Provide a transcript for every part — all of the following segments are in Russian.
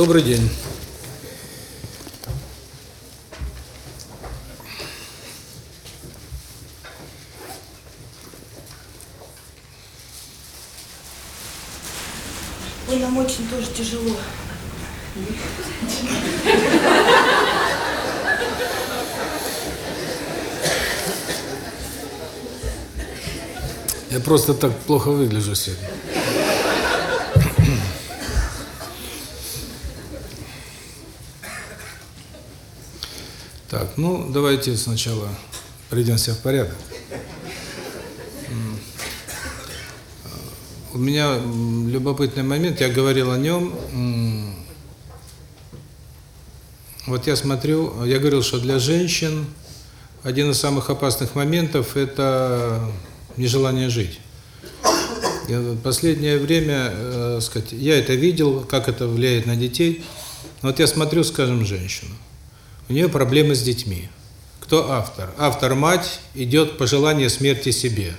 Добрый день. Ой, нам очень тоже тяжело. Я просто так плохо выгляжу сегодня. Так, ну, давайте сначала приведем себя в порядок. М. У меня любопытный момент, я говорил о нем. Вот я смотрю, я говорил, что для женщин один из самых опасных моментов – это нежелание жить. Я последнее время, э, сказать, я это видел, как это влияет на детей. Вот я смотрю, скажем, женщину. У нее проблемы с детьми. Кто автор? Автор мать идет по желанию смерти себе.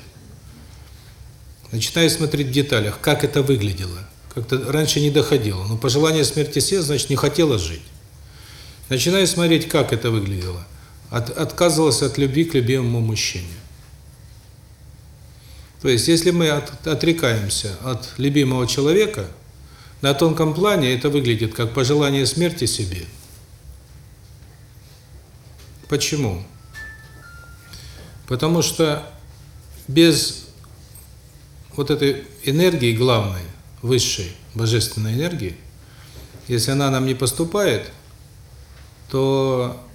Начинаю смотреть в деталях, как это выглядело. Как-то раньше не доходило. Но по желанию смерти себе, значит, не хотела жить. Начинаю смотреть, как это выглядело. От, отказывалась от любви к любимому мужчине. То есть, если мы от, отрекаемся от любимого человека, на тонком плане это выглядит как пожелание смерти себе. Почему? Потому что без вот этой энергии главной, высшей, божественной энергии, если она нам не поступает, то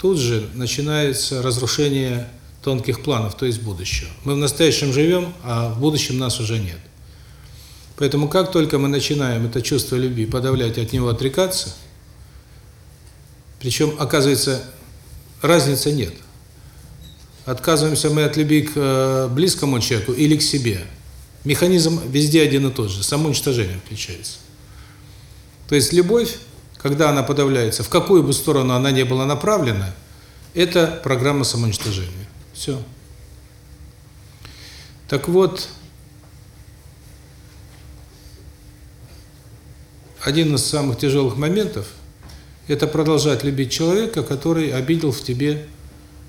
тут же начинается разрушение тонких планов, то есть будущего. Мы в настоящем живем, а в будущем нас уже нет. Поэтому как только мы начинаем это чувство любви подавлять, от него отрекаться, причем, оказывается, разницы нет. Отказываемся мы от любви к э, близкому человеку или к себе. Механизм везде один и тот же, самоуничтожение включается. То есть любовь, когда она подавляется, в какую бы сторону она ни была направлена, это программа самоуничтожения. Все. Так вот, один из самых тяжелых моментов – это продолжать любить человека, который обидел в тебе,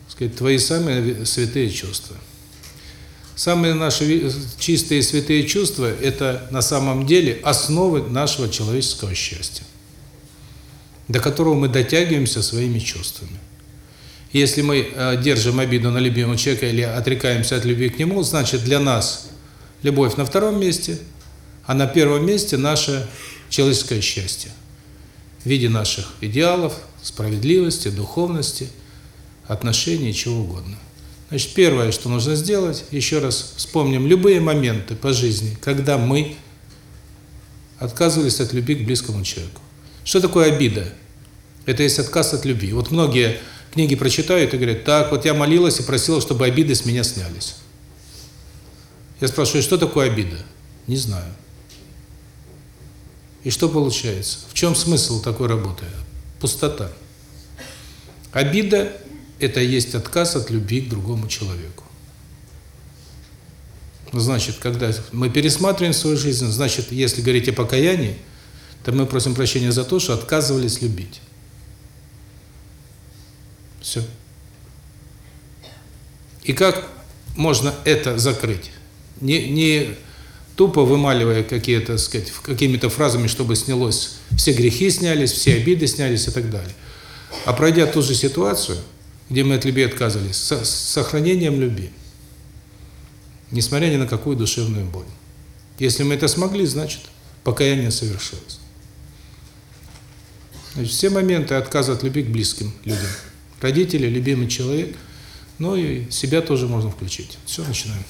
сказать, твои самые святые чувства. Самые наши чистые святые чувства – это на самом деле основы нашего человеческого счастья, до которого мы дотягиваемся своими чувствами. Если мы э, держим обиду на любимого человека или отрекаемся от любви к нему, значит для нас любовь на втором месте, а на первом месте наше человеческое счастье в виде наших идеалов, справедливости, духовности, отношений, чего угодно. Значит, первое, что нужно сделать, еще раз вспомним любые моменты по жизни, когда мы отказывались от любви к близкому человеку. Что такое обида? Это есть отказ от любви. Вот многие книги прочитают и говорят, так, вот я молилась и просила, чтобы обиды с меня снялись. Я спрашиваю, что такое обида? Не знаю. И что получается? В чем смысл такой работы? Пустота. Обида – это есть отказ от любви к другому человеку. Значит, когда мы пересматриваем свою жизнь, значит, если говорить о покаянии, то мы просим прощения за то, что отказывались любить. Все. И как можно это закрыть? Не, не тупо вымаливая какие-то, сказать, какими-то фразами, чтобы снялось, все грехи снялись, все обиды снялись и так далее. А пройдя ту же ситуацию, где мы от любви отказывались, с, с сохранением любви, несмотря ни на какую душевную боль. Если мы это смогли, значит, покаяние совершилось. Значит, все моменты отказа от любви к близким людям – Родители, любимый человек, ну и себя тоже можно включить. Все, начинаем.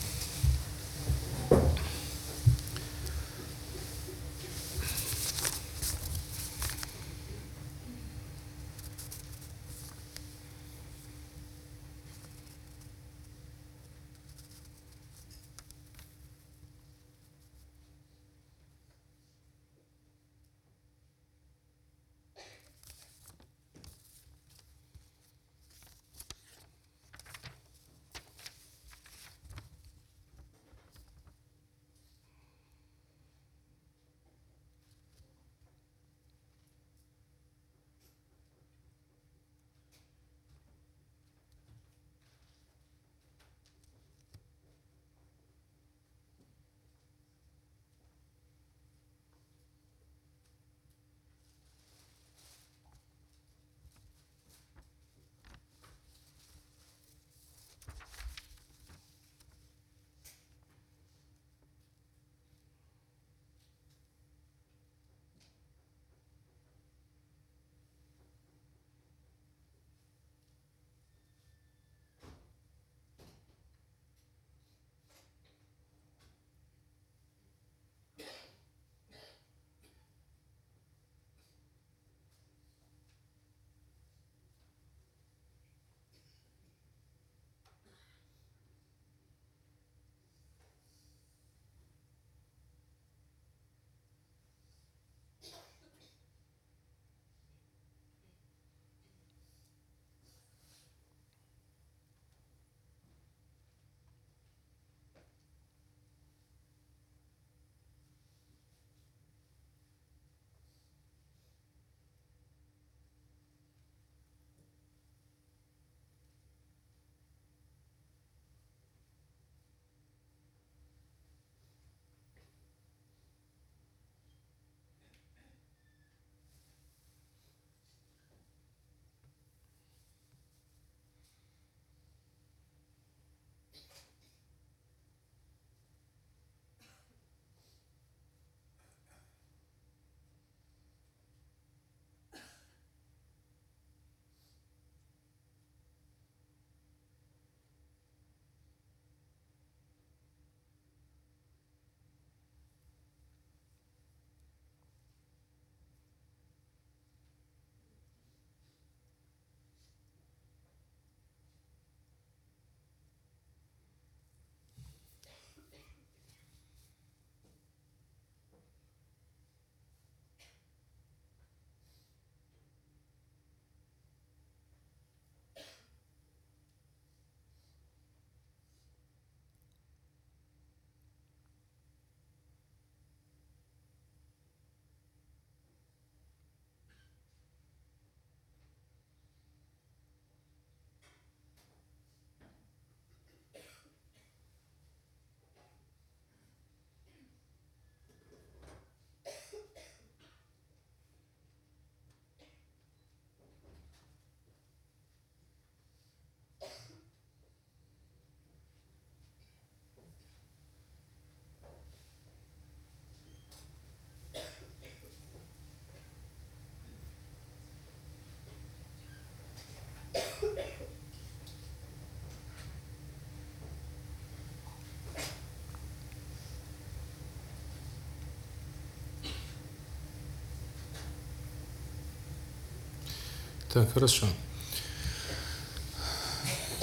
Так, хорошо.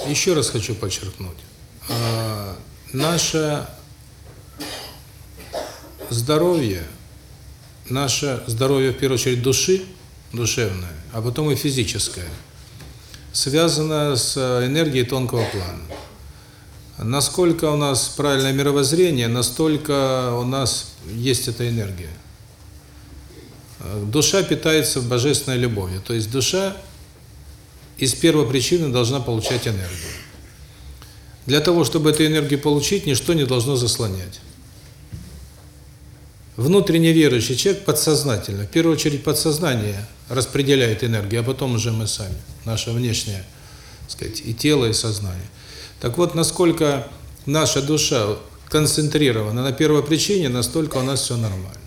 Еще раз хочу подчеркнуть. А, наше здоровье, наше здоровье, в первую очередь, души, душевное, а потом и физическое, связано с энергией тонкого плана. Насколько у нас правильное мировоззрение, настолько у нас есть эта энергия. Душа питается божественной любовью, то есть душа из первой причины должна получать энергию. Для того, чтобы эту энергию получить, ничто не должно заслонять. Внутренне верующий человек подсознательно, в первую очередь подсознание распределяет энергию, а потом уже мы сами, наше внешнее, так сказать, и тело, и сознание. Так вот, насколько наша душа концентрирована на первой причине, настолько у нас все нормально.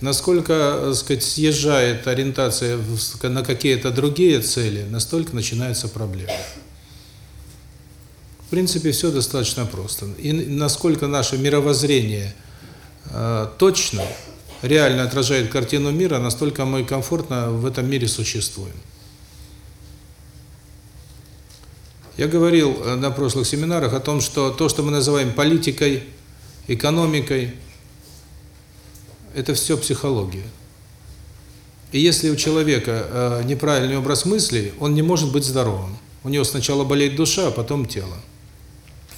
Насколько, так сказать, съезжает ориентация на какие-то другие цели, настолько начинаются проблемы. В принципе, все достаточно просто. И насколько наше мировоззрение э, точно, реально отражает картину мира, настолько мы комфортно в этом мире существуем. Я говорил э, на прошлых семинарах о том, что то, что мы называем политикой, экономикой, это все психология. И если у человека э, неправильный образ мыслей, он не может быть здоровым. У него сначала болеет душа, а потом тело.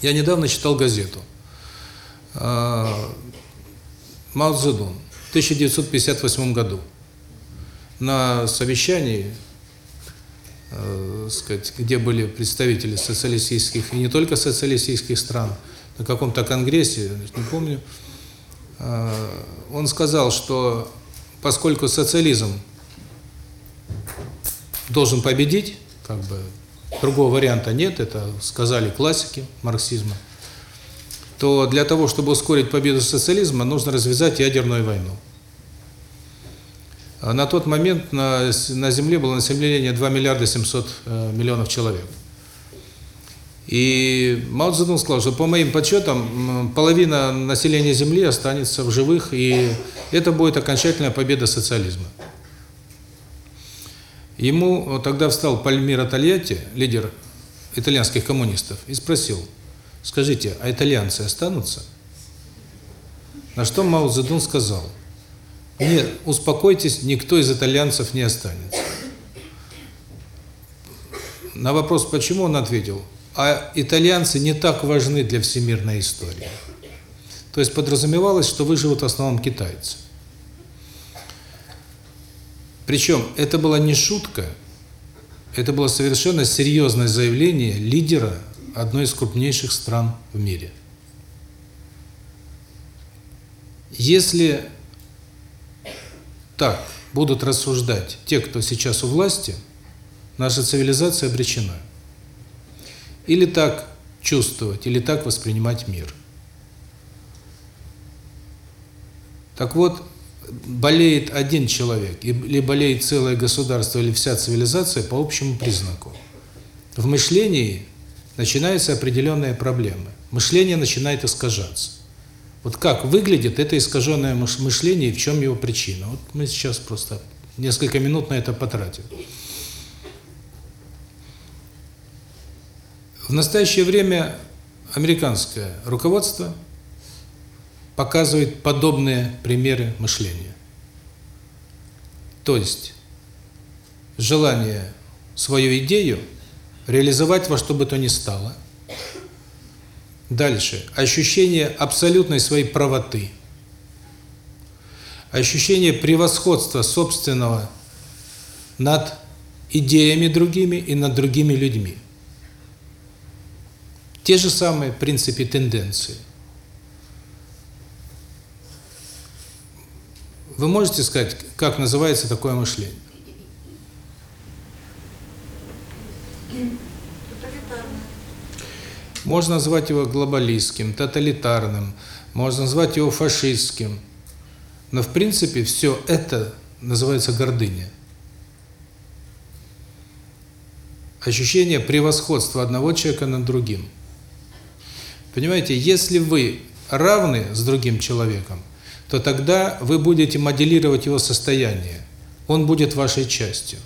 Я недавно читал газету. Э, Мао Цзэдун в 1958 году на совещании э, сказать, где были представители социалистических и не только социалистических стран, на каком-то конгрессе, не помню, он сказал, что поскольку социализм должен победить, как бы другого варианта нет, это сказали классики марксизма, то для того, чтобы ускорить победу социализма, нужно развязать ядерную войну. А на тот момент на, на Земле было население 2 миллиарда 700 э, миллионов человек. И Мао Цзэдун сказал, что по моим подсчетам половина населения Земли останется в живых, и это будет окончательная победа социализма. Ему тогда встал Пальмиро Тольятти, лидер итальянских коммунистов, и спросил, скажите, а итальянцы останутся? На что Мао Цзэдун сказал – нет, успокойтесь, никто из итальянцев не останется. На вопрос, почему, он ответил, а итальянцы не так важны для всемирной истории. То есть подразумевалось, что выживут в основном китайцы. Причем это была не шутка, это было совершенно серьезное заявление лидера одной из крупнейших стран в мире. Если так будут рассуждать те, кто сейчас у власти, наша цивилизация обречена. Или так чувствовать, или так воспринимать мир. Так вот, болеет один человек, или болеет целое государство, или вся цивилизация по общему признаку. В мышлении начинаются определенные проблемы. Мышление начинает искажаться. Вот как выглядит это искаженное мышление и в чем его причина? Вот мы сейчас просто несколько минут на это потратим. В настоящее время американское руководство показывает подобные примеры мышления. То есть желание свою идею реализовать во что бы то ни стало – Дальше. Ощущение абсолютной своей правоты. Ощущение превосходства собственного над идеями другими и над другими людьми. Те же самые, в принципе, тенденции. Вы можете сказать, как называется такое мышление? Можно назвать его глобалистским, тоталитарным, можно назвать его фашистским. Но в принципе все это называется гордыня. Ощущение превосходства одного человека над другим. Понимаете, если вы равны с другим человеком, то тогда вы будете моделировать его состояние. Он будет вашей частью.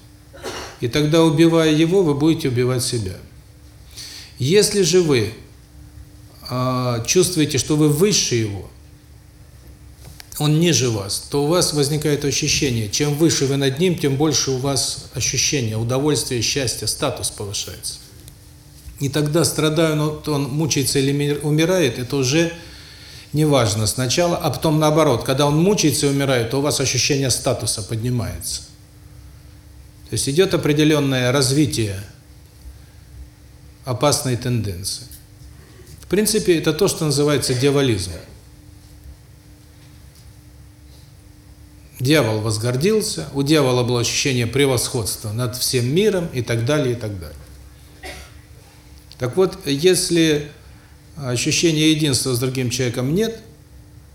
И тогда, убивая его, вы будете убивать себя. Если же вы э, чувствуете, что вы выше его, он ниже вас, то у вас возникает ощущение, чем выше вы над ним, тем больше у вас ощущение, удовольствие, счастье, статус повышается. И тогда, страдая, но он мучается или умирает, это уже не важно сначала, а потом наоборот, когда он мучается и умирает, то у вас ощущение статуса поднимается. То есть идет определенное развитие опасной тенденции. В принципе, это то, что называется дьяволизм. Дьявол возгордился, у дьявола было ощущение превосходства над всем миром и так далее, и так далее. Так вот, если ощущения единства с другим человеком нет,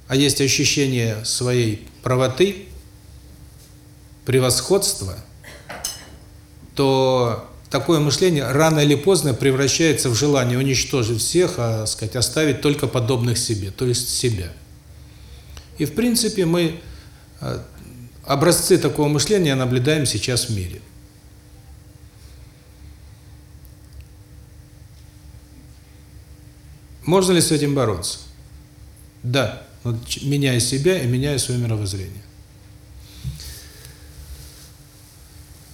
а есть ощущение своей правоты, превосходства, то такое мышление рано или поздно превращается в желание уничтожить всех, а сказать, оставить только подобных себе, то есть себя. И в принципе мы образцы такого мышления наблюдаем сейчас в мире. Можно ли с этим бороться? Да, вот меняя себя и меняя свое мировоззрение.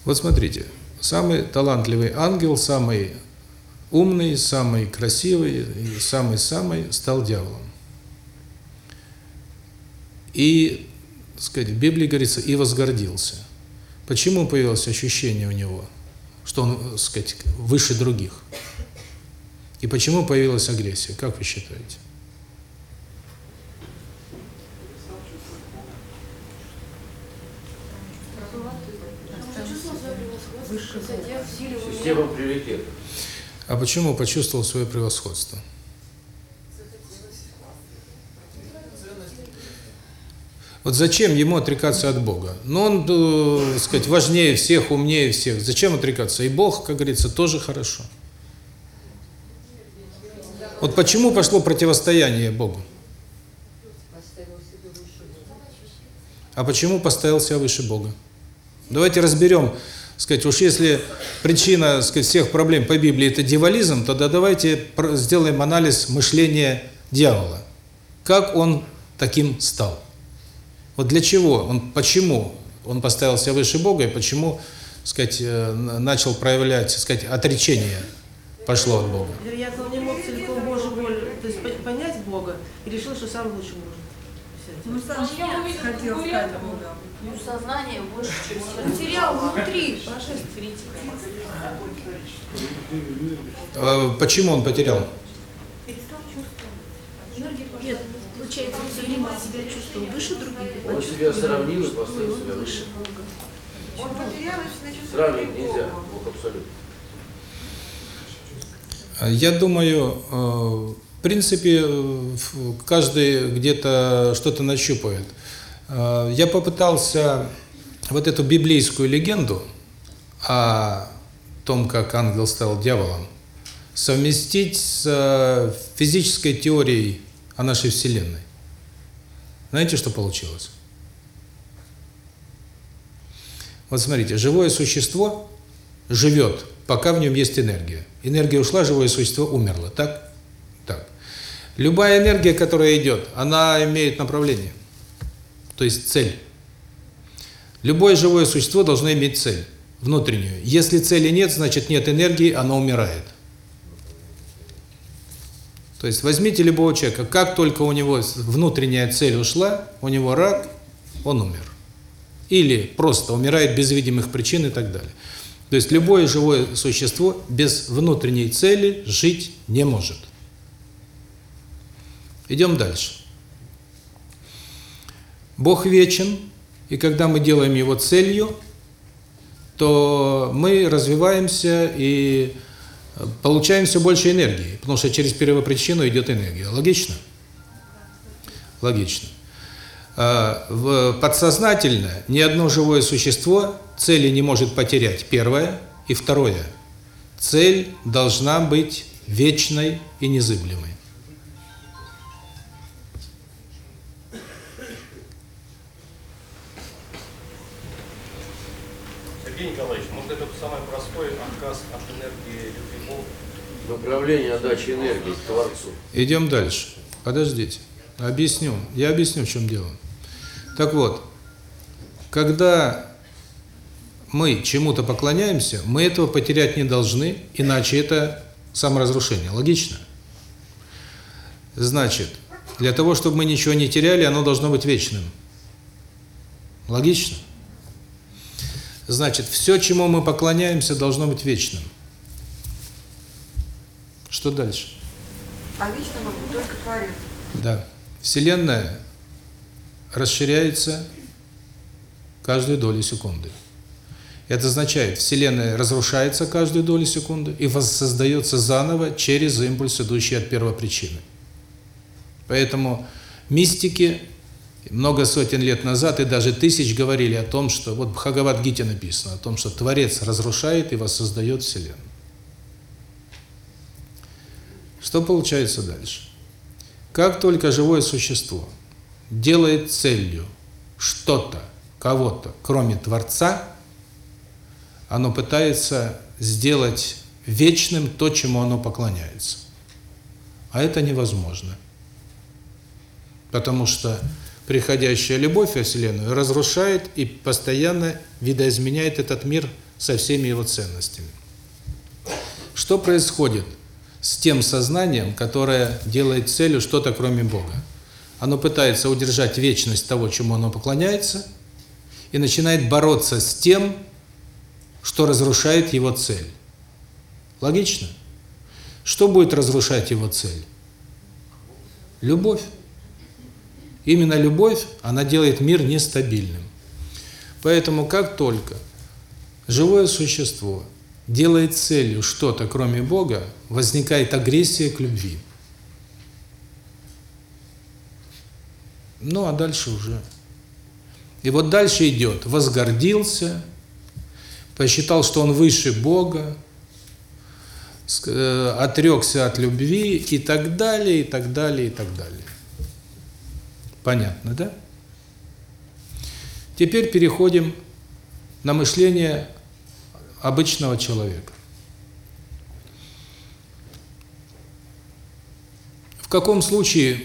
Вот смотрите, самый талантливый ангел, самый умный, самый красивый самый-самый стал дьяволом. И, так сказать, в Библии говорится, и возгордился. Почему появилось ощущение у него, что он, так сказать, выше других? И почему появилась агрессия? Как вы считаете? Система приоритетов. А почему почувствовал свое превосходство? Вот зачем ему отрекаться от Бога? Ну, он, э, так сказать, важнее всех, умнее всех. Зачем отрекаться? И Бог, как говорится, тоже хорошо. Вот почему пошло противостояние Богу? А почему поставил себя выше Бога? Давайте разберем, сказать, уж если причина, сказать, всех проблем по Библии это дьяволизм, тогда давайте сделаем анализ мышления дьявола. Как он таким стал? Вот для чего он, почему он поставил себя выше Бога и почему, сказать, э, начал проявлять, сказать, отречение пошло от Бога? Вероятно, не мог целиком Божью волю, то есть понять Бога и решил, что сам лучше может. Ну, стать Богом. Ну, сознание больше, чем Потерял внутри божественность. А Почему он потерял? Нет, получается, он все время себя чувствовал выше других. и Он себя сравнил и поставил себя выше. Он потерял и Сравнивать нельзя, Бог абсолютно. Я думаю, э, в принципе, э, каждый где-то что-то нащупает. Э, Я попытался вот эту библейскую легенду о том, как ангел стал дьяволом, совместить с физической теорией о нашей Вселенной. Знаете, что получилось? Вот смотрите, живое существо живет, пока в нем есть энергия. Энергия ушла, живое существо умерло. Так. Любая энергия, которая идет, она имеет направление. То есть цель. Любое живое существо должно иметь цель внутреннюю. Если цели нет, значит нет энергии, оно умирает. То есть возьмите любого человека, как только у него внутренняя цель ушла, у него рак, он умер. Или просто умирает без видимых причин и так далее. То есть любое живое существо без внутренней цели жить не может. Идем дальше. Бог вечен, и когда мы делаем Его целью, то мы развиваемся и получаем все больше энергии, потому что через первопричину идет энергия. Логично? Логично. В подсознательно ни одно живое существо цели не может потерять. Первое. И второе. Цель должна быть вечной и незыблемой. Направление отдачи энергии к Творцу. Идем дальше. Подождите. Объясню. Я объясню, в чем дело. Так вот, когда мы чему-то поклоняемся, мы этого потерять не должны, иначе это саморазрушение. Логично? Значит, для того, чтобы мы ничего не теряли, оно должно быть вечным. Логично? Значит, все, чему мы поклоняемся, должно быть вечным. Что дальше? А может быть только Творец. Да. Вселенная расширяется каждую долю секунды. Это означает, Вселенная разрушается каждую долю секунды и воссоздается заново через импульс, идущий от первопричины. Поэтому мистики много сотен лет назад и даже тысяч говорили о том, что вот в Бхагавад-гите написано о том, что Творец разрушает и воссоздает Вселенную. Что получается дальше? Как только живое существо делает целью что-то, кого-то, кроме Творца, оно пытается сделать вечным то, чему оно поклоняется. А это невозможно. Потому что приходящая любовь во Вселенную разрушает и постоянно видоизменяет этот мир со всеми его ценностями. Что происходит с тем сознанием, которое делает целью что-то кроме Бога? Оно пытается удержать вечность того, чему оно поклоняется, и начинает бороться с тем, что разрушает его цель. Логично? Что будет разрушать его цель? Любовь. Именно любовь, она делает мир нестабильным. Поэтому как только живое существо делает целью что-то, кроме Бога, возникает агрессия к любви. Ну, а дальше уже. И вот дальше идет возгордился, посчитал, что он выше Бога, э, отрекся от любви и так далее, и так далее, и так далее. Понятно, да? Теперь переходим на мышление обычного человека. В каком случае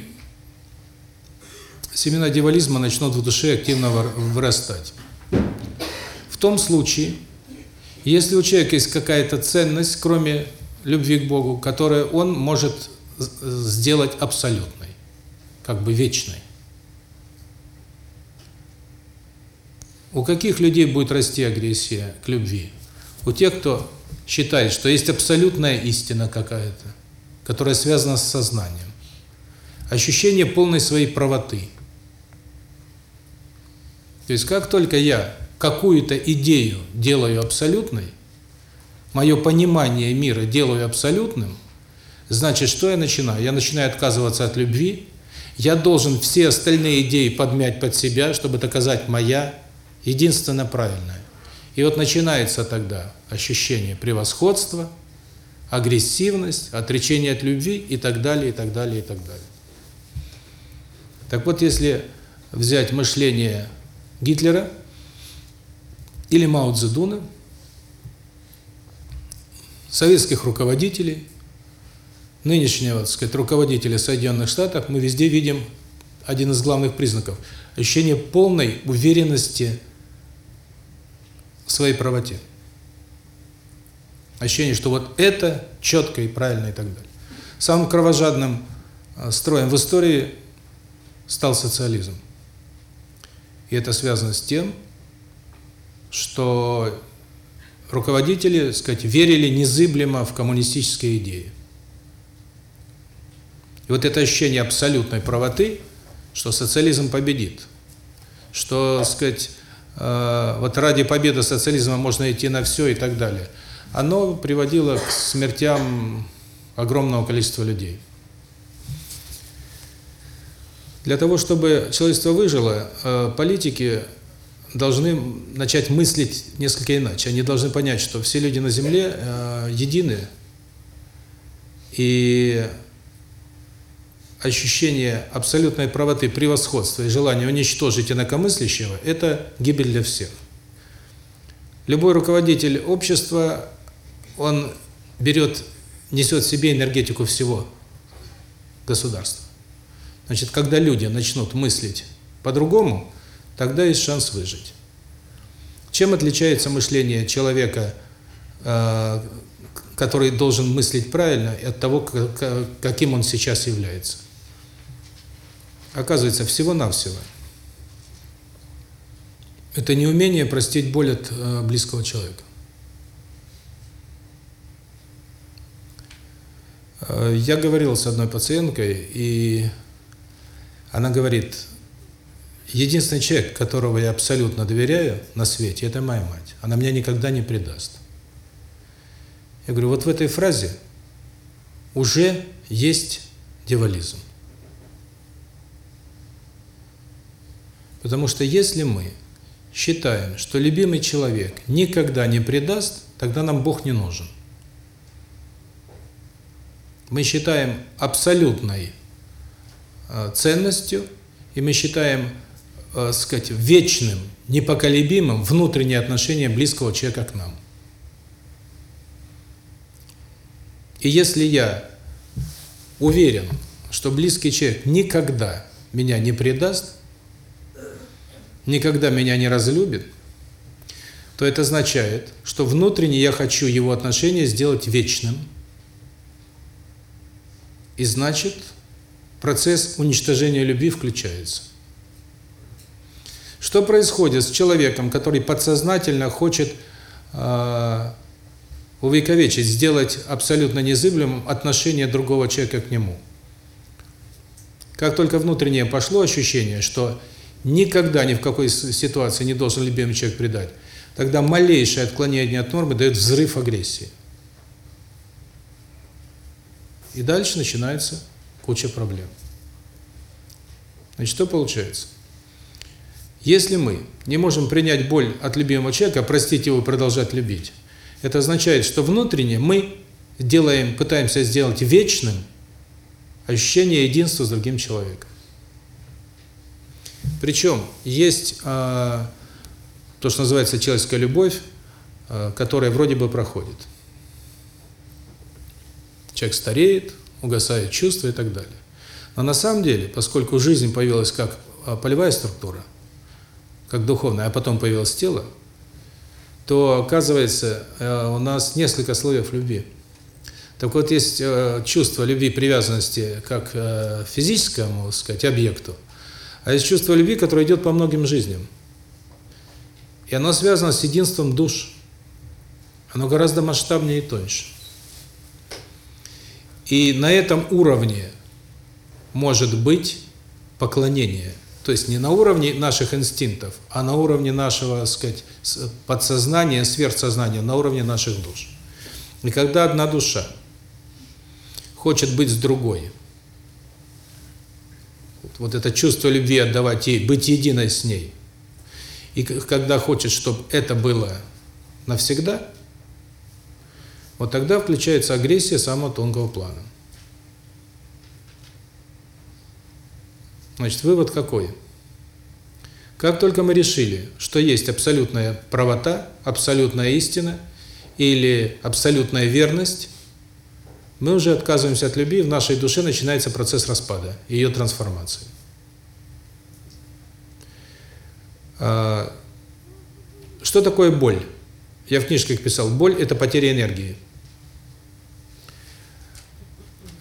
семена дьяволизма начнут в душе активно вырастать? В том случае, если у человека есть какая-то ценность, кроме любви к Богу, которую он может сделать абсолютной, как бы вечной. У каких людей будет расти агрессия к любви? У тех, кто считает, что есть абсолютная истина какая-то, которая связана с сознанием. Ощущение полной своей правоты. То есть как только я какую-то идею делаю абсолютной, мое понимание мира делаю абсолютным, значит, что я начинаю? Я начинаю отказываться от любви, я должен все остальные идеи подмять под себя, чтобы доказать моя единственно правильное. И вот начинается тогда ощущение превосходства, агрессивность, отречение от любви и так далее, и так далее, и так далее. Так вот, если взять мышление Гитлера или Мао Цзэдуна, советских руководителей, нынешнего, так сказать, руководителя Соединенных Штатов, мы везде видим один из главных признаков – ощущение полной уверенности в своей правоте. Ощущение, что вот это четко и правильно и так далее. Самым кровожадным э, строем в истории стал социализм. И это связано с тем, что руководители, так сказать, верили незыблемо в коммунистические идеи. И вот это ощущение абсолютной правоты, что социализм победит, что, так сказать, э, вот ради победы социализма можно идти на все и так далее, оно приводило к смертям огромного количества людей. Для того, чтобы человечество выжило, э, политики должны начать мыслить несколько иначе. Они должны понять, что все люди на Земле э, едины, и ощущение абсолютной правоты, превосходства и желание уничтожить инакомыслящего – это гибель для всех. Любой руководитель общества, он берет, несет в себе энергетику всего государства. Значит, когда люди начнут мыслить по-другому, тогда есть шанс выжить. Чем отличается мышление человека, э, который должен мыслить правильно, от того, каким он сейчас является? Оказывается, всего-навсего. Это неумение простить боль от э, близкого человека. Э, я говорил с одной пациенткой, и она говорит, единственный человек, которого я абсолютно доверяю на свете, это моя мать. Она меня никогда не предаст. Я говорю, вот в этой фразе уже есть дьяволизм. Потому что если мы считаем, что любимый человек никогда не предаст, тогда нам Бог не нужен. Мы считаем абсолютной ценностью, и мы считаем, э, сказать, вечным, непоколебимым внутреннее отношение близкого человека к нам. И если я уверен, что близкий человек никогда меня не предаст, никогда меня не разлюбит, то это означает, что внутренне я хочу его отношения сделать вечным. И значит, процесс уничтожения любви включается. Что происходит с человеком, который подсознательно хочет э, увековечить, сделать абсолютно незыблемым отношение другого человека к нему? Как только внутреннее пошло ощущение, что никогда ни в какой ситуации не должен любимый человек предать, тогда малейшее отклонение от нормы дает взрыв агрессии. И дальше начинается куча проблем. Значит, что получается? Если мы не можем принять боль от любимого человека, простить его и продолжать любить, это означает, что внутренне мы делаем, пытаемся сделать вечным ощущение единства с другим человеком. Причем есть э, то, что называется человеческая любовь, э, которая вроде бы проходит. Человек стареет, угасает чувства и так далее. Но на самом деле, поскольку жизнь появилась как полевая структура, как духовная, а потом появилось тело, то оказывается у нас несколько слоев любви. Так вот, есть чувство любви, привязанности как к физическому, так сказать, объекту, а есть чувство любви, которое идет по многим жизням. И оно связано с единством душ. Оно гораздо масштабнее и тоньше. И на этом уровне может быть поклонение. То есть не на уровне наших инстинктов, а на уровне нашего, так сказать, подсознания, сверхсознания, на уровне наших душ. И когда одна душа хочет быть с другой, вот это чувство любви отдавать ей, быть единой с ней. И когда хочет, чтобы это было навсегда, вот тогда включается агрессия самого тонкого плана. Значит, вывод какой? Как только мы решили, что есть абсолютная правота, абсолютная истина или абсолютная верность, мы уже отказываемся от любви, в нашей душе начинается процесс распада, ее трансформации. А, что такое боль? Я в книжках писал, боль – это потеря энергии.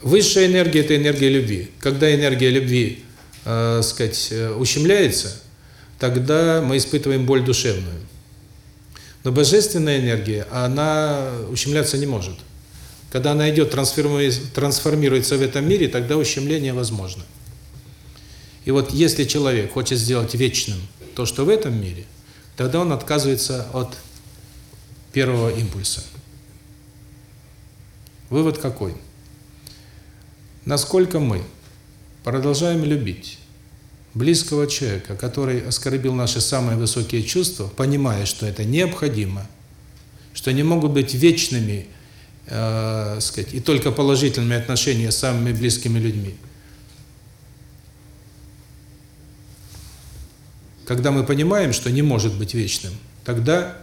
Высшая энергия – это энергия любви. Когда энергия любви, э, сказать, ущемляется, тогда мы испытываем боль душевную. Но божественная энергия, она ущемляться не может. Когда она идет, трансформируется в этом мире, тогда ущемление возможно. И вот если человек хочет сделать вечным то, что в этом мире, тогда он отказывается от первого импульса. Вывод какой? Насколько мы продолжаем любить близкого человека, который оскорбил наши самые высокие чувства, понимая, что это необходимо, что не могут быть вечными э, сказать, и только положительными отношения с самыми близкими людьми. Когда мы понимаем, что не может быть вечным, тогда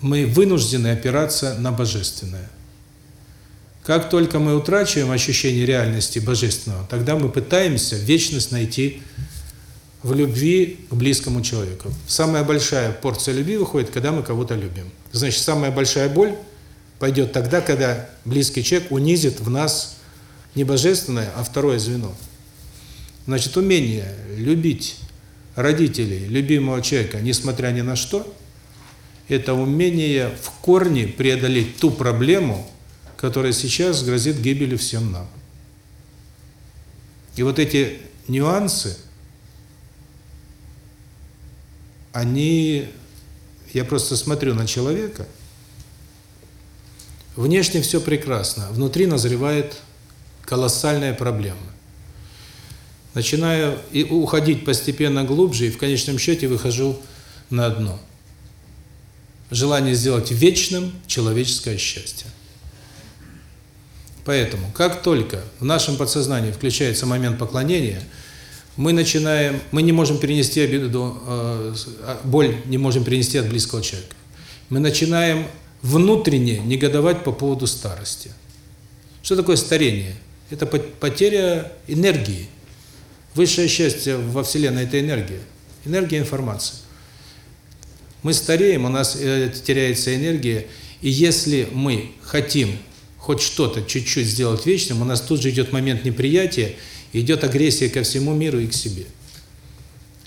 мы вынуждены опираться на божественное. Как только мы утрачиваем ощущение реальности божественного, тогда мы пытаемся вечность найти в любви к близкому человеку. Самая большая порция любви выходит, когда мы кого-то любим. Значит, самая большая боль пойдет тогда, когда близкий человек унизит в нас не божественное, а второе звено. Значит, умение любить родителей, любимого человека, несмотря ни на что, это умение в корне преодолеть ту проблему, которая сейчас грозит гибелью всем нам. И вот эти нюансы, они, я просто смотрю на человека, внешне все прекрасно, внутри назревает колоссальная проблема. Начинаю и уходить постепенно глубже, и в конечном счете выхожу на дно. Желание сделать вечным человеческое счастье. Поэтому, как только в нашем подсознании включается момент поклонения, мы начинаем, мы не можем перенести обиду, э, боль не можем перенести от близкого человека. Мы начинаем внутренне негодовать по поводу старости. Что такое старение? Это потеря энергии. Высшее счастье во Вселенной – это энергия. Энергия информации. Мы стареем, у нас э, теряется энергия, и если мы хотим хоть что-то чуть-чуть сделать вечным, у нас тут же идет момент неприятия, идет агрессия ко всему миру и к себе.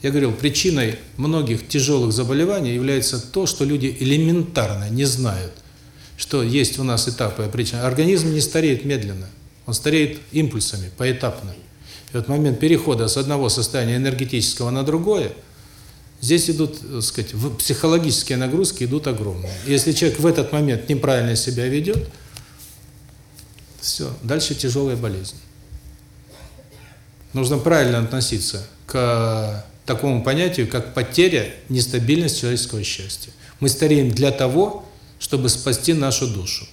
Я говорил, причиной многих тяжелых заболеваний является то, что люди элементарно не знают, что есть у нас этапы причины. Организм не стареет медленно, он стареет импульсами, поэтапно. И вот момент перехода с одного состояния энергетического на другое, здесь идут, так сказать, психологические нагрузки идут огромные. Если человек в этот момент неправильно себя ведет, все, дальше тяжелая болезнь. Нужно правильно относиться к такому понятию, как потеря, нестабильность человеческого счастья. Мы стареем для того, чтобы спасти нашу душу.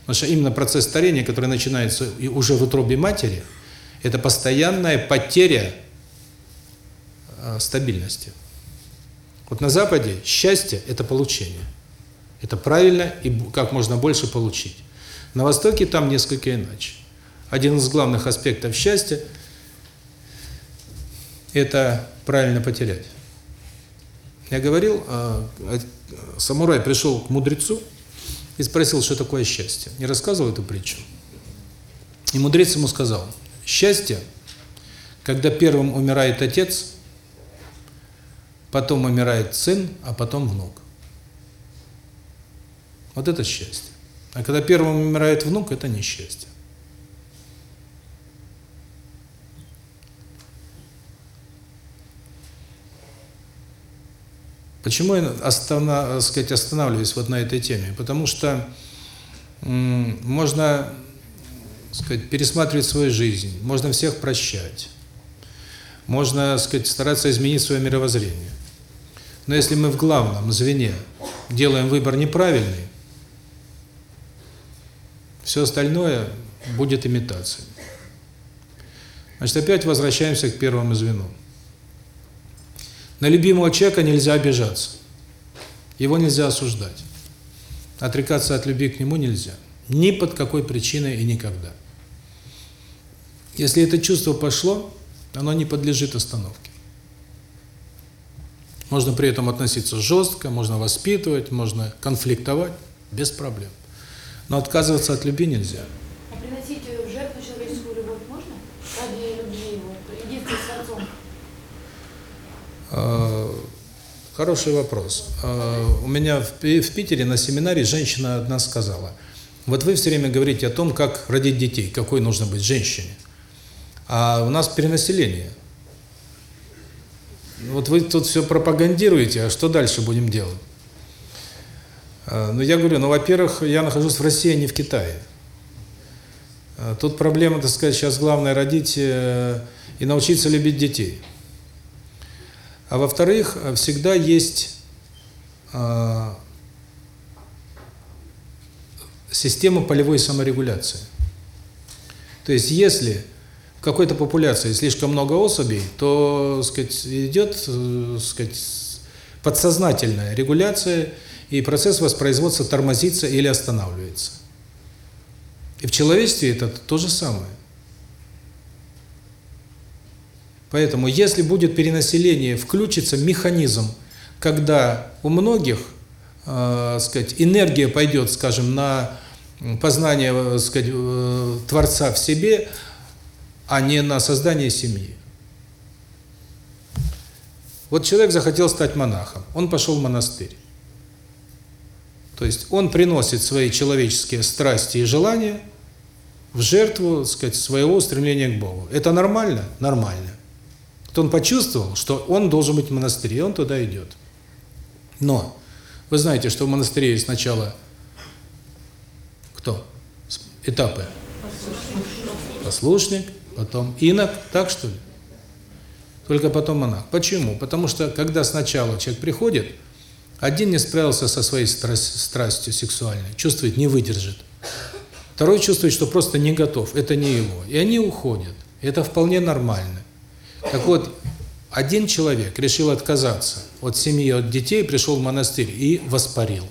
Потому что именно процесс старения, который начинается уже в утробе матери, это постоянная потеря э, стабильности. Вот на Западе счастье – это получение. Это правильно и как можно больше получить. На Востоке там несколько иначе. Один из главных аспектов счастья – это правильно потерять. Я говорил, а, самурай пришел к мудрецу и спросил, что такое счастье. Не рассказывал эту притчу. И мудрец ему сказал, счастье, когда первым умирает отец, потом умирает сын, а потом внук. Вот это счастье. А когда первым умирает внук, это несчастье. Почему я останов, сказать, останавливаюсь вот на этой теме? Потому что можно сказать, пересматривать свою жизнь, можно всех прощать, можно сказать, стараться изменить свое мировоззрение. Но если мы в главном звене делаем выбор неправильный, все остальное будет имитацией. Значит, опять возвращаемся к первому звену. На любимого человека нельзя обижаться. Его нельзя осуждать. Отрекаться от любви к нему нельзя. Ни под какой причиной и никогда. Если это чувство пошло, оно не подлежит остановке. Можно при этом относиться жестко, можно воспитывать, можно конфликтовать, без проблем. Но отказываться от любви нельзя. А приносить в жертву человеческую любовь можно? Ради любви его, единства с отцом? А, хороший вопрос. А, у меня в Питере на семинаре женщина одна сказала, вот вы все время говорите о том, как родить детей, какой нужно быть женщине. А у нас перенаселение. Вот вы тут все пропагандируете, а что дальше будем делать? А, ну, я говорю, ну, во-первых, я нахожусь в России, а не в Китае. А, тут проблема, так сказать, сейчас главное родить э, и научиться любить детей. А во-вторых, всегда есть система полевой саморегуляции. То есть, если в какой-то популяции слишком много особей, то, сказать, идет, сказать, подсознательная регуляция и процесс воспроизводства тормозится или останавливается. И в человечестве это то же самое. Поэтому, если будет перенаселение, включится механизм, когда у многих, э, сказать, энергия пойдет, скажем, на познание, э, сказать, э, Творца в себе, а не на создание семьи. Вот человек захотел стать монахом, он пошел в монастырь. То есть он приносит свои человеческие страсти и желания в жертву, так сказать, своего стремления к Богу. Это нормально? Нормально. То он почувствовал, что он должен быть в монастыре, он туда идет. Но вы знаете, что в монастыре есть сначала кто? Этапы. Послушник, потом инок, так что ли? Только потом монах. Почему? Потому что когда сначала человек приходит, один не справился со своей страсть, страстью сексуальной, чувствует, не выдержит. Второй чувствует, что просто не готов, это не его. И они уходят. Это вполне нормально. Так вот, один человек решил отказаться от семьи, от детей, пришел в монастырь и воспарил.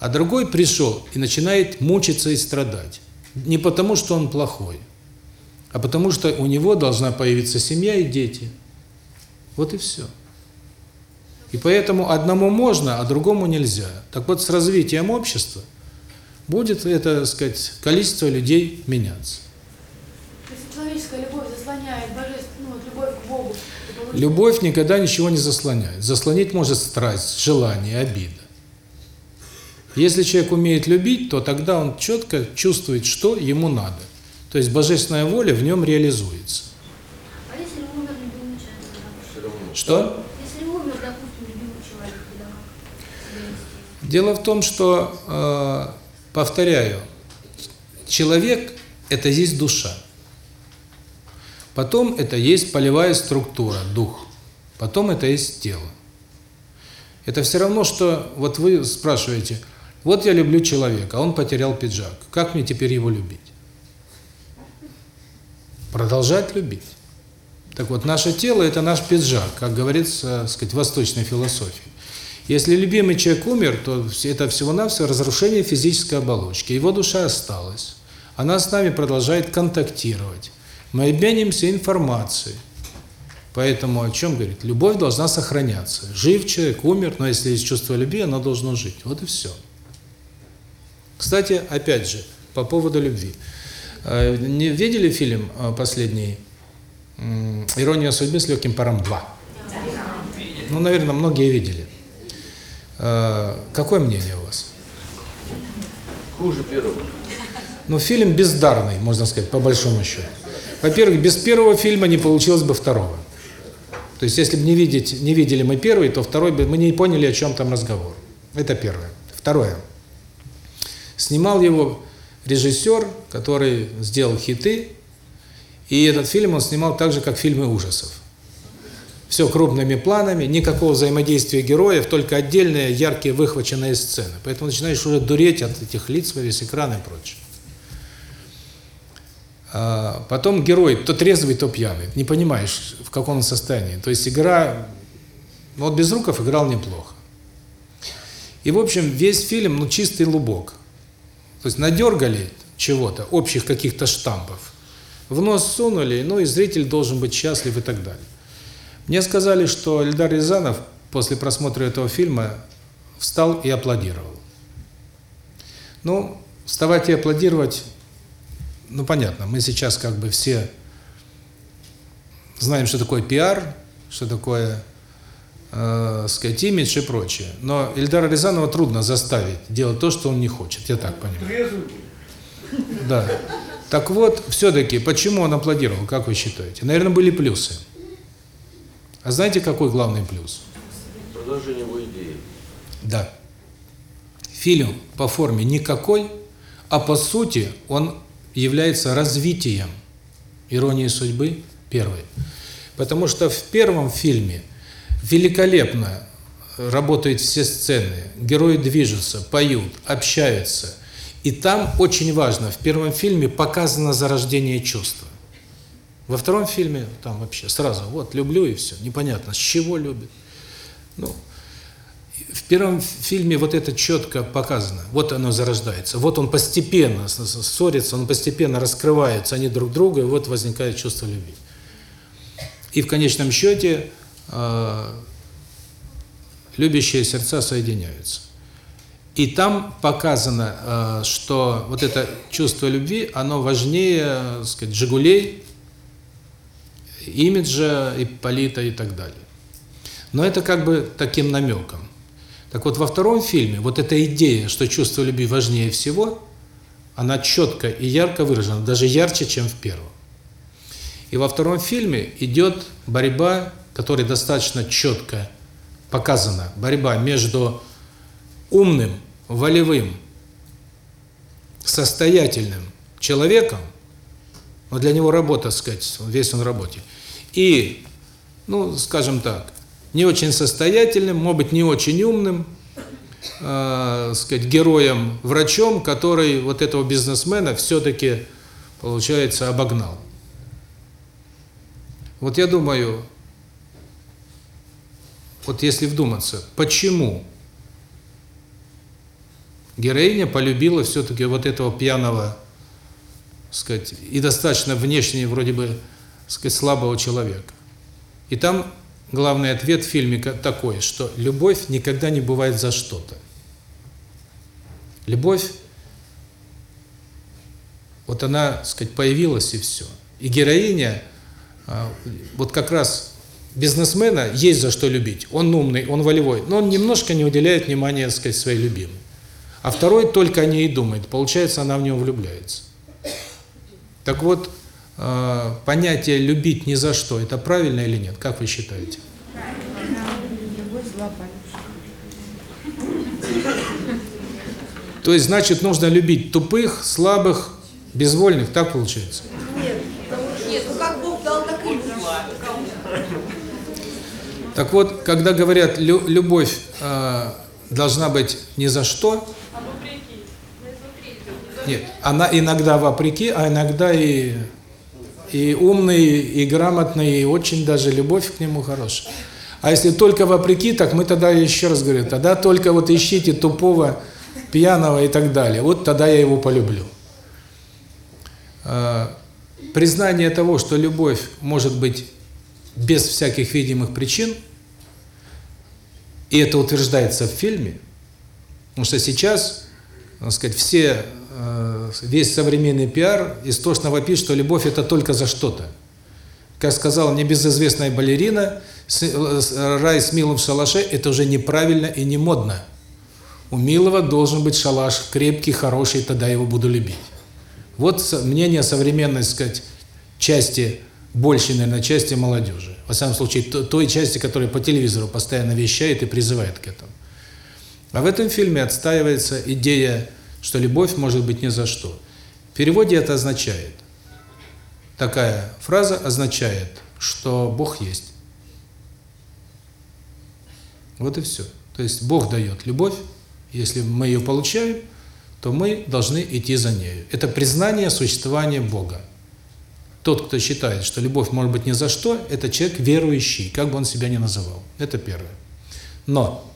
А другой пришел и начинает мучиться и страдать. Не потому, что он плохой, а потому что у него должна появиться семья и дети. Вот и все. И поэтому одному можно, а другому нельзя. Так вот, с развитием общества будет это, так сказать, количество людей меняться. Если человеческая любовь заслоняет божественную, ну, любовь к Богу, то получается- Любовь никогда ничего не заслоняет. Заслонить может страсть, желание, обида. Если человек умеет любить, то тогда он четко чувствует, что ему надо. То есть божественная воля в нем реализуется. А если умер равно. Что? Если умер, допустим, любимый человек, тогда как себя вести? Дело в том, что, э, повторяю, человек – это есть душа. Потом это есть полевая структура, дух. Потом это есть тело. Это все равно, что вот вы спрашиваете, вот я люблю человека, а он потерял пиджак. Как мне теперь его любить? Продолжать любить. Так вот, наше тело – это наш пиджак, как говорится, так сказать, в восточной философии. Если любимый человек умер, то это всего-навсего разрушение физической оболочки. Его душа осталась. Она с нами продолжает контактировать. Мы обменимся информацией. Поэтому о чем говорит? Любовь должна сохраняться. Жив человек, умер, но если есть чувство любви, оно должно жить. Вот и все. Кстати, опять же, по поводу любви. Э, Не видели фильм э, последний «Ирония судьбы с легким паром 2»? Ну, наверное, многие видели. Э, Какое мнение у вас? Хуже первого. Ну, фильм бездарный, можно сказать, по большому счету. Во-первых, без первого фильма не получилось бы второго. То есть, если бы не, видеть, не видели мы первый, то второй бы мы не поняли, о чем там разговор. Это первое. Второе. Снимал его режиссер, который сделал хиты, и этот фильм он снимал так же, как фильмы ужасов. Все крупными планами, никакого взаимодействия героев, только отдельные яркие выхваченные сцены. Поэтому начинаешь уже дуреть от этих лиц во весь экран и прочее. А потом герой то трезвый, то пьяный. Не понимаешь, в каком он состоянии. То есть игра... Ну, вот Безруков играл неплохо. И, в общем, весь фильм, ну, чистый лубок. То есть надергали чего-то, общих каких-то штампов, в нос сунули, ну и зритель должен быть счастлив и так далее. Мне сказали, что Эльдар Рязанов после просмотра этого фильма встал и аплодировал. Ну, вставать и аплодировать, ну понятно, мы сейчас как бы все знаем, что такое пиар, что такое, э, сказать, имидж и прочее. Но Эльдара Рязанова трудно заставить делать то, что он не хочет, я так понимаю. Да. Так вот, все-таки, почему он аплодировал, как вы считаете? Наверное, были плюсы. А знаете, какой главный плюс? Продолжение его идеи. Да. Фильм по форме никакой, а по сути он является развитием иронии судьбы первой. Потому что в первом фильме великолепно работают все сцены, герои движутся, поют, общаются. И там очень важно, в первом фильме показано зарождение чувства. Во втором фильме там вообще сразу, вот, люблю и все, непонятно, с чего любит. Ну, в первом фильме вот это четко показано. Вот оно зарождается. Вот он постепенно ссорится, он постепенно раскрывается, они друг друга, и вот возникает чувство любви. И в конечном счете э, любящие сердца соединяются. И там показано, э, что вот это чувство любви, оно важнее, э, так сказать, «Жигулей», имиджа, Ипполита и так далее. Но это как бы таким намеком. Так вот, во втором фильме вот эта идея, что чувство любви важнее всего, она четко и ярко выражена, даже ярче, чем в первом. И во втором фильме идет борьба, которая достаточно четко показана, борьба между умным, волевым, состоятельным человеком, но для него работа, так сказать, весь он в работе, и, ну, скажем так, не очень состоятельным, может быть, не очень умным, э, сказать, героем, врачом, который вот этого бизнесмена все-таки, получается, обогнал. Вот я думаю, вот если вдуматься, почему героиня полюбила все-таки вот этого пьяного, сказать, и достаточно внешне вроде бы, сказать, слабого человека. И там главный ответ в фильме такой, что любовь никогда не бывает за что-то. Любовь, вот она, сказать, появилась и все. И героиня, а, вот как раз бизнесмена есть за что любить. Он умный, он волевой, но он немножко не уделяет внимания, сказать, своей любимой. А второй только о ней и думает. Получается, она в него влюбляется. Так вот, э, понятие «любить ни за что» – это правильно или нет? Как вы считаете? То есть, значит, нужно любить тупых, слабых, безвольных, так получается? Нет, ну так вот, когда говорят «лю- «любовь э, должна быть ни за что». Нет, она иногда вопреки, а иногда и, и умный, и грамотный, и очень даже любовь к нему хорошая. А если только вопреки, так мы тогда, еще раз говорю, тогда только вот ищите тупого, пьяного и так далее. Вот тогда я его полюблю. Э, Признание того, что любовь может быть без всяких видимых причин, и это утверждается в фильме, потому что сейчас, так сказать, все, весь современный пиар истошно вопит, что любовь – это только за что-то. Как сказала небезызвестная балерина, с- э, рай с милым в шалаше – это уже неправильно и не модно. У милого должен быть шалаш крепкий, хороший, тогда его буду любить. Вот мнение современной, сказать, части, большей, наверное, части молодежи. Во всяком случае, то- той части, которая по телевизору постоянно вещает и призывает к этому. А в этом фильме отстаивается идея, что любовь может быть ни за что. В переводе это означает, такая фраза означает, что Бог есть. Вот и все. То есть Бог дает любовь, если мы ее получаем, то мы должны идти за нею. Это признание существования Бога. Тот, кто считает, что любовь может быть ни за что, это человек верующий, как бы он себя ни называл. Это первое. Но,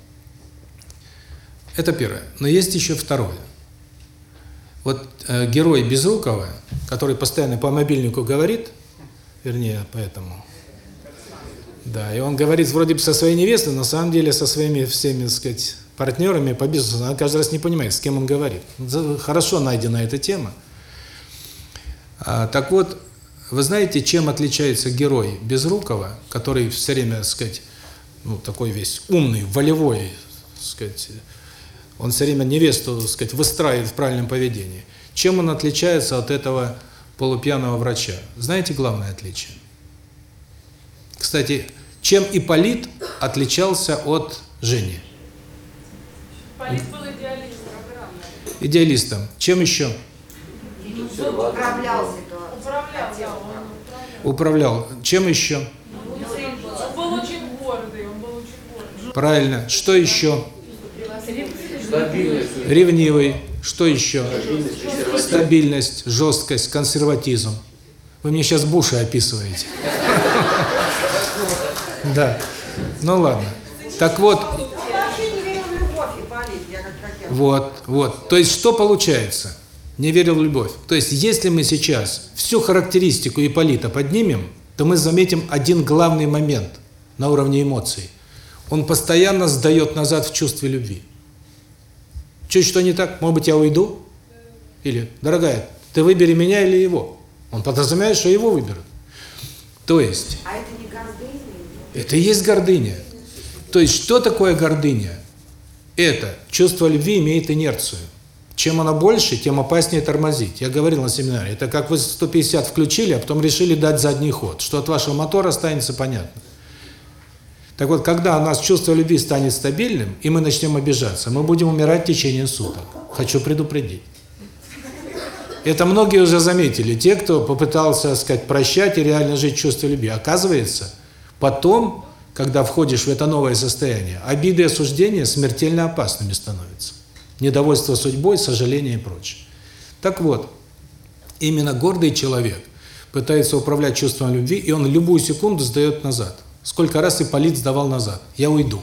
это первое. Но есть еще второе. Вот э, герой Безрукова, который постоянно по мобильнику говорит, вернее, поэтому, да, и он говорит вроде бы со своей невестой, но на самом деле со своими всеми, так сказать, партнерами по бизнесу, она каждый раз не понимает, с кем он говорит. Хорошо найдена эта тема. А, так вот, вы знаете, чем отличается герой Безрукова, который все время, так сказать, ну, такой весь умный, волевой, так сказать, он все время невесту, так сказать, выстраивает в правильном поведении. Чем он отличается от этого полупьяного врача? Знаете главное отличие? Кстати, чем Ипполит отличался от Жени? Полис был идеалистом. Идеалистом. Чем еще? Управлял, он управлял. Управлял. Чем еще? Он был очень гордый, он был очень гордый. Правильно. Что еще? Ревнивый. Что еще? Стабильность, жесткость, консерватизм. Вы мне сейчас Буша описываете. Да. Ну ладно. Так вот, Вот, вот. То есть что получается? Не верил в любовь. То есть если мы сейчас всю характеристику Ипполита поднимем, то мы заметим один главный момент на уровне эмоций. Он постоянно сдает назад в чувстве любви. Чуть что не так, может быть, я уйду? Или, дорогая, ты выбери меня или его? Он подразумевает, что его выберут. То есть... А это не гордыня? Это и есть гордыня. То есть, что такое гордыня? Это чувство любви имеет инерцию. Чем она больше, тем опаснее тормозить. Я говорил на семинаре, это как вы 150 включили, а потом решили дать задний ход. Что от вашего мотора останется понятно. Так вот, когда у нас чувство любви станет стабильным, и мы начнем обижаться, мы будем умирать в течение суток. Хочу предупредить. Это многие уже заметили, те, кто попытался, так сказать, прощать и реально жить в чувстве любви. Оказывается, потом, когда входишь в это новое состояние, обиды и осуждения смертельно опасными становятся. Недовольство судьбой, сожаление и прочее. Так вот, именно гордый человек пытается управлять чувством любви, и он любую секунду сдает назад. Сколько раз Ипполит сдавал назад? Я уйду.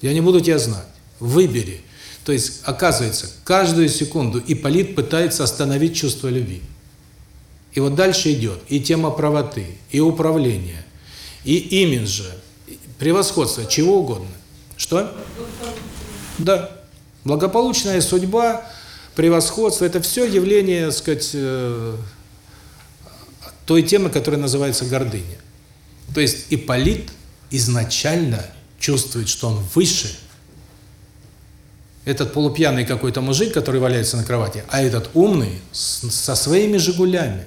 Я не буду тебя знать. Выбери. То есть, оказывается, каждую секунду Ипполит пытается остановить чувство любви. И вот дальше идет и тема правоты, и управления, и имиджа, и превосходства, чего угодно. Что? Да. Благополучная судьба, превосходство – это все явление, так сказать, э, той темы, которая называется гордыня. То есть Ипполит изначально чувствует, что он выше. Этот полупьяный какой-то мужик, который валяется на кровати, а этот умный, с, со своими «Жигулями»,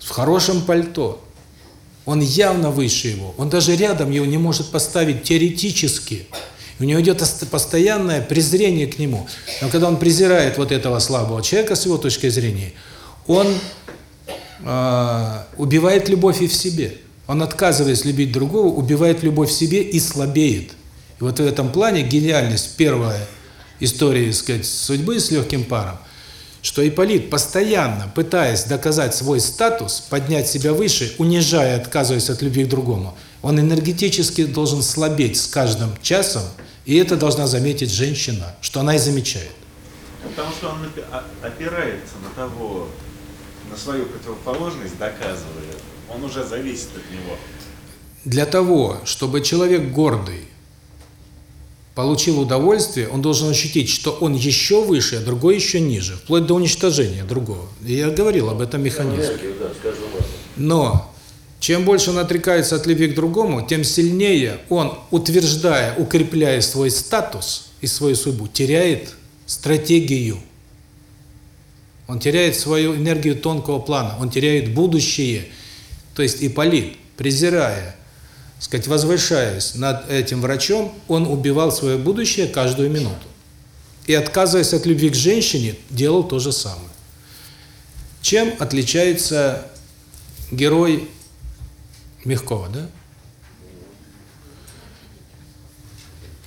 в хорошем пальто. Он явно выше его. Он даже рядом его не может поставить теоретически. У него идет постоянное презрение к нему. Но когда он презирает вот этого слабого человека с его точки зрения, он убивает любовь и в себе. Он, отказываясь любить другого, убивает любовь в себе и слабеет. И вот в этом плане гениальность первая истории, сказать, судьбы с легким паром, что Ипполит, постоянно пытаясь доказать свой статус, поднять себя выше, унижая, отказываясь от любви к другому, он энергетически должен слабеть с каждым часом, и это должна заметить женщина, что она и замечает. Потому что он опирается на того, на свою противоположность, доказывает. Он уже зависит от него. Для того, чтобы человек гордый получил удовольствие, он должен ощутить, что он еще выше, а другой еще ниже, вплоть до уничтожения другого. И я говорил об этом механизме. Но чем больше он отрекается от любви к другому, тем сильнее он, утверждая, укрепляя свой статус и свою судьбу, теряет стратегию. Он теряет свою энергию тонкого плана, он теряет будущее. То есть Ипполит, презирая сказать, возвышаясь над этим врачом, он убивал свое будущее каждую минуту. И отказываясь от любви к женщине, делал то же самое. Чем отличается герой Мягкова, да?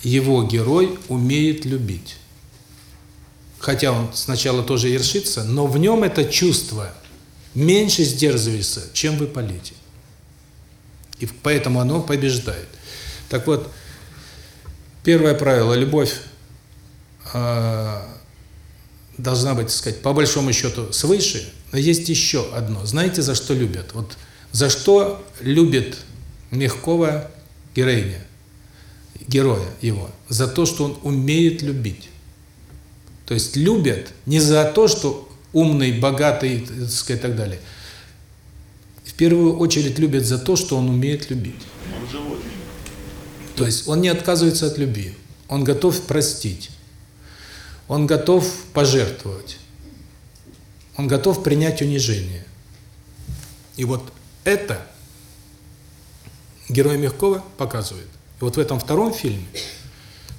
Его герой умеет любить. Хотя он сначала тоже ершится, но в нем это чувство меньше сдерживается, чем в Ипполите. И поэтому оно побеждает. Так вот, первое правило – любовь э, должна быть, так сказать, по большому счету свыше, но есть еще одно. Знаете, за что любят? Вот за что любит Мягкова героиня, героя его? За то, что он умеет любить. То есть любят не за то, что умный, богатый, так сказать, и так далее – в первую очередь любят за то, что он умеет любить. То есть он не отказывается от любви. Он готов простить. Он готов пожертвовать. Он готов принять унижение. И вот это герой Мягкова показывает. И вот в этом втором фильме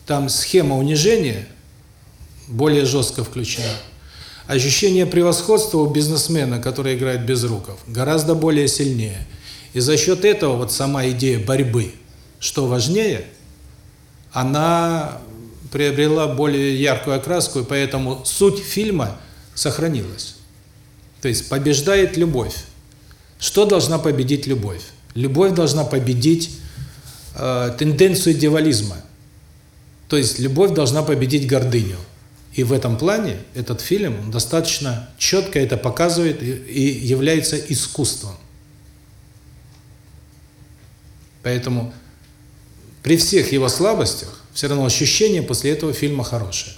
там схема унижения более жестко включена. Ощущение превосходства у бизнесмена, который играет без руков, гораздо более сильнее. И за счет этого вот сама идея борьбы, что важнее, она приобрела более яркую окраску, и поэтому суть фильма сохранилась. То есть побеждает любовь. Что должна победить любовь? Любовь должна победить э, тенденцию дьяволизма. То То есть любовь должна победить гордыню. И в этом плане этот фильм достаточно четко это показывает и, является искусством. Поэтому при всех его слабостях все равно ощущение после этого фильма хорошее.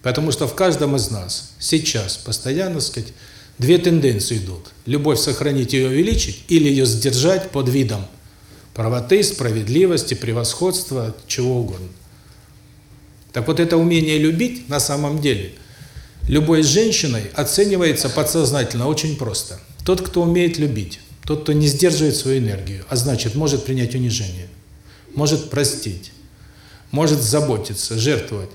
Потому что в каждом из нас сейчас постоянно, так сказать, две тенденции идут. Любовь сохранить ее увеличить или ее сдержать под видом правоты, справедливости, превосходства, чего угодно. Так вот это умение любить на самом деле любой женщиной оценивается подсознательно очень просто. Тот, кто умеет любить, тот, кто не сдерживает свою энергию, а значит, может принять унижение, может простить, может заботиться, жертвовать.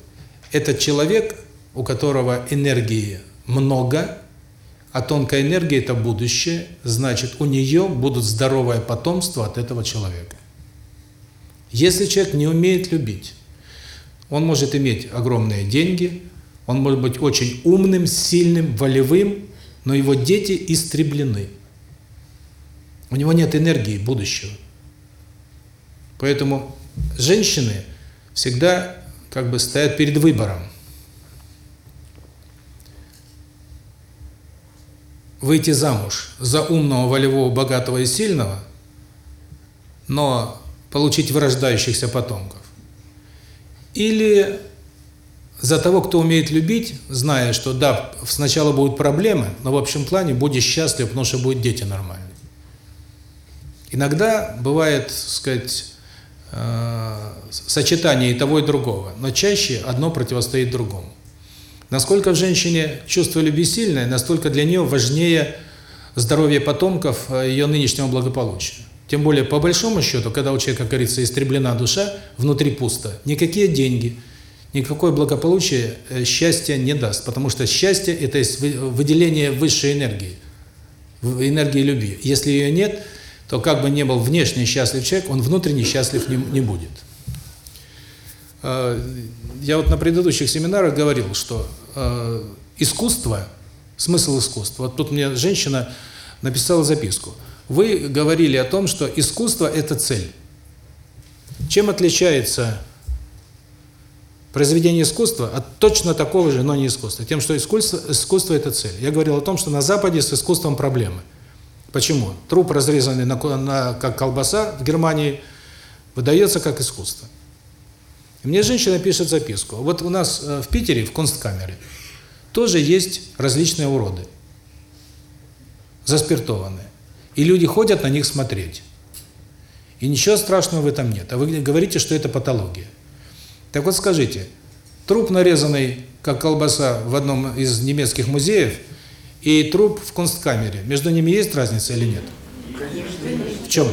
Это человек, у которого энергии много, а тонкая энергия – это будущее, значит, у нее будут здоровое потомство от этого человека. Если человек не умеет любить, он может иметь огромные деньги, он может быть очень умным, сильным, волевым, но его дети истреблены. У него нет энергии будущего. Поэтому женщины всегда как бы стоят перед выбором. Выйти замуж за умного, волевого, богатого и сильного, но получить вырождающихся потомков. Или за того, кто умеет любить, зная, что да, сначала будут проблемы, но в общем плане будешь счастлив, потому что будут дети нормальные. Иногда бывает, так сказать, э, сочетание и того, и другого, но чаще одно противостоит другому. Насколько в женщине чувство любви сильное, настолько для нее важнее здоровье потомков э, ее нынешнего благополучия. Тем более, по большому счету, когда у человека, как говорится, истреблена душа, внутри пусто, никакие деньги, никакое благополучие э, счастья не даст, потому что счастье – это есть выделение высшей энергии, энергии любви. Если ее нет – то как бы не был внешне счастлив человек, он внутренне счастлив не, не будет. А, я вот на предыдущих семинарах говорил, что э, искусство, смысл искусства. Вот тут мне женщина написала записку. Вы говорили о том, что искусство – это цель. Чем отличается произведение искусства от точно такого же, но не искусства? Тем, что искусство, искусство – это цель. Я говорил о том, что на Западе с искусством проблемы – Почему? Труп, разрезанный на, на, как колбаса в Германии, выдается как искусство. И мне женщина пишет записку. Вот у нас э, в Питере, в Консткамере, тоже есть различные уроды, заспиртованные. И люди ходят на них смотреть. И ничего страшного в этом нет. А вы говорите, что это патология. Так вот скажите, труп, нарезанный как колбаса в одном из немецких музеев – и труп в консткамере. Между ними есть разница или нет? В чем?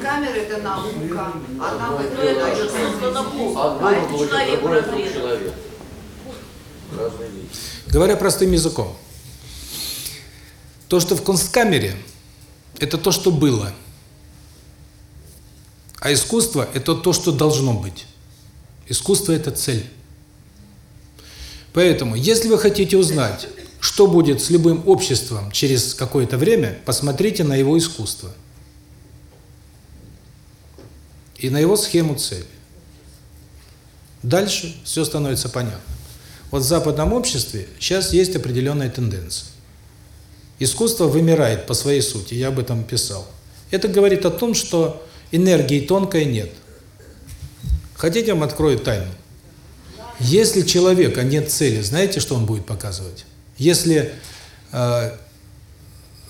Камера это наука, а там Ну, это же создано А а это человек другой друг разрезан. человек. Разные вещи. Говоря простым языком, то, что в консткамере, это то, что было. А искусство – это то, что должно быть. Искусство – это цель. Поэтому, если вы хотите узнать, что будет с любым обществом через какое-то время, посмотрите на его искусство. И на его схему цели. Дальше все становится понятно. Вот в западном обществе сейчас есть определенная тенденция. Искусство вымирает по своей сути, я об этом писал. Это говорит о том, что энергии тонкой нет. Хотите, я вам открою тайну? Если человека нет цели, знаете, что он будет показывать? Если, э,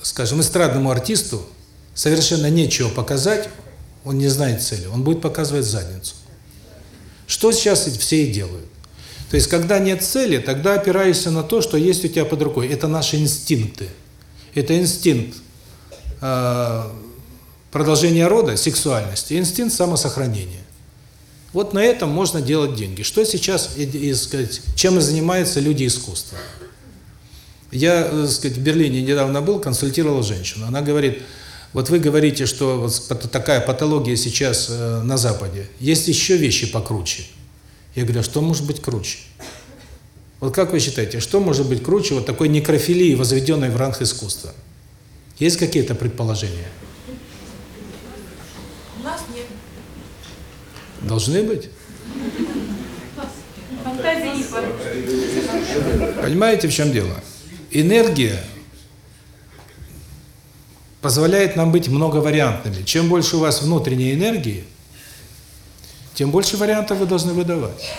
скажем, эстрадному артисту совершенно нечего показать, он не знает цели, он будет показывать задницу. Что сейчас все и делают. То есть, когда нет цели, тогда опираешься на то, что есть у тебя под рукой. Это наши инстинкты. Это инстинкт э, продолжения рода, сексуальности, инстинкт самосохранения. Вот на этом можно делать деньги. Что сейчас, сказать, чем и занимаются люди искусства? Я, э, сказать, в Берлине недавно был, консультировал женщину. Она говорит, вот вы говорите, что вот такая патология сейчас э, на Западе. Есть еще вещи покруче. Я говорю, а что может быть круче? Вот как вы считаете, что может быть круче вот такой некрофилии, возведенной в ранг искусства? Есть какие-то предположения? У нас нет. Должны быть. Фантазии. Понимаете, в чем дело? Энергия позволяет нам быть многовариантными. Чем больше у вас внутренней энергии, тем больше вариантов вы должны выдавать.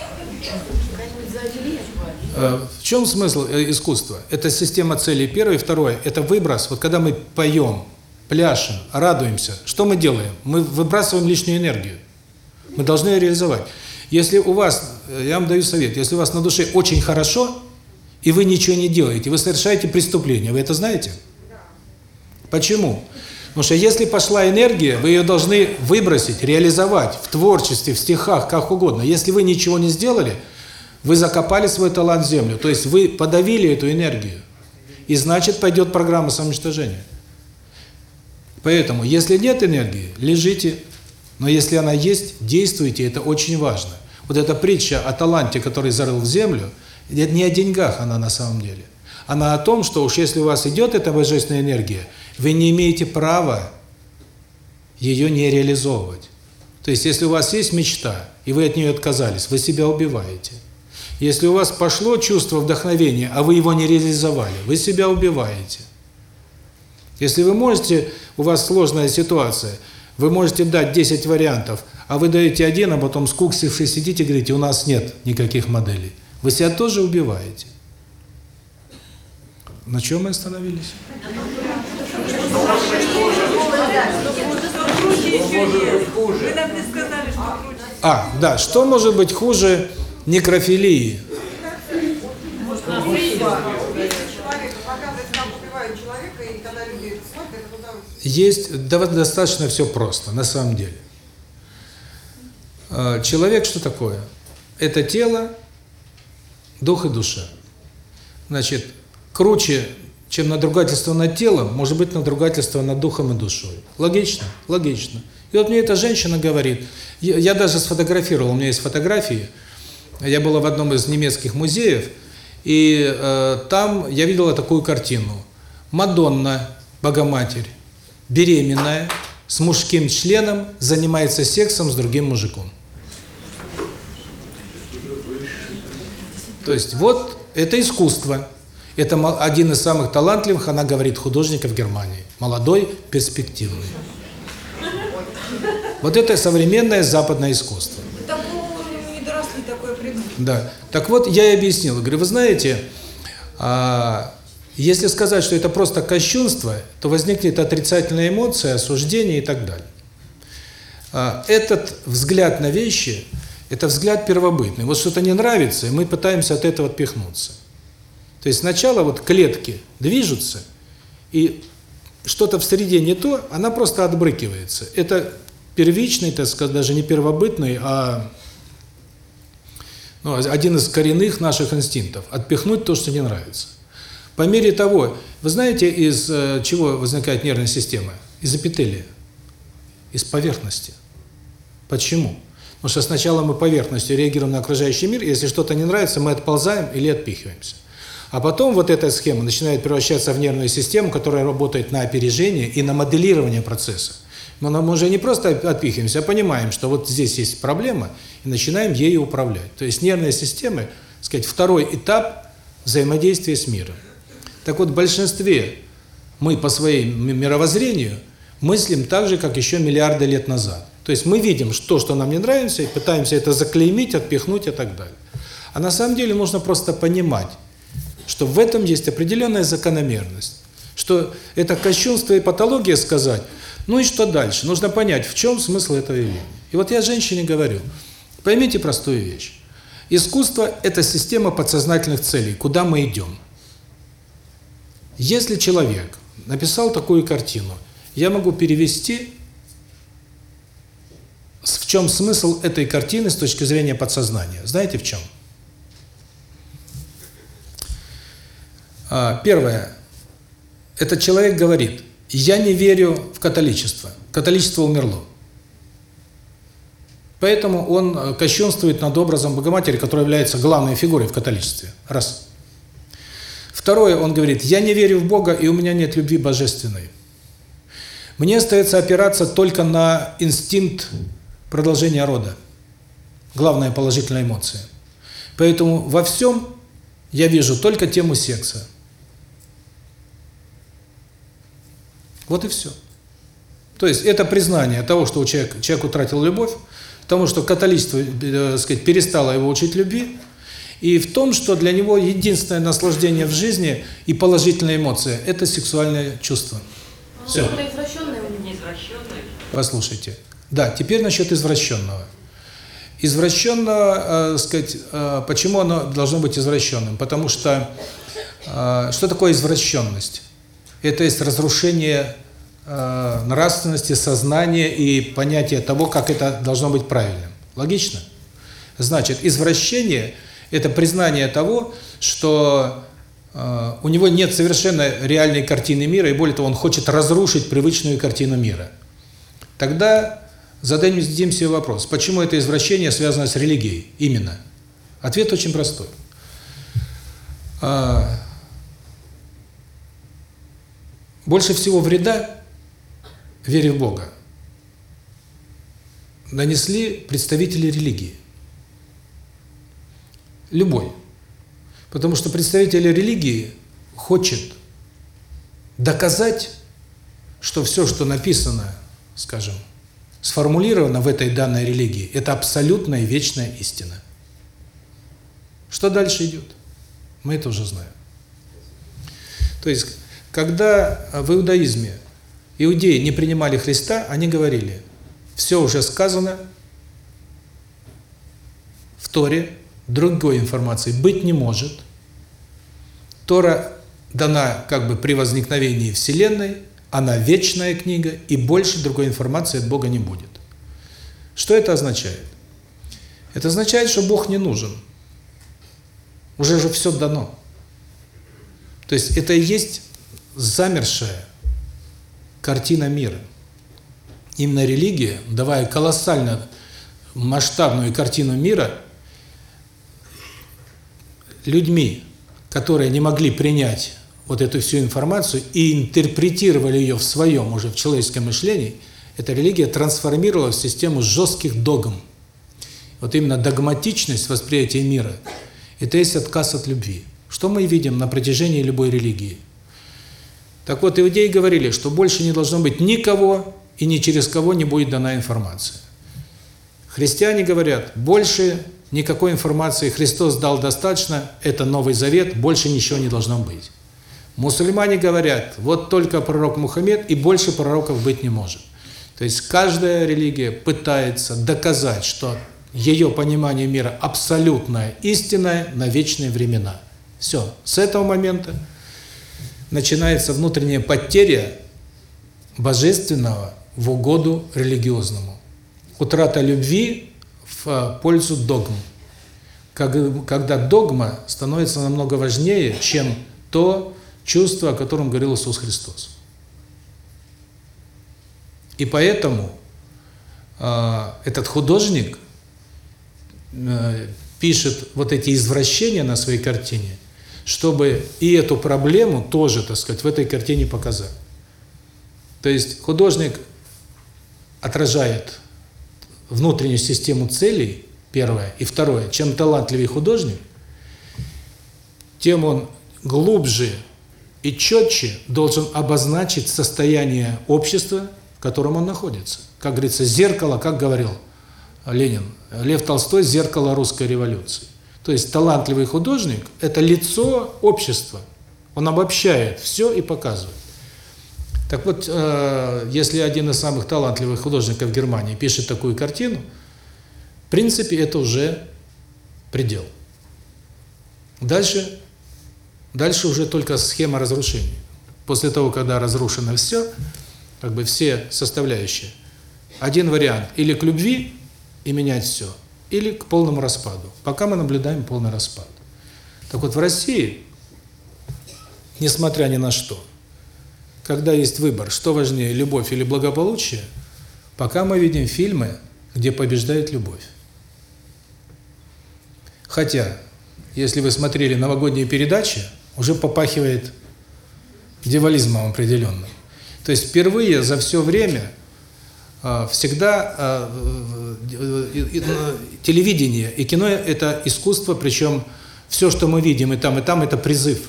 Э, В чем смысл э, искусства? Это система целей первое, второе – это выброс. Вот когда мы поем, пляшем, радуемся, что мы делаем? Мы выбрасываем лишнюю энергию. Мы должны ее реализовать. Если у вас, э, я вам даю совет, если у вас на душе очень хорошо, и вы ничего не делаете, вы совершаете преступление, вы это знаете? Почему? Потому что если пошла энергия, вы ее должны выбросить, реализовать в творчестве, в стихах, как угодно. Если вы ничего не сделали, вы закопали свой талант в землю. То есть вы подавили эту энергию. И значит пойдет программа самоуничтожения. Поэтому, если нет энергии, лежите. Но если она есть, действуйте, это очень важно. Вот эта притча о таланте, который зарыл в землю, это не о деньгах она на самом деле. Она о том, что уж если у вас идет эта божественная энергия, вы не имеете права ее не реализовывать. То есть, если у вас есть мечта, и вы от нее отказались, вы себя убиваете. Если у вас пошло чувство вдохновения, а вы его не реализовали, вы себя убиваете. Если вы можете, у вас сложная ситуация, вы можете дать 10 вариантов, а вы даете один, а потом скуксившись сидите и говорите, у нас нет никаких моделей. Вы себя тоже убиваете. На чем мы остановились? А, да, что может быть хуже некрофилии? Есть, да, достаточно все просто, на самом деле. А, Человек что такое? Это тело, дух и душа. Значит, круче, чем надругательство над телом, может быть надругательство над духом и душой. Логично? Логично. И вот мне эта женщина говорит, я, я даже сфотографировал, у меня есть фотографии, я была в одном из немецких музеев, и э, там я видела такую картину. Мадонна, Богоматерь, беременная, с мужским членом, занимается сексом с другим мужиком. То есть вот это искусство. Это один из самых талантливых, она говорит, художников Германии. Молодой, перспективный. Вот это современное западное искусство. Да. Так вот, я и объяснил. Говорю, вы знаете, а, если сказать, что это просто кощунство, то возникнет отрицательная эмоция, осуждение и так далее. А, этот взгляд на вещи – это взгляд первобытный. Вот что-то не нравится, и мы пытаемся от этого отпихнуться. То есть сначала вот клетки движутся, и что-то в среде не то, она просто отбрыкивается. Это первичный, так сказать, даже не первобытный, а ну, один из коренных наших инстинктов – отпихнуть то, что не нравится. По мере того, вы знаете, из э, чего возникает нервная система? Из эпителия, из поверхности. Почему? Потому что сначала мы поверхностью реагируем на окружающий мир, если что-то не нравится, мы отползаем или отпихиваемся. А потом вот эта схема начинает превращаться в нервную систему, которая работает на опережение и на моделирование процесса. Но мы уже не просто отпихиваемся, а понимаем, что вот здесь есть проблема, и начинаем ею управлять. То есть нервная система, сказать, второй этап взаимодействия с миром. Так вот, в большинстве мы по своему мировоззрению мыслим так же, как еще миллиарды лет назад. То есть мы видим то, что нам не нравится, и пытаемся это заклеймить, отпихнуть и так далее. А на самом деле нужно просто понимать, что в этом есть определенная закономерность. Что это кощунство и патология сказать, ну и что дальше? Нужно понять, в чем смысл этого явления. И вот я женщине говорю, поймите простую вещь. Искусство – это система подсознательных целей, куда мы идем. Если человек написал такую картину, я могу перевести, в чем смысл этой картины с точки зрения подсознания. Знаете в чем? А, Первое. Этот человек говорит, я не верю в католичество. Католичество умерло. Поэтому он э, кощунствует над образом Богоматери, которая является главной фигурой в католичестве. Раз. Второе, он говорит, я не верю в Бога, и у меня нет любви божественной. Мне остается опираться только на инстинкт продолжения рода. Главная положительная эмоция. Поэтому во всем я вижу только тему секса. Вот и все. То есть это признание того, что у человека, человек утратил любовь, тому, что католичество, э, сказать, перестало его учить любви, и в том, что для него единственное наслаждение в жизни и положительная эмоция – это сексуальное чувство. Все. Это извращенное у него. Послушайте. Да, теперь насчет извращенного. Извращенного, э, сказать, э, почему оно должно быть извращенным? Потому что э, что такое извращенность? Это есть разрушение э, нравственности, сознания и понятия того, как это должно быть правильным. Логично? Значит, извращение – это признание того, что э, у него нет совершенно реальной картины мира, и более того, он хочет разрушить привычную картину мира. Тогда зададим себе вопрос, почему это извращение связано с религией именно? Ответ очень простой. А, больше всего вреда вере в Бога нанесли представители религии. Любой. Потому что представитель религии хочет доказать, что все, что написано, скажем, сформулировано в этой данной религии, это абсолютная вечная истина. Что дальше идет? Мы это уже знаем. То есть, когда в иудаизме иудеи не принимали Христа, они говорили, все уже сказано в Торе, другой информации быть не может. Тора дана как бы при возникновении Вселенной, она вечная книга, и больше другой информации от Бога не будет. Что это означает? Это означает, что Бог не нужен. Уже же все дано. То есть это и есть замершая картина мира. Именно религия, давая колоссально масштабную картину мира, людьми, которые не могли принять вот эту всю информацию и интерпретировали ее в своем уже в человеческом мышлении, эта религия трансформировалась в систему жестких догм. Вот именно догматичность восприятия мира – это есть отказ от любви. Что мы видим на протяжении любой религии? Так вот, иудеи говорили, что больше не должно быть никого и ни через кого не будет дана информация. Христиане говорят, больше никакой информации Христос дал достаточно, это Новый Завет, больше ничего не должно быть. Мусульмане говорят, вот только пророк Мухаммед и больше пророков быть не может. То есть каждая религия пытается доказать, что ее понимание мира абсолютное, истинное на вечные времена. Все. С этого момента начинается внутренняя потеря божественного в угоду религиозному. Утрата любви в э, пользу догм. Когда догма становится намного важнее, чем то чувство, о котором говорил Иисус Христос. И поэтому э, этот художник э, пишет вот эти извращения на своей картине, чтобы и эту проблему тоже, так сказать, в этой картине показать. То есть художник отражает внутреннюю систему целей, первое, и второе, чем талантливее художник, тем он глубже и четче должен обозначить состояние общества, в котором он находится. Как говорится, зеркало, как говорил Ленин, Лев Толстой – зеркало русской революции. То есть талантливый художник – это лицо общества. Он обобщает все и показывает. Так вот, э, если один из самых талантливых художников Германии пишет такую картину, в принципе, это уже предел. Дальше, дальше уже только схема разрушения. После того, когда разрушено все, как бы все составляющие, один вариант – или к любви и менять все, или к полному распаду. Пока мы наблюдаем полный распад. Так вот, в России, несмотря ни на что, когда есть выбор, что важнее, любовь или благополучие, пока мы видим фильмы, где побеждает любовь. Хотя, если вы смотрели новогодние передачи, уже попахивает дьяволизмом определенным. То есть впервые за все время всегда а, э, э, э, телевидение и кино – это искусство, причем все, что мы видим и там, и там – это призыв.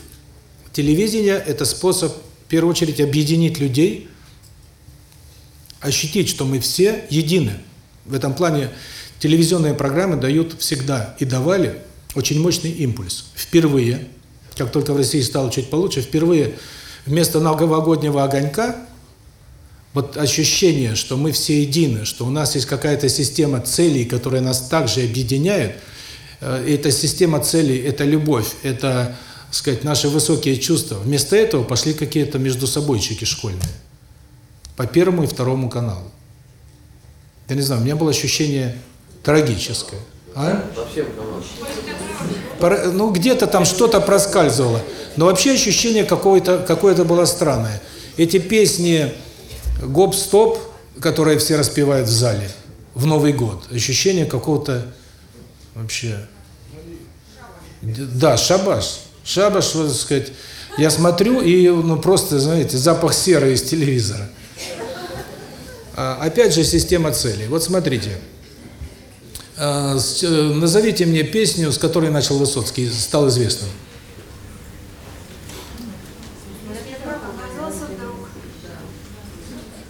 Телевидение – это способ, в первую очередь, объединить людей, ощутить, что мы все едины. В этом плане телевизионные программы дают всегда и давали очень мощный импульс. Впервые, как только в России стало чуть получше, впервые вместо новогоднего огонька вот ощущение, что мы все едины, что у нас есть какая-то система целей, которая нас также объединяет, э, эта система целей – это любовь, это, сказать, наши высокие чувства. Вместо этого пошли какие-то между собойчики школьные по первому и второму каналу. Я не знаю, у меня было ощущение трагическое. А? Ну, где-то там что-то проскальзывало. Но вообще ощущение какое-то какое-то было странное. Эти песни «Гоп-стоп», которые все распевают в зале в Новый год, ощущение какого-то вообще... Да, шабаш. Шабаш, так сказать, я смотрю, и ну просто, знаете, запах серы из телевизора. А, опять же, система целей. Вот смотрите. А, с- э, назовите мне песню, с которой начал Высоцкий, стал известным.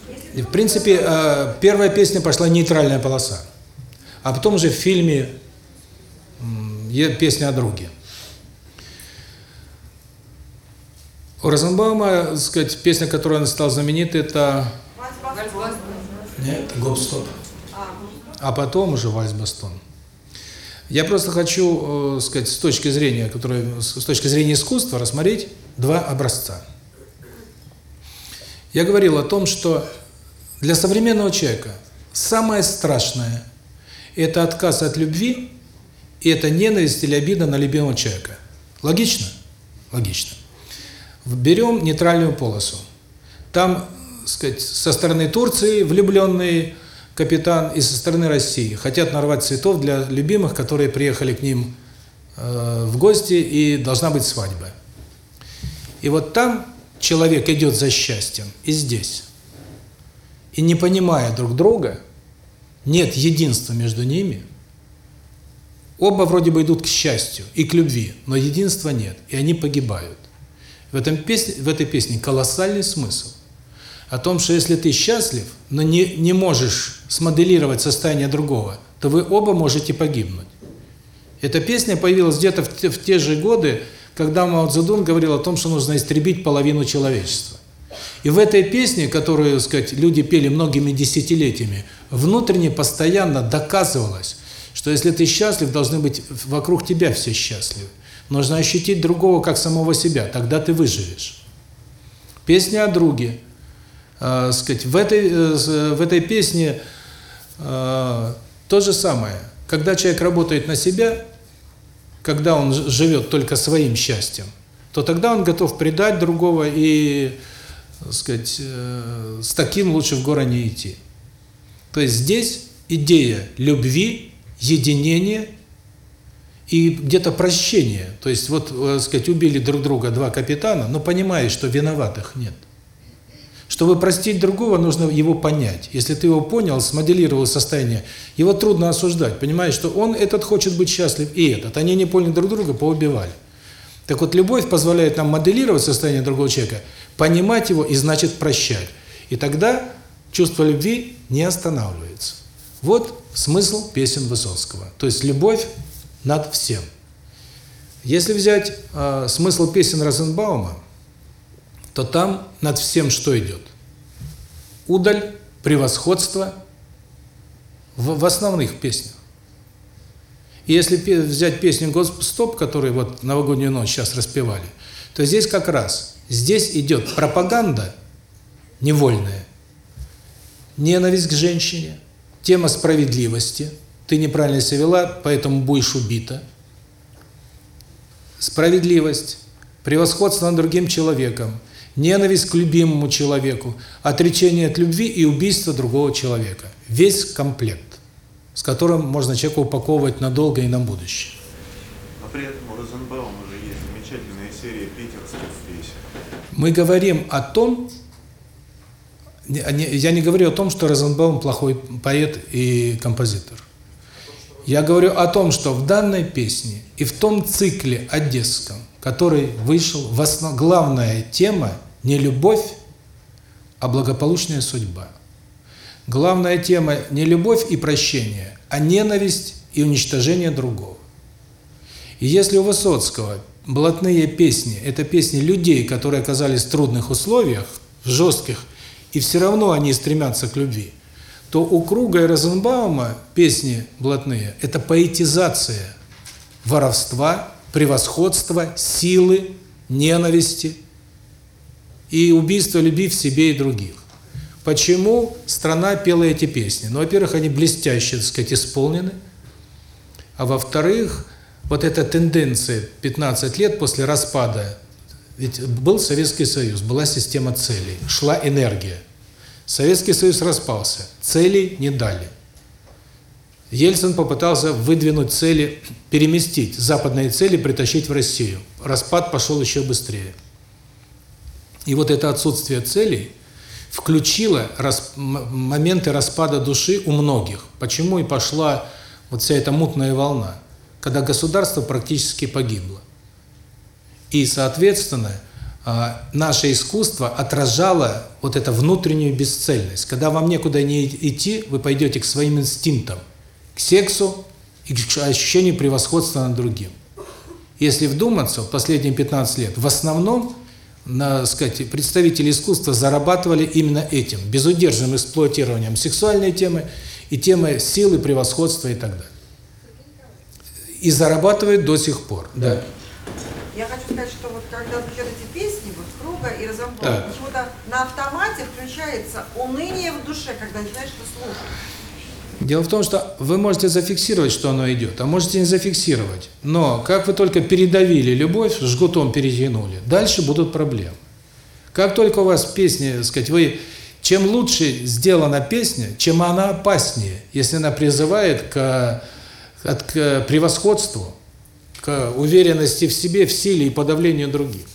И, в принципе, э, первая песня пошла «Нейтральная полоса». А потом уже в фильме песня о друге. У Розенбаума, так сказать, песня, которой он стал знаменит, это... Нет, гоп-стоп. А потом уже вальс-бастон. Я просто хочу, э, сказать, с точки зрения, которая, с точки зрения искусства, рассмотреть два образца. Я говорил о том, что для современного человека самое страшное – это отказ от любви, и это ненависть или обида на любимого человека. Логично? Логично. Берем нейтральную полосу. Там, сказать, со стороны Турции влюбленный капитан и со стороны России хотят нарвать цветов для любимых, которые приехали к ним э, в гости, и должна быть свадьба. И вот там человек идет за счастьем, и здесь. И не понимая друг друга, нет единства между ними, оба вроде бы идут к счастью и к любви, но единства нет, и они погибают. В, этом песне, в этой песне колоссальный смысл. О том, что если ты счастлив, но не, не можешь смоделировать состояние другого, то вы оба можете погибнуть. Эта песня появилась где-то в те, в те же годы, когда Мао Цзэдун говорил о том, что нужно истребить половину человечества. И в этой песне, которую, так сказать, люди пели многими десятилетиями, внутренне постоянно доказывалось, что если ты счастлив, должны быть вокруг тебя все счастливы. Нужно ощутить другого как самого себя, тогда ты выживешь. Песня о друге. Э, сказать, в этой э, с- в этой песне э, то же самое. Когда человек работает на себя, когда он живет только своим счастьем, то тогда он готов предать другого и, так сказать, э, с таким лучше в горы не идти. То есть здесь идея любви, единения и где-то прощения. То есть вот, э, так сказать, убили друг друга два капитана, но понимая, что виноватых нет. Чтобы простить другого, нужно его понять. Если ты его понял, смоделировал состояние, его трудно осуждать. Понимаешь, что он этот хочет быть счастлив, и этот. Они не поняли друг друга, поубивали. Так вот, любовь позволяет нам моделировать состояние другого человека, понимать его и, значит, прощать. И тогда чувство любви не останавливается. Вот смысл песен Высоцкого. То есть любовь над всем. Если взять э, смысл песен Розенбаума, то там над всем что идет? Удаль, превосходство в, в основных песнях. И если взять песню «Гоп-стоп», которую вот новогоднюю ночь сейчас распевали, то здесь как раз, здесь идет пропаганда невольная, ненависть к женщине, тема справедливости, ты неправильно себя вела, поэтому будешь убита, справедливость, превосходство над другим человеком, ненависть к любимому человеку, отречение от любви и убийство другого человека. Весь комплект, с которым можно человека упаковывать надолго и на будущее. Но при этом у Розенбаума уже есть замечательная серия питерских песен. Мы говорим о том, я не говорю о том, что Розенбаум плохой поэт и композитор. Я говорю о том, что в данной песне и в том цикле одесском, который вышел, в основ... главная тема не любовь, а благополучная судьба. Главная тема не любовь и прощение, а ненависть и уничтожение другого. И если у Высоцкого блатные песни – это песни людей, которые оказались в трудных условиях, в жестких, и все равно они стремятся к любви, то у Круга и Розенбаума песни блатные – это поэтизация воровства, превосходства, силы, ненависти и убийства любви в себе и других. Почему страна пела эти песни? Ну, во-первых, они блестяще, так сказать, исполнены, а во-вторых, вот эта тенденция 15 лет после распада, ведь был Советский Союз, была система целей, шла энергия. Советский Союз распался, целей не дали. Ельцин попытался выдвинуть цели, переместить западные цели, притащить в Россию. Распад пошел еще быстрее. И вот это отсутствие целей включило рас, моменты распада души у многих. Почему и пошла вот вся эта мутная волна, когда государство практически погибло. И, соответственно, наше искусство отражало вот эту внутреннюю бесцельность. Когда вам некуда не идти, вы пойдете к своим инстинктам, к сексу и к ощущению превосходства над другим. Если вдуматься, в последние 15 лет, в основном, на, сказать, представители искусства зарабатывали именно этим, безудержным эксплуатированием сексуальной темы и темы силы, превосходства и так далее. И зарабатывают до сих пор. Да. Я хочу сказать, что вот когда звучат эти песни, вот Круга и Розенбаума, Да. почему-то на автомате включается уныние в душе, когда начинаешь это слушать. Дело в том, что вы можете зафиксировать, что оно идет, а можете не зафиксировать. Но как вы только передавили любовь, жгутом перетянули, дальше будут проблемы. Как только у вас песня, так сказать, вы чем лучше сделана песня, чем она опаснее, если она призывает к, от, к превосходству, к уверенности в себе, в силе и подавлению других.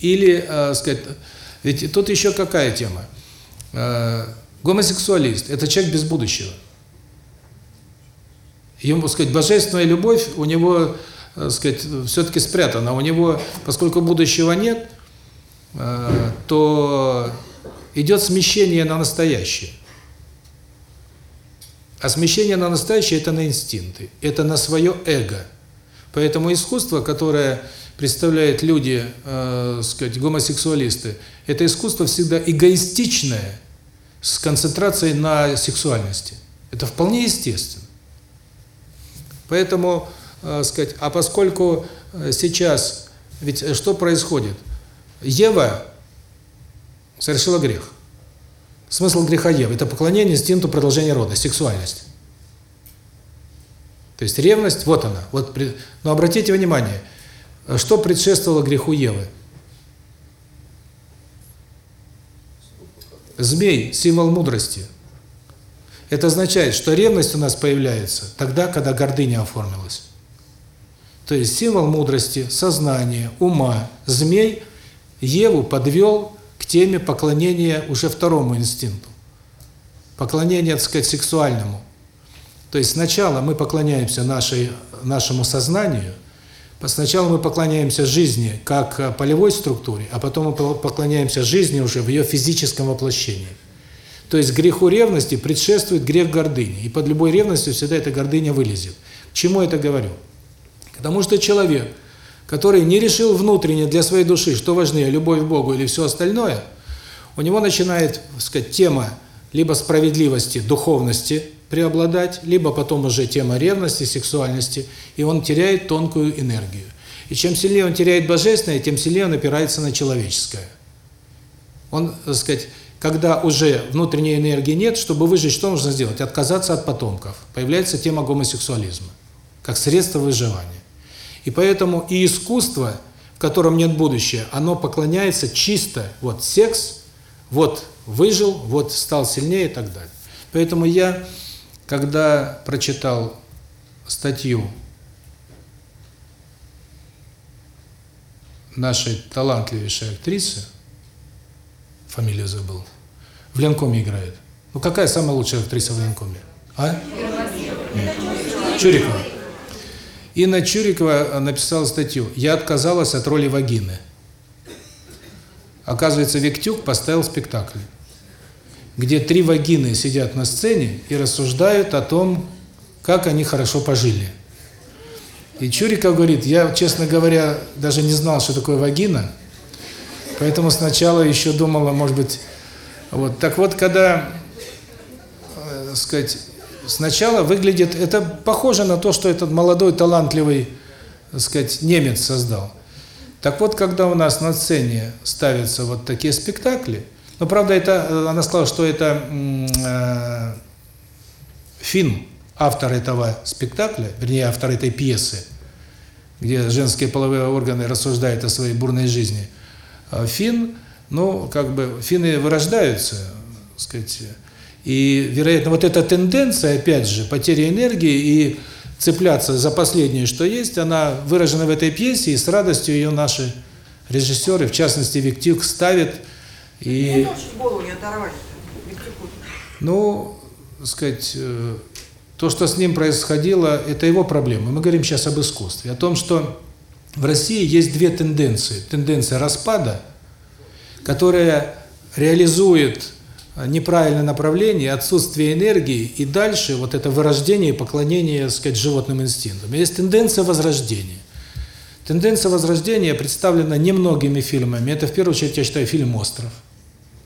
Или, э, сказать, ведь тут еще какая тема? Э, Гомосексуалист – это человек без будущего. Ему, сказать, божественная любовь у него, э, сказать, все-таки спрятана. У него, поскольку будущего нет, э, то идет смещение на настоящее. А смещение на настоящее – это на инстинкты, это на свое эго. Поэтому искусство, которое представляют люди, э, сказать, гомосексуалисты, это искусство всегда эгоистичное, с концентрацией на сексуальности. Это вполне естественно. Поэтому, э, сказать, а поскольку э, сейчас, ведь что происходит? Ева совершила грех. Смысл греха Евы – это поклонение инстинкту продолжения рода, сексуальность. То есть ревность, вот она. Вот, но обратите внимание, что предшествовало греху Евы? Змей – символ мудрости. Это означает, что ревность у нас появляется тогда, когда гордыня оформилась. То есть символ мудрости, сознания, ума. Змей Еву подвел теме поклонения уже второму инстинкту. Поклонение, так сказать, сексуальному. То есть сначала мы поклоняемся нашей, нашему сознанию, сначала мы поклоняемся жизни как э, полевой структуре, а потом мы поклоняемся жизни уже в ее физическом воплощении. То есть греху ревности предшествует грех гордыни, и под любой ревностью всегда эта гордыня вылезет. К чему это говорю? Потому что человек, который не решил внутренне для своей души, что важнее, любовь к Богу или все остальное, у него начинает, так сказать, тема либо справедливости, духовности преобладать, либо потом уже тема ревности, сексуальности, и он теряет тонкую энергию. И чем сильнее он теряет божественное, тем сильнее он опирается на человеческое. Он, так сказать, когда уже внутренней энергии нет, чтобы выжить, что нужно сделать? Отказаться от потомков. Появляется тема гомосексуализма, как средство выживания. И поэтому и искусство, в котором нет будущего, оно поклоняется чисто, вот секс, вот выжил, вот стал сильнее и так далее. Поэтому я, когда прочитал статью нашей талантливейшей актрисы фамилию забыл. В Ленкоме играет. Ну какая самая лучшая актриса в Ленкоме? А? Чурикова. Инна Чурикова написала статью «Я отказалась от роли вагины». Оказывается, Виктюк поставил спектакль, где три вагины сидят на сцене и рассуждают о том, как они хорошо пожили. И Чуриков говорит, я, честно говоря, даже не знал, что такое вагина, поэтому сначала еще думала, может быть, вот. Так вот, когда, э, сказать, сначала выглядит, это похоже на то, что этот молодой, талантливый, так сказать, немец создал. Так вот, когда у нас на сцене ставятся вот такие спектакли, но правда, это, э, она сказала, что это э, фин, автор этого спектакля, вернее, автор этой пьесы, где женские половые органы рассуждают о своей бурной жизни. А фин, ну, как бы, финны вырождаются, так сказать, и, вероятно, вот эта тенденция, опять же, потери энергии и цепляться за последнее, что есть, она выражена в этой пьесе, и с радостью ее наши режиссеры, в частности, Виктюк, ставят. И, Ну, сказать, э, то, что с ним происходило, это его проблема. Мы говорим сейчас об искусстве, о том, что в России есть две тенденции. Тенденция распада, которая реализует неправильное направление, отсутствие энергии и дальше вот это вырождение и поклонение, так сказать, животным инстинктам. Есть тенденция возрождения. Тенденция возрождения представлена немногими фильмами. Это, в первую очередь, я считаю, фильм «Остров».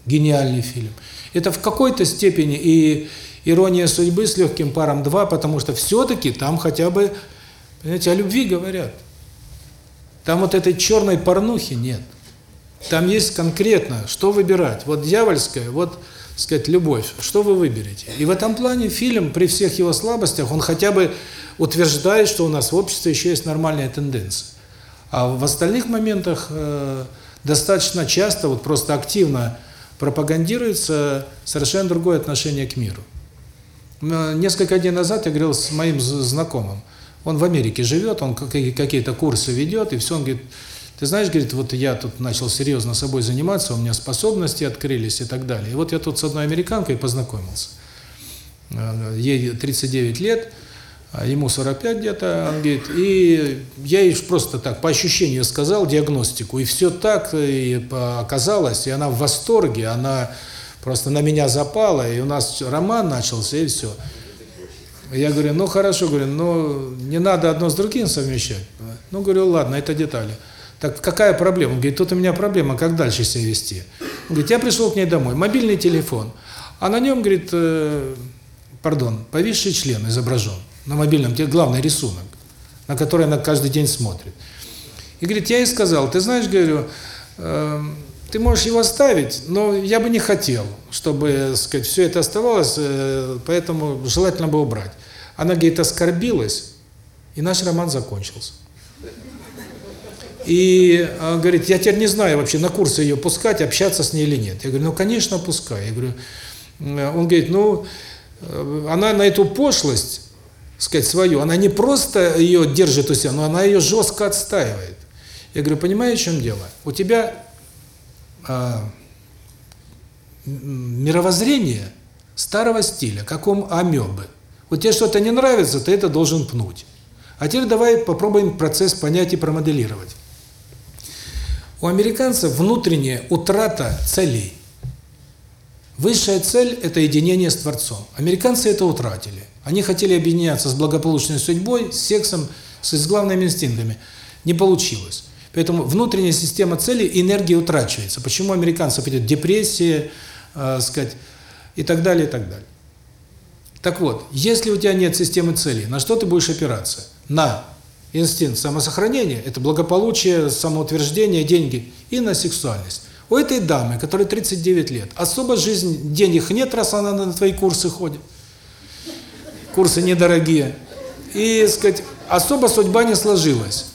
Гениальный фильм. Это в какой-то степени и «Ирония судьбы» с легким паром 2, потому что все-таки там хотя бы, понимаете, о любви говорят. Там вот этой черной порнухи нет. Там есть конкретно, что выбирать. Вот дьявольская, вот, сказать, любовь. Что вы выберете? И в этом плане фильм, при всех его слабостях, он хотя бы утверждает, что у нас в обществе еще есть нормальная тенденция. А в остальных моментах э, достаточно часто, вот просто активно пропагандируется совершенно другое отношение к миру. Э, Несколько дней назад я говорил с моим знакомым. Он в Америке живет, он какие- какие-то курсы ведет, и все, он говорит, ты знаешь, говорит, вот я тут начал серьезно собой заниматься, у меня способности открылись и так далее. И вот я тут с одной американкой познакомился. Э, Ей 39 лет, а ему 45 где-то, он говорит, и я ей просто так, по ощущению сказал диагностику, и все так и оказалось, и она в восторге, она просто на меня запала, и у нас роман начался, и все. Я говорю, ну хорошо, говорю, ну не надо одно с другим совмещать. Ну, говорю, ладно, это детали. Так какая проблема? Он говорит, тут у меня проблема, как дальше себя вести? Он говорит, я пришел к ней домой, мобильный телефон, а на нем, говорит, э, пардон, повисший член изображен на мобильном, телефоне, главный рисунок, на который она каждый день смотрит. И говорит, я ей сказал, ты знаешь, говорю, э, ты можешь его оставить, но я бы не хотел, чтобы, сказать, все это оставалось, э, поэтому желательно бы убрать. Она, говорит, оскорбилась, и наш роман закончился. И э, говорит, я теперь не знаю вообще, на курсы ее пускать, общаться с ней или нет. Я говорю, ну, конечно, пускай. Я говорю, э, он говорит, ну, э, она на эту пошлость, сказать, свою, она не просто ее держит у себя, но она ее жестко отстаивает. Я говорю, понимаешь, в чем дело? У тебя а, мировоззрение старого стиля, как у амебы. Вот тебе что-то не нравится, ты это должен пнуть. А теперь давай попробуем процесс понять и промоделировать. У американцев внутренняя утрата целей. Высшая цель – это единение с Творцом. Американцы это утратили. Они хотели объединяться с благополучной судьбой, с сексом, с главными инстинктами. Не получилось. Поэтому внутренняя система целей, энергия утрачивается. Почему у американцев идет депрессия, э, сказать, и так далее, и так далее. Так вот, если у тебя нет системы целей, на что ты будешь опираться? На инстинкт самосохранения, это благополучие, самоутверждение, деньги, и на сексуальность. У этой дамы, которой 39 лет, особо жизнь, денег нет, раз она на твои курсы ходит. Курсы недорогие. И, сказать, особо судьба не сложилась.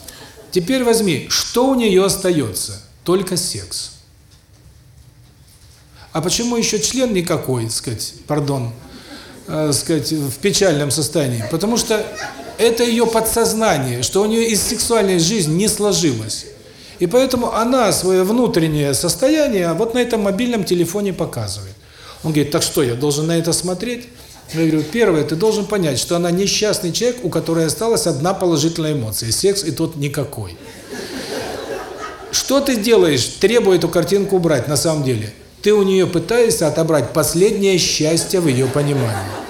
Теперь возьми, что у нее остается? Только секс. А почему еще член никакой, сказать, пардон, э, сказать, в печальном состоянии? Потому что это ее подсознание, что у нее из сексуальной жизни не сложилось. И поэтому она свое внутреннее состояние вот на этом мобильном телефоне показывает. Он говорит, так что, я должен на это смотреть? Я говорю, первое, ты должен понять, что она несчастный человек, у которой осталась одна положительная эмоция – секс, и тот никакой. Что ты делаешь, требуя эту картинку убрать на самом деле? Ты у нее пытаешься отобрать последнее счастье в ее понимании.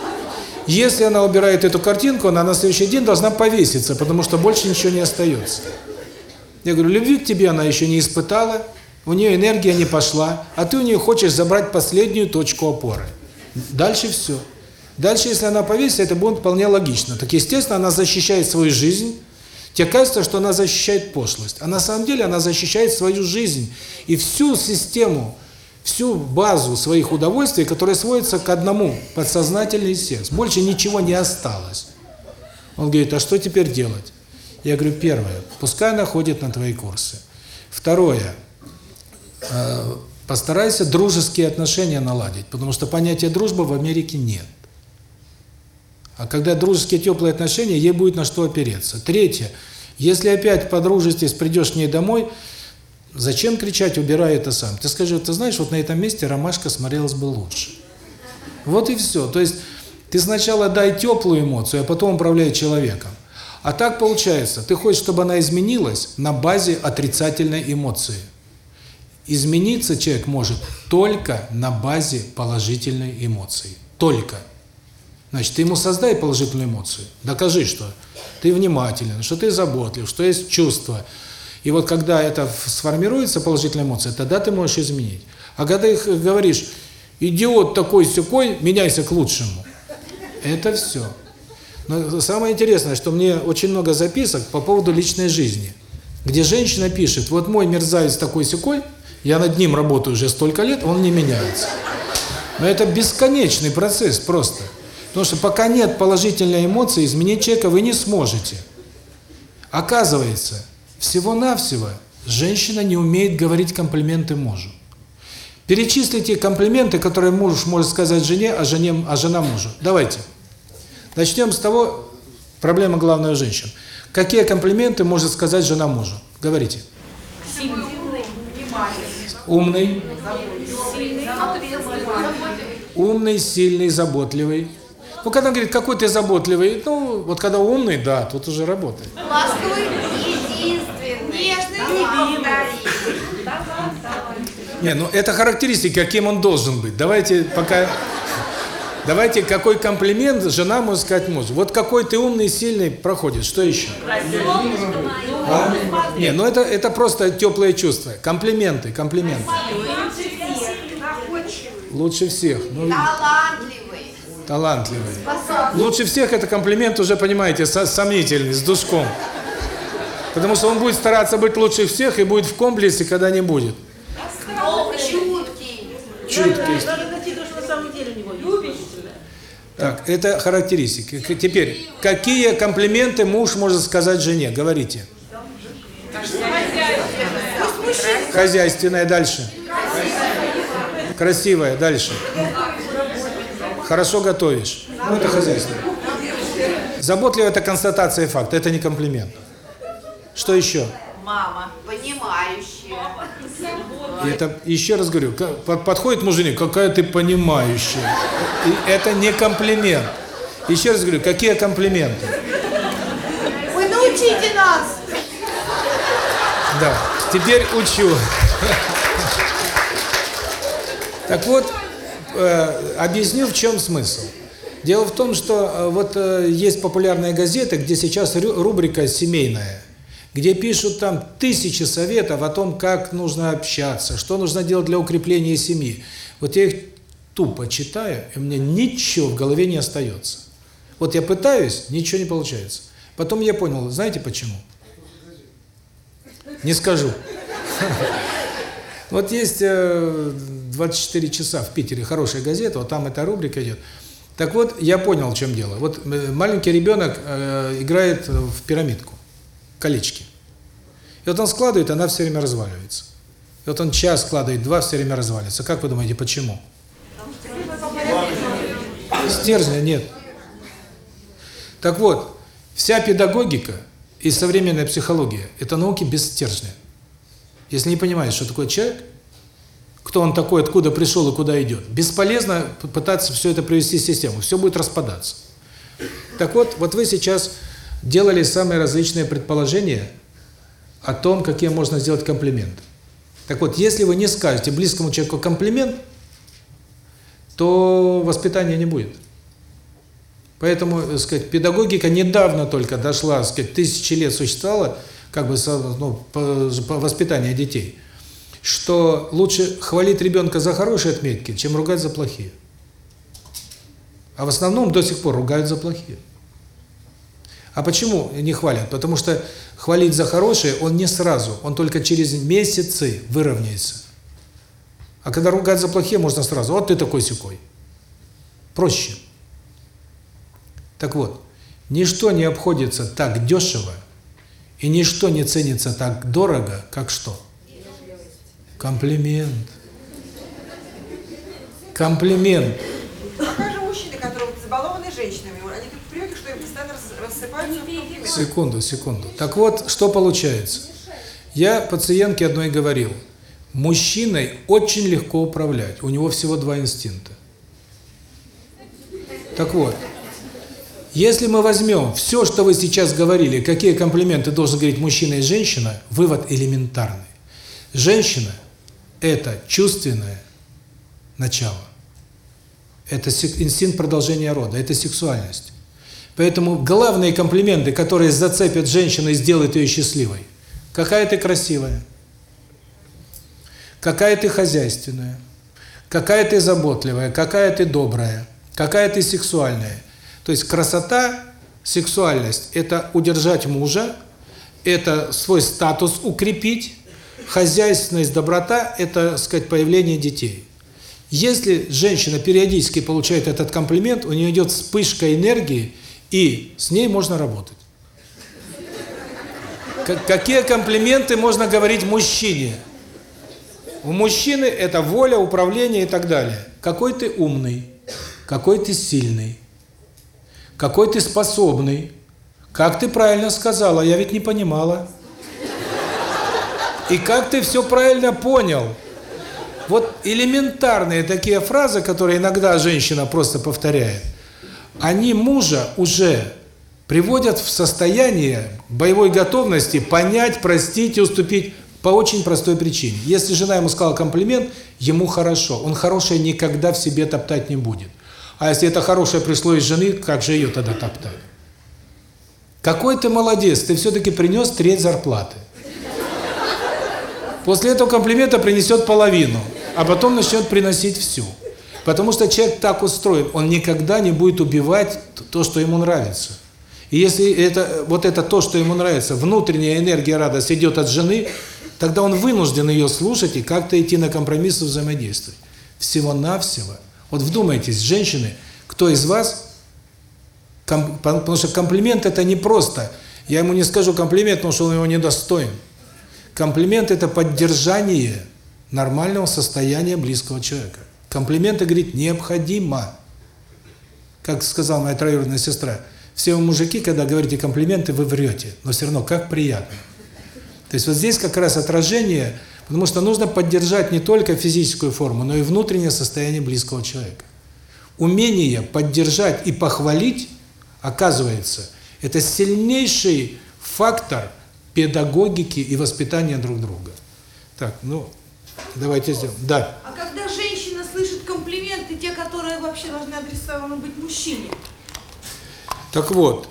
Если она убирает эту картинку, она на следующий день должна повеситься, потому что больше ничего не остается. Я говорю, любви к тебе она еще не испытала, у нее энергия не пошла, а ты у нее хочешь забрать последнюю точку опоры. Дальше все. Дальше, если она повесится, это будет вполне логично. Так, естественно, она защищает свою жизнь. Тебе кажется, что она защищает пошлость. А на самом деле она защищает свою жизнь и всю систему, всю базу своих удовольствий, которые сводятся к одному – подсознательный секс. Больше ничего не осталось. Он говорит, а что теперь делать? Я говорю, первое, пускай она ходит на твои курсы. Второе, э, постарайся дружеские отношения наладить, потому что понятия дружбы в Америке нет. А когда дружеские теплые отношения, ей будет на что опереться. Третье, если опять подружитесь, придешь к ней домой, зачем кричать, убирай это сам? Ты скажи, ты знаешь, вот на этом месте ромашка смотрелась бы лучше. Вот и все. То есть ты сначала дай теплую эмоцию, а потом управляй человеком. А так получается, ты хочешь, чтобы она изменилась на базе отрицательной эмоции. Измениться человек может только на базе положительной эмоции. Только. Значит, ты ему создай положительную эмоцию. Докажи, что ты внимателен, что ты заботлив, что есть чувство. И вот когда это сформируется положительная эмоция, тогда ты можешь изменить. А когда их говоришь, идиот такой-сякой, меняйся к лучшему. Это все. Но самое интересное, что мне очень много записок по поводу личной жизни, где женщина пишет, вот мой мерзавец такой-сякой, я над ним работаю уже столько лет, он не меняется. Но это бесконечный процесс просто. Потому что пока нет положительной эмоции, изменить человека вы не сможете. Оказывается, всего-навсего женщина не умеет говорить комплименты мужу. Перечислите комплименты, которые муж может сказать жене, а, жене, а жена мужу. Давайте. Начнем с того, проблема главная у женщин. Какие комплименты может сказать жена мужу? Говорите. Умный. Умный, сильный, заботливый. Ну, когда он говорит, какой ты заботливый, ну, вот когда умный, да, тут уже работает. Простой, единственный, нежный, любимый. Не, ну это характеристики, каким он должен быть. Давайте пока... Давайте, какой комплимент жена может сказать мужу. Вот какой ты умный, сильный, проходит. Что еще? А? Не, ну это, это просто теплые чувства. Комплименты, комплименты. Лучше всех. Ну, Талантливый. талантливый. Лучше всех это комплимент уже, понимаете, со- сомнительный, с душком. Потому что он будет стараться быть лучше всех и будет в комплексе, когда не будет. Чуткий. Чуткий. Надо найти то, что на самом деле у него есть. Положительное. Так, это характеристики. Теперь, какие комплименты муж может сказать жене? Говорите. Хозяйственная, дальше. Красивая, дальше. Хорошо готовишь. Ну, это хозяйство. Заботливая – это констатация факта, это не комплимент. Что еще? Мама. Понимающая. И это, еще раз говорю, подходит мужик, какая ты понимающая. И это не комплимент. Еще раз говорю, какие комплименты? Вы научите нас. Да, теперь учу. Так вот, э, объясню, в чем смысл. Дело в том, что э, вот э, есть популярная газета, где сейчас рубрика «Семейная», где пишут там тысячи советов о том, как нужно общаться, что нужно делать для укрепления семьи. Вот я их тупо читаю, и у меня ничего в голове не остается. Вот я пытаюсь, ничего не получается. Потом я понял, знаете почему? Не скажу. Вот есть э, 24 часа в Питере, хорошая газета, вот там эта рубрика идет. Так вот, я понял, в чем дело. Вот э, маленький ребенок э, играет в пирамидку, колечки. И вот он складывает, она все время разваливается. И вот он час складывает, два все время разваливается. Как вы думаете, почему? Стержня нет. Так вот, вся педагогика и современная психология – это науки без стержня. если не понимает, что такое человек, кто он такой, откуда пришел и куда идет, бесполезно пытаться все это привести в систему, все будет распадаться. Так вот, вот вы сейчас делали самые различные предположения о том, какие можно сделать комплименты. Так вот, если вы не скажете близкому человеку комплимент, то воспитания не будет. Поэтому, так сказать, педагогика недавно только дошла, так сказать, тысячи лет существовала, как бы, ну, воспитанию детей, что лучше хвалить ребенка за хорошие отметки, чем ругать за плохие. А в основном до сих пор ругают за плохие. А почему не хвалят? Потому что хвалить за хорошее он не сразу, он только через месяцы выровняется. А когда ругать за плохие, можно сразу. Вот ты такой секой. Проще. Так вот, ничто не обходится так дешево, и ничто не ценится так дорого, как что? Комплимент. Комплимент. А как же мужчины, которые вот забалованы женщинами, они так привыкли, что им постоянно рас- рассыпаются в комплиментах. Секунду, секунду. Так вот, что получается? Я пациентке одной говорил, мужчиной очень легко управлять, у него всего два инстинкта. Так вот, если мы возьмем все, что вы сейчас говорили, какие комплименты должен говорить мужчина и женщина, вывод элементарный. Женщина – это чувственное начало. Это инстинкт продолжения рода, это сексуальность. Поэтому главные комплименты, которые зацепят женщину и сделают ее счастливой, какая ты красивая, какая ты хозяйственная, какая ты заботливая, какая ты добрая, какая ты сексуальная. То есть красота, сексуальность – это удержать мужа, это свой статус укрепить, хозяйственность, доброта – это, так сказать, появление детей. Если женщина периодически получает этот комплимент, у нее идет вспышка энергии, и с ней можно работать. Как- Какие комплименты можно говорить мужчине? У мужчины это воля, управление и так далее. Какой ты умный, какой ты сильный, какой ты способный, как ты правильно сказала, я ведь не понимала. И как ты все правильно понял. Вот элементарные такие фразы, которые иногда женщина просто повторяет, они мужа уже приводят в состояние боевой готовности понять, простить и уступить по очень простой причине. Если жена ему сказала комплимент, ему хорошо. Он хорошее никогда в себе топтать не будет. А если это хорошее пришло из жены, как же ее тогда топтать? Какой ты молодец, ты все-таки принес треть зарплаты. После этого комплимента принесет половину, а потом начнет приносить всю. Потому что человек так устроен, он никогда не будет убивать то, что ему нравится. И если это вот это то, что ему нравится, внутренняя энергия радости идет от жены, тогда он вынужден ее слушать и как-то идти на компромисс и взаимодействовать. Всего-навсего. Вот вдумайтесь, женщины, кто из вас, потому что комплимент это не просто, я ему не скажу комплимент, потому что он его недостоин. Комплимент – это поддержание нормального состояния близкого человека. Комплименты, говорит, необходимо. Как сказала моя троюродная сестра, все вы мужики, когда говорите комплименты, вы врете, но все равно как приятно. То есть вот здесь как раз отражение, потому что нужно поддержать не только физическую форму, но и внутреннее состояние близкого человека. Умение поддержать и похвалить, оказывается, это сильнейший фактор педагогики и воспитания друг друга. Так, ну, давайте сделаем. Да. А когда женщина слышит комплименты, те, которые вообще должны адресованы быть мужчине, Так вот,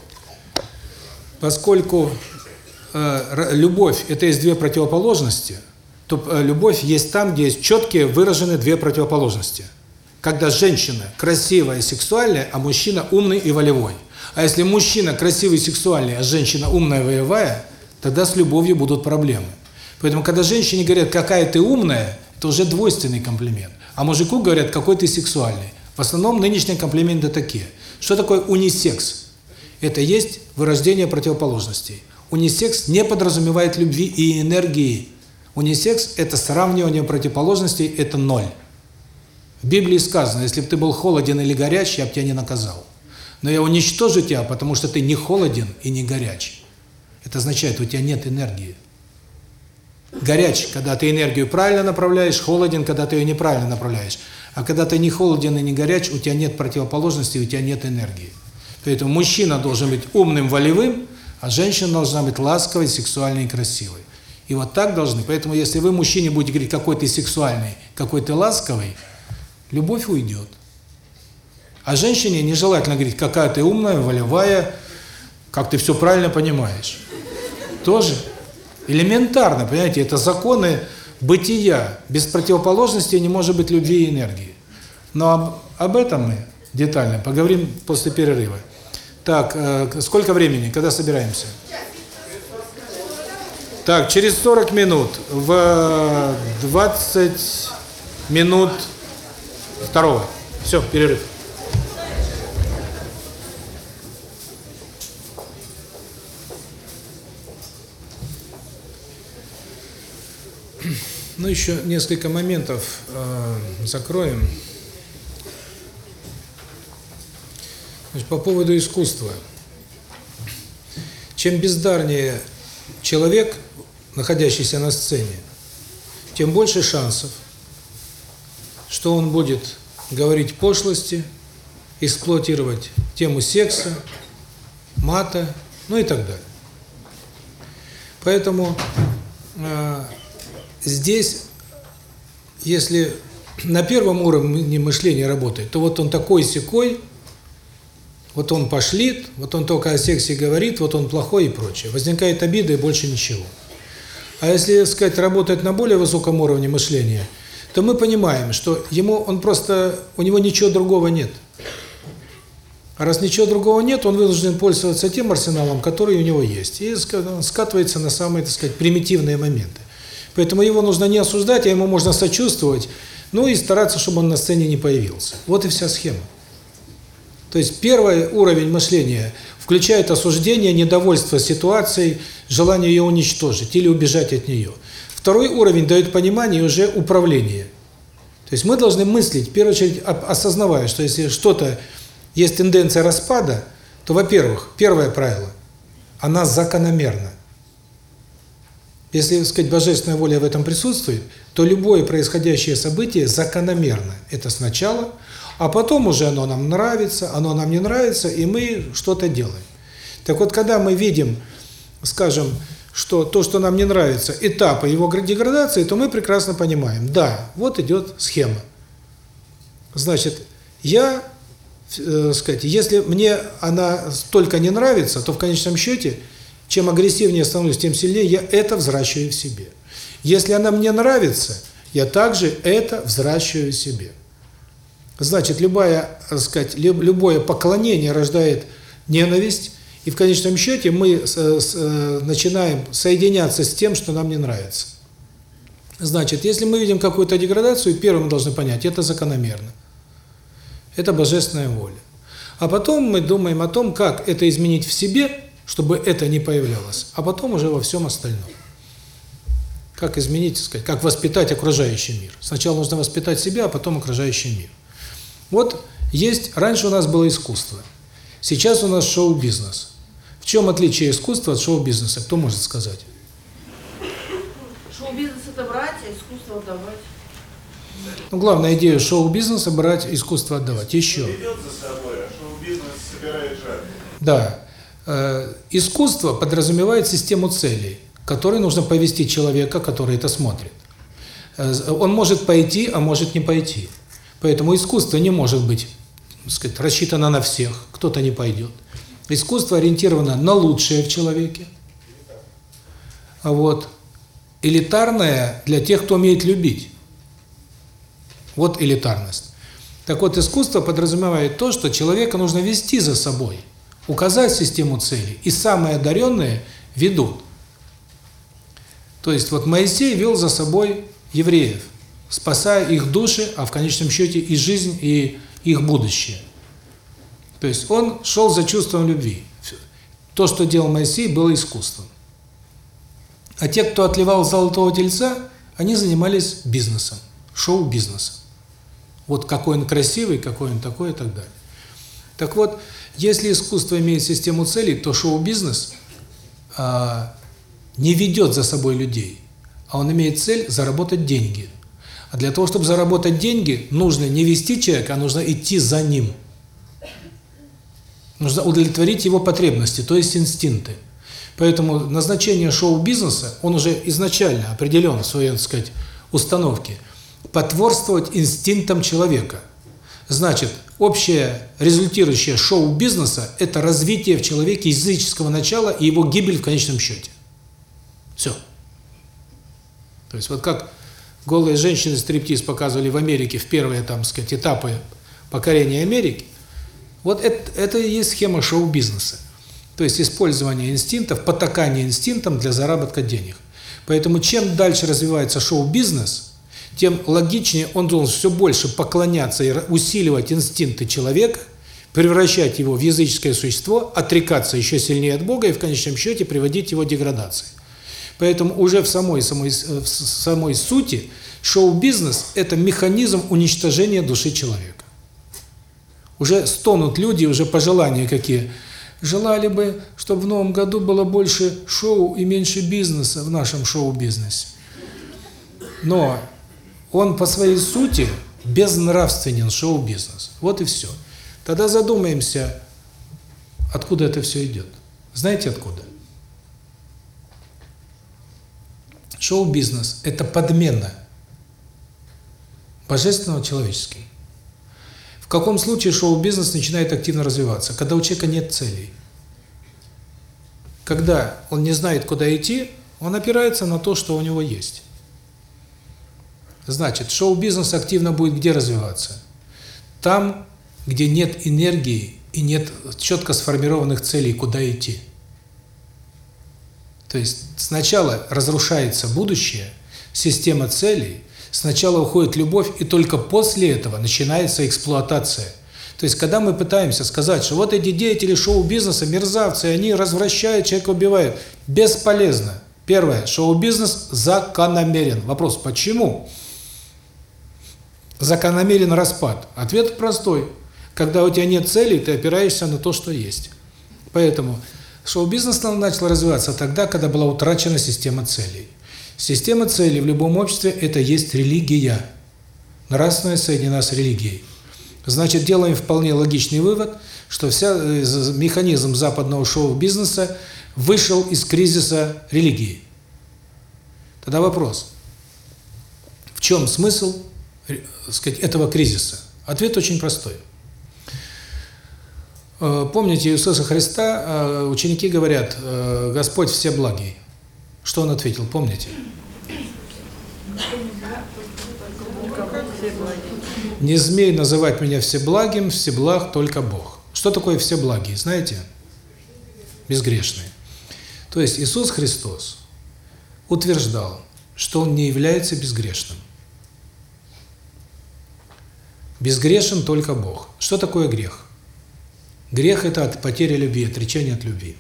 поскольку э, любовь – это есть две противоположности, то э, любовь есть там, где есть четкие выражены две противоположности. Когда женщина красивая и сексуальная, а мужчина умный и волевой. А если мужчина красивый и сексуальный, а женщина умная и волевая, тогда с любовью будут проблемы. Поэтому, когда женщине говорят, какая ты умная, это уже двойственный комплимент. А мужику говорят, какой ты сексуальный. В основном нынешние комплименты такие. Что такое унисекс? Это есть вырождение противоположностей. Унисекс не подразумевает любви и энергии. Унисекс – это сравнивание противоположностей, это ноль. В Библии сказано, если бы ты был холоден или горяч, я бы тебя не наказал. Но я уничтожу тебя, потому что ты не холоден и не горяч. Это означает, у тебя нет энергии. Горяч, когда ты энергию правильно направляешь, холоден, когда ты ее неправильно направляешь. А когда ты не холоден и не горяч, у тебя нет противоположности, у тебя нет энергии. Поэтому мужчина должен быть умным, волевым, а женщина должна быть ласковой, сексуальной и красивой. И вот так должны. Поэтому если вы мужчине будете говорить, какой ты сексуальный, какой ты ласковый, любовь уйдет. А женщине нежелательно говорить, какая ты умная, волевая, как ты все правильно понимаешь. Тоже элементарно, понимаете, это законы бытия. Без противоположности не может быть любви и энергии. Но об, об этом мы детально поговорим после перерыва. Так, э, сколько времени? Когда собираемся? Так, через 40 минут, в 20 минут второго. Все, перерыв. Ну, еще несколько моментов э, закроем. Значит, по поводу искусства. Чем бездарнее человек, находящийся на сцене, тем больше шансов, что он будет говорить пошлости, эксплуатировать тему секса, мата, ну и так далее. Поэтому э, здесь, если на первом уровне мышления работает, то вот он такой секой, вот он пошлит, вот он только о сексе говорит, вот он плохой и прочее. Возникает обида и больше ничего. А если, сказать, работать на более высоком уровне мышления, то мы понимаем, что ему он просто у него ничего другого нет. А раз ничего другого нет, он вынужден пользоваться тем арсеналом, который у него есть. И скатывается на самые, так сказать, примитивные моменты. Поэтому его нужно не осуждать, а ему можно сочувствовать, ну и стараться, чтобы он на сцене не появился. Вот и вся схема. То есть первый уровень мышления включает осуждение, недовольство ситуацией, желание ее уничтожить или убежать от нее. Второй уровень дает понимание уже управление. То есть мы должны мыслить, в первую очередь, осознавая, что если что-то, есть тенденция распада, то, во-первых, первое правило, она закономерна. Если, так сказать, божественная воля в этом присутствует, то любое происходящее событие закономерно. Это сначала, а потом уже оно нам нравится, оно нам не нравится, и мы что-то делаем. Так вот, когда мы видим, скажем, что то, что нам не нравится, этапы его деградации, то мы прекрасно понимаем, да, вот идет схема. Значит, я, э, сказать, если мне она столько не нравится, то в конечном счете, чем агрессивнее становлюсь, тем сильнее я это взращиваю в себе. Если она мне нравится, я также это взращиваю в себе. Значит, любая, сказать, любое поклонение рождает ненависть, и в конечном счете мы с, с, начинаем соединяться с тем, что нам не нравится. Значит, если мы видим какую-то деградацию, первым мы должны понять, это закономерно. Это божественная воля. А потом мы думаем о том, как это изменить в себе, чтобы это не появлялось, а потом уже во всем остальном. Как изменить, сказать, как воспитать окружающий мир. Сначала нужно воспитать себя, а потом окружающий мир. Вот есть, раньше у нас было искусство, сейчас у нас шоу-бизнес. В чем отличие искусства от шоу-бизнеса? Кто может сказать? Шоу-бизнес это брать, а искусство отдавать. Ну, главная идея шоу-бизнеса – брать, искусство отдавать. Еще. Ведет за собой, а шоу-бизнес собирает жар. Да. Э, искусство подразумевает систему целей, которой нужно повести человека, который это смотрит. Э, он может пойти, а может не пойти. Поэтому искусство не может быть, сказать, рассчитано на всех, кто-то не пойдет. Искусство ориентировано на лучшее в человеке. Вот элитарное для тех, кто умеет любить. Вот элитарность. Так вот, искусство подразумевает то, что человека нужно вести за собой, указать систему целей, и самые одаренные ведут. То есть вот Моисей вел за собой евреев спасая их души, а в конечном счете и жизнь, и их будущее. То есть он шел за чувством любви. То, что делал Моисей, было искусством. А те, кто отливал золотого тельца, они занимались бизнесом, шоу-бизнесом. Вот какой он красивый, какой он такой и так далее. Так вот, если искусство имеет систему целей, то шоу-бизнес а, не ведет за собой людей, а он имеет цель заработать деньги. А для того, чтобы заработать деньги, нужно не вести человека, а нужно идти за ним. Нужно удовлетворить его потребности, то есть инстинкты. Поэтому назначение шоу-бизнеса, он уже изначально определен в своей, так сказать, установке. Потворствовать инстинктам человека. Значит, общее результирующее шоу-бизнеса – это развитие в человеке языческого начала и его гибель в конечном счете. Все. То есть вот как голые женщины стриптиз показывали в Америке в первые, там, сказать, этапы покорения Америки, вот это, это и есть схема шоу-бизнеса. То есть использование инстинктов, потакание инстинктам для заработка денег. Поэтому чем дальше развивается шоу-бизнес, тем логичнее он должен все больше поклоняться и усиливать инстинкты человека, превращать его в языческое существо, отрекаться еще сильнее от Бога и в конечном счете приводить его к деградации. Поэтому уже в самой, самой, в самой сути шоу-бизнес – это механизм уничтожения души человека. Уже стонут люди, уже пожелания какие. Желали бы, чтобы в новом году было больше шоу и меньше бизнеса в нашем шоу-бизнесе. Но он по своей сути безнравственен шоу-бизнес. Вот и все. Тогда задумаемся, откуда это все идет. Знаете откуда? Шоу-бизнес – это подмена божественного человеческим. В каком случае шоу-бизнес начинает активно развиваться? Когда у человека нет целей. Когда он не знает, куда идти, он опирается на то, что у него есть. Значит, шоу-бизнес активно будет где развиваться? Там, где нет энергии и нет четко сформированных целей, куда идти. То есть сначала разрушается будущее, система целей, сначала уходит любовь, и только после этого начинается эксплуатация. То есть, когда мы пытаемся сказать, что вот эти деятели шоу-бизнеса, мерзавцы, они развращают, человека убивают, бесполезно. Первое, шоу-бизнес закономерен. Вопрос, почему? Закономерен распад. Ответ простой. Когда у тебя нет цели, ты опираешься на то, что есть. Поэтому шоу-бизнес начал развиваться тогда, когда была утрачена система целей. Система целей в любом обществе – это есть религия. Нравственная соединена с религией. Значит, делаем вполне логичный вывод, что вся механизм западного шоу-бизнеса вышел из кризиса религии. Тогда вопрос. В чем смысл сказать, этого кризиса? Ответ очень простой. Помните Иисуса Христа, ученики говорят, Господь все благий. Что он ответил, помните? Не смей называть меня всеблагим, всеблаг только Бог. Что такое всеблагий, знаете? Безгрешный. То есть Иисус Христос утверждал, что Он не является безгрешным. Безгрешен только Бог. Что такое грех? Грех – это от потери любви, отречение от любви.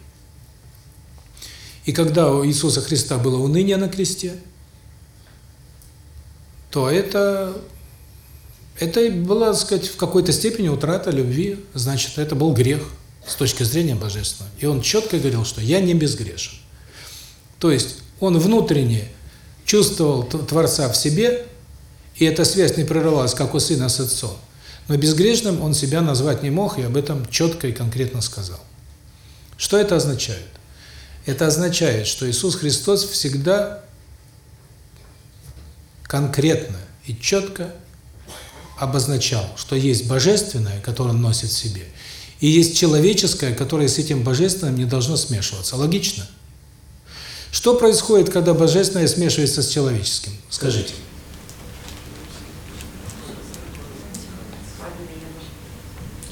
И когда у Иисуса Христа было уныние на кресте, то это это была, так сказать, в какой-то степени утрата любви, значит, это был грех с точки зрения божественного. И он четко говорил, что я не безгрешен. То есть он внутренне чувствовал Творца в себе, и эта связь не прерывалась, как у сына с отцом. Но безгрешным он себя назвать не мог, и об этом четко и конкретно сказал. Что это означает? Это означает, что Иисус Христос всегда конкретно и четко обозначал, что есть божественное, которое он носит в себе, и есть человеческое, которое с этим божественным не должно смешиваться. Логично? Что происходит, когда божественное смешивается с человеческим? Скажите.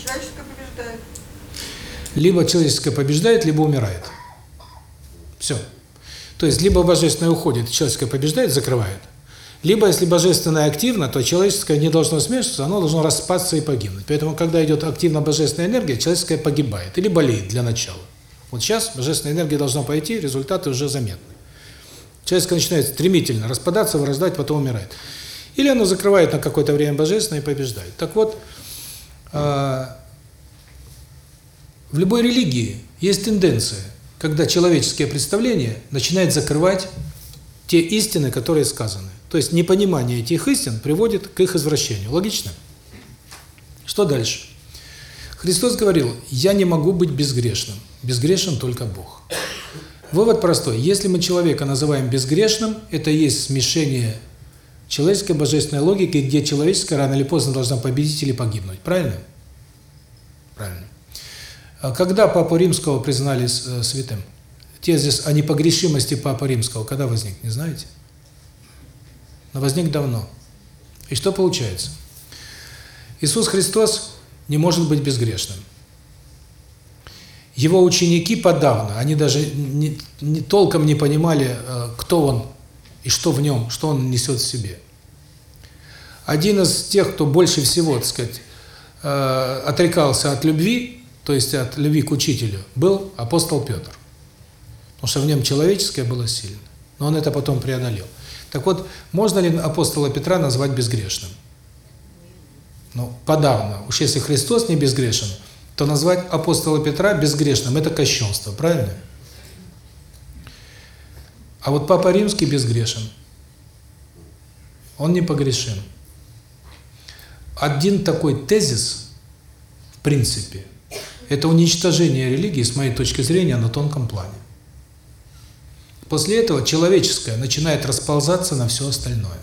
Человеческое побеждает. Либо человеческое побеждает, либо умирает. Все. То есть, либо божественное уходит, человеческое побеждает, закрывает. Либо, если божественное активно, то человеческое не должно смешиваться, оно должно распасться и погибнуть. Поэтому, когда идет активно божественная энергия, человеческое погибает или болеет для начала. Вот сейчас божественная энергия должна пойти, результаты уже заметны. Человеческое начинает стремительно распадаться, вырождать, потом умирает. Или оно закрывает на какое-то время божественное и побеждает. Так вот, в любой религии есть тенденция, когда человеческое представление начинает закрывать те истины, которые сказаны. То есть непонимание этих истин приводит к их извращению. Логично? Что дальше? Христос говорил, я не могу быть безгрешным. Безгрешен только Бог. Вывод простой. Если мы человека называем безгрешным, это есть смешение человеческой божественной логики, где человеческая рано или поздно должна победить или погибнуть. Правильно? Правильно. А Когда Папу Римского признали э, святым? Тезис о непогрешимости Папы Римского когда возник, не знаете? Но возник давно. И что получается? Иисус Христос не может быть безгрешным. Его ученики подавно, они даже не, не толком не понимали, э, кто он и что в нем, что он несет в себе. Один из тех, кто больше всего, так сказать, э, отрекался от любви, то есть от любви к учителю, был апостол Петр. Потому что в нем человеческое было сильно. Но он это потом преодолел. Так вот, можно ли апостола Петра назвать безгрешным? Ну, подавно. Уж если Христос не безгрешен, то назвать апостола Петра безгрешным – это кощунство, правильно? А вот Папа Римский безгрешен. Он не погрешим. Один такой тезис, в принципе, это уничтожение религии, с моей точки зрения, на тонком плане. После этого человеческое начинает расползаться на все остальное.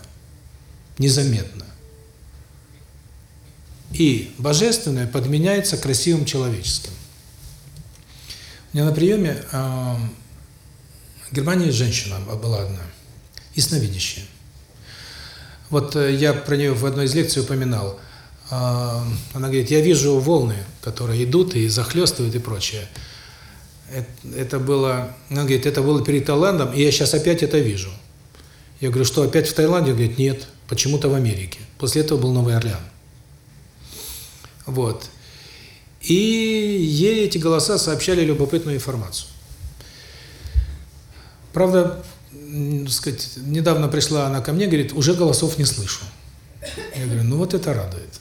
Незаметно. И божественное подменяется красивым человеческим. У меня на приеме э, в Германии женщина была одна, ясновидящая. Вот э, я про нее в одной из лекций упоминал. Э, она говорит, я вижу волны, которые идут и захлестывают и прочее. Это, было, она говорит, это было перед Таиландом, и я сейчас опять это вижу. Я говорю, что опять в Таиланде? Она говорит, нет, почему-то в Америке. После этого был Новый Орлеан. Вот. И ей эти голоса сообщали любопытную информацию. Правда, сказать, недавно пришла она ко мне, говорит, уже голосов не слышу. Я говорю, ну вот это радует.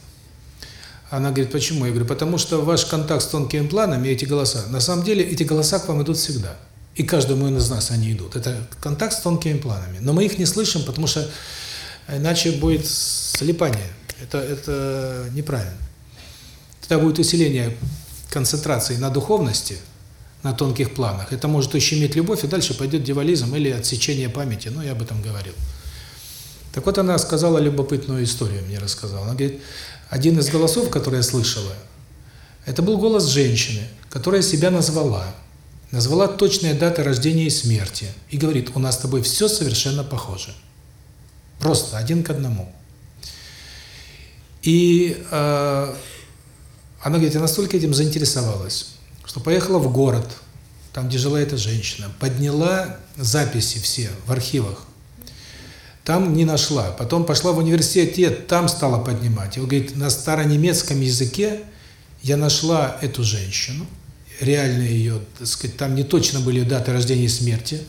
Она говорит, почему? Я говорю, потому что ваш контакт с тонкими планами, эти голоса, на самом деле эти голоса к вам идут всегда. И каждому из нас они идут. Это контакт с тонкими планами. Но мы их не слышим, потому что иначе будет слепание. Это, это неправильно. Тогда будет усиление концентрации на духовности, на тонких планах. Это может ущемить любовь, и дальше пойдет дьяволизм или отсечение памяти. Ну, я об этом говорил. Так вот, она сказала любопытную историю, мне рассказала. Она говорит, один из голосов, который я слышала, это был голос женщины, которая себя назвала. Назвала точные даты рождения и смерти. И говорит, у нас с тобой все совершенно похоже. Просто один к одному. И э, она говорит, я настолько этим заинтересовалась, что поехала в город, там, где жила эта женщина, подняла записи все в архивах. Там не нашла. Потом пошла в университет, там стала поднимать. И он говорит, на старонемецком языке я нашла эту женщину, реально ее, так сказать, там не точно были даты рождения и смерти,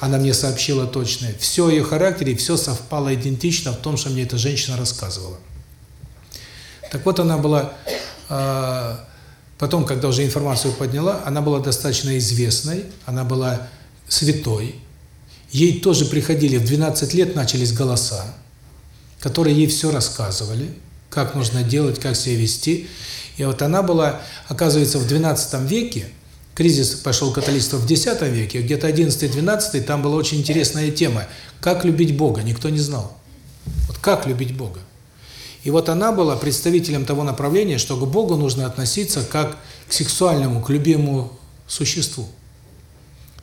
она мне сообщила точно. Все ее характере, все совпало идентично в том, что мне эта женщина рассказывала. Так вот, она была, э, потом, когда уже информацию подняла, она была достаточно известной, она была святой. Ей тоже приходили, в 12 лет начались голоса, которые ей все рассказывали, как нужно делать, как себя вести. И вот она была, оказывается, в 12 веке, кризис пошел католичество в X веке, где-то 11-12, там была очень интересная тема, как любить Бога, никто не знал. Вот как любить Бога. И вот она была представителем того направления, что к Богу нужно относиться как к сексуальному, к любимому существу.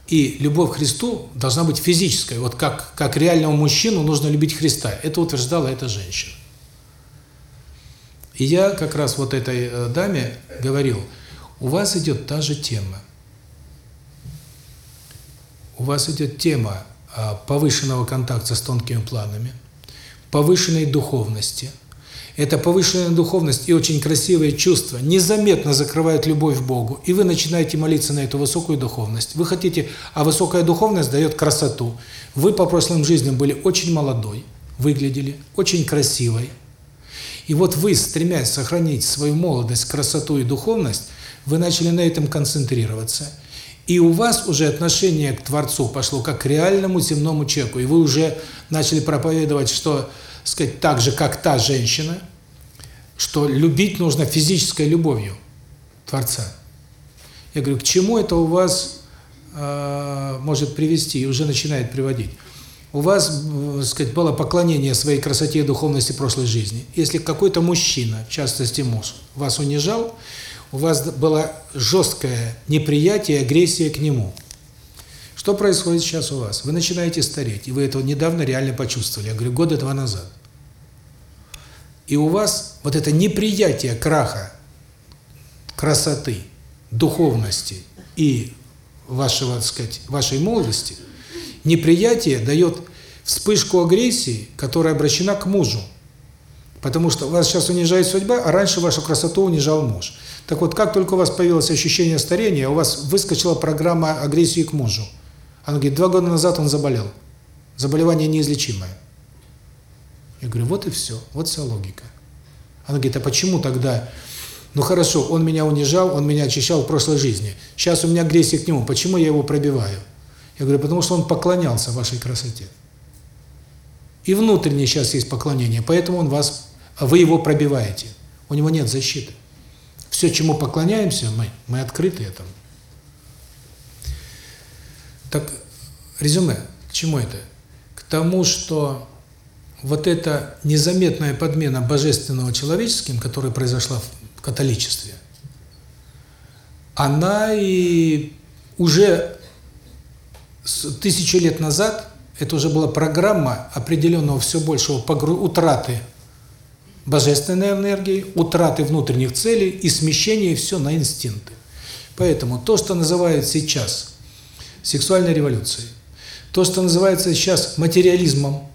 И любовь к Христу должна быть физической. Вот как, как реальному мужчину нужно любить Христа. Это утверждала эта женщина. И я как раз вот этой э, даме говорил, у вас идет та же тема. У вас идет тема а, повышенного контакта с тонкими планами, повышенной духовности. Эта повышенная духовность и очень красивые чувства незаметно закрывают любовь к Богу, и вы начинаете молиться на эту высокую духовность. Вы хотите, а высокая духовность дает красоту. Вы по прошлым жизням были очень молодой, выглядели очень красивой. И вот вы, стремясь сохранить свою молодость, красоту и духовность, вы начали на этом концентрироваться. И у вас уже отношение к Творцу пошло как к реальному земному человеку. И вы уже начали проповедовать, что, сказать, так же, как та женщина, что любить нужно физической любовью Творца. Я говорю, к чему это у вас э, может привести? И уже начинает приводить. У вас, э, сказать, было поклонение своей красоте и духовности прошлой жизни. Если какой-то мужчина, в частности муж, вас унижал, у вас было жесткое неприятие, агрессия к нему. Что происходит сейчас у вас? Вы начинаете стареть, и вы это недавно реально почувствовали. Я говорю, года два назад. И у вас вот это неприятие краха, красоты, духовности и вашего, так сказать, вашей молодости, неприятие дает вспышку агрессии, которая обращена к мужу. Потому что вас сейчас унижает судьба, а раньше вашу красоту унижал муж. Так вот, как только у вас появилось ощущение старения, у вас выскочила программа агрессии к мужу. Она говорит, два года назад он заболел. Заболевание неизлечимое. Я говорю, вот и все, вот вся логика. Она говорит, а почему тогда... Ну хорошо, он меня унижал, он меня очищал в прошлой жизни. Сейчас у меня агрессия к нему, почему я его пробиваю? Я говорю, потому что он поклонялся вашей красоте. И внутренне сейчас есть поклонение, поэтому он вас, вы его пробиваете. У него нет защиты. Все, чему поклоняемся мы, мы открыты этому. Так, резюме, к чему это? К тому, что вот эта незаметная подмена божественного человеческим, которая произошла в католичестве, она и уже тысячу лет назад, это уже была программа определенного все большего утраты божественной энергии, утраты внутренних целей и смещения все на инстинкты. Поэтому то, что называют сейчас сексуальной революцией, то, что называется сейчас материализмом,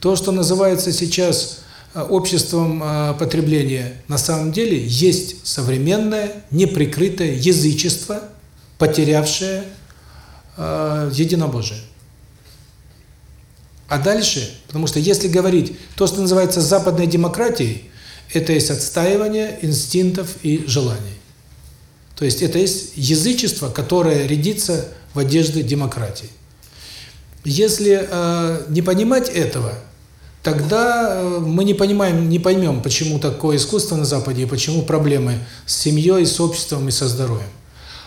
то, что называется сейчас э, обществом э, потребления, на самом деле есть современное, неприкрытое язычество, потерявшее э, единобожие. А дальше, потому что если говорить, то, что называется западной демократией, это есть отстаивание инстинктов и желаний. То есть это есть язычество, которое рядится в одежды демократии. Если э, не понимать этого, тогда э, мы не понимаем, не поймем, почему такое искусство на Западе и почему проблемы с семьей, с обществом и со здоровьем.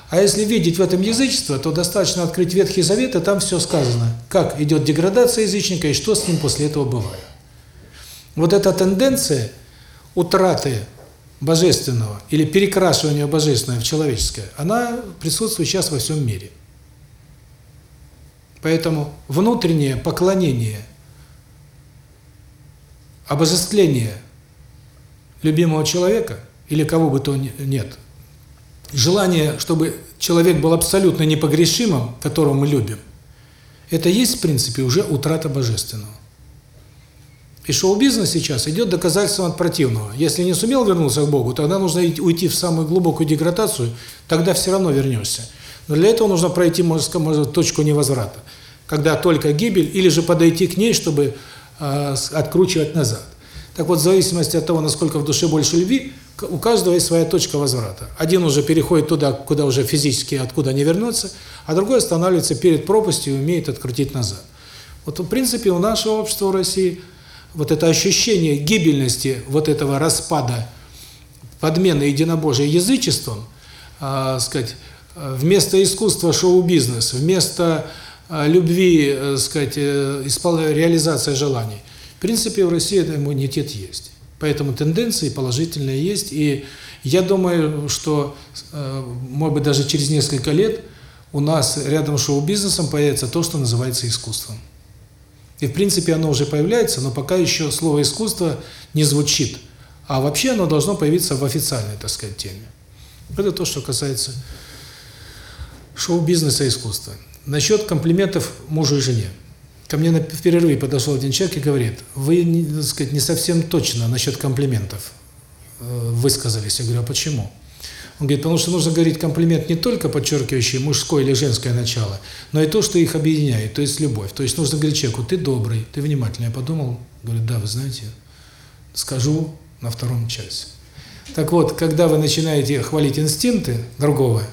А если видеть в этом язычество, то достаточно открыть Ветхий Завет, и там все сказано, как идет деградация язычника и что с ним после этого бывает. Вот эта тенденция утраты божественного или перекрашивания божественного в человеческое, она присутствует сейчас во всем мире. Поэтому внутреннее поклонение, обожествление любимого человека или кого бы то нет, желание, чтобы человек был абсолютно непогрешимым, которого мы любим, это есть, в принципе, уже утрата божественного. И шоу-бизнес сейчас идет доказательством от противного. Если не сумел вернуться к Богу, тогда нужно уйти в самую глубокую деградацию, тогда все равно вернешься. Но для этого нужно пройти, можно сказать, точку невозврата, когда только гибель, или же подойти к ней, чтобы э, откручивать назад. Так вот, в зависимости от того, насколько в душе больше любви, у каждого есть своя точка возврата. Один уже переходит туда, куда уже физически, откуда не вернется, а другой останавливается перед пропастью и умеет открутить назад. Вот, в принципе, у нашего общества в России вот это ощущение гибельности вот этого распада, подмены единобожия язычеством, э, сказать, вместо искусства шоу-бизнес, вместо э, любви, э, сказать, э, реализация желаний. В принципе, в России этот иммунитет есть. Поэтому тенденции положительные есть. И я думаю, что, э, может быть, даже через несколько лет у нас рядом с шоу-бизнесом появится то, что называется искусством. И, в принципе, оно уже появляется, но пока еще слово «искусство» не звучит. А вообще оно должно появиться в официальной, так сказать, теме. Это то, что касается шоу-бизнеса и искусства. Насчет комплиментов мужу и жене. Ко мне в перерыве подошел один человек и говорит, вы, так сказать, не совсем точно насчет комплиментов э, высказались. Я говорю, а почему? Он говорит, потому что нужно говорить комплимент не только подчеркивающий мужское или женское начало, но и то, что их объединяет, то есть любовь. То есть нужно говорить человеку, ты добрый, ты внимательный. Я подумал, говорю, да, вы знаете, скажу на втором часе. Так вот, когда вы начинаете хвалить инстинкты другого,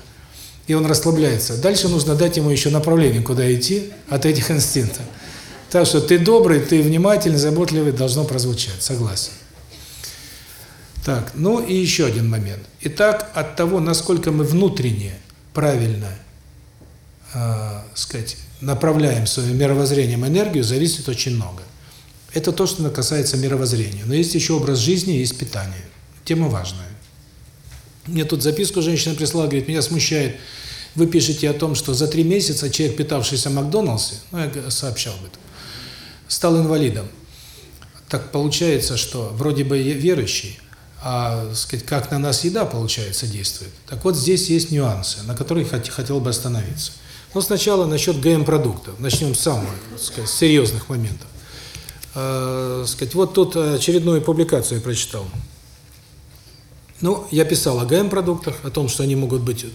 и он расслабляется. Дальше нужно дать ему еще направление, куда идти от этих инстинктов. Так что ты добрый, ты внимательный, заботливый, должно прозвучать. Согласен. Так, ну и еще один момент. Итак, от того, насколько мы внутренне правильно, э, сказать, направляем своим мировоззрением энергию, зависит очень много. Это то, что касается мировоззрения. Но есть еще образ жизни, есть питание. Тема важная. Мне тут записку женщина прислала, говорит, меня смущает, вы пишете о том, что за три месяца человек, питавшийся Макдоналдсе, ну, я сообщал об этом, стал инвалидом. Так получается, что вроде бы верующий, а сказать, как на нас еда, получается, действует. Так вот, здесь есть нюансы, на которых хотел бы остановиться. Но сначала насчет ГМ-продуктов. Начнем с самых сказать, серьезных моментов. Э, сказать, вот тут очередную публикацию я прочитал. Ну, я писал о ГМ-продуктах, о том, что они могут быть...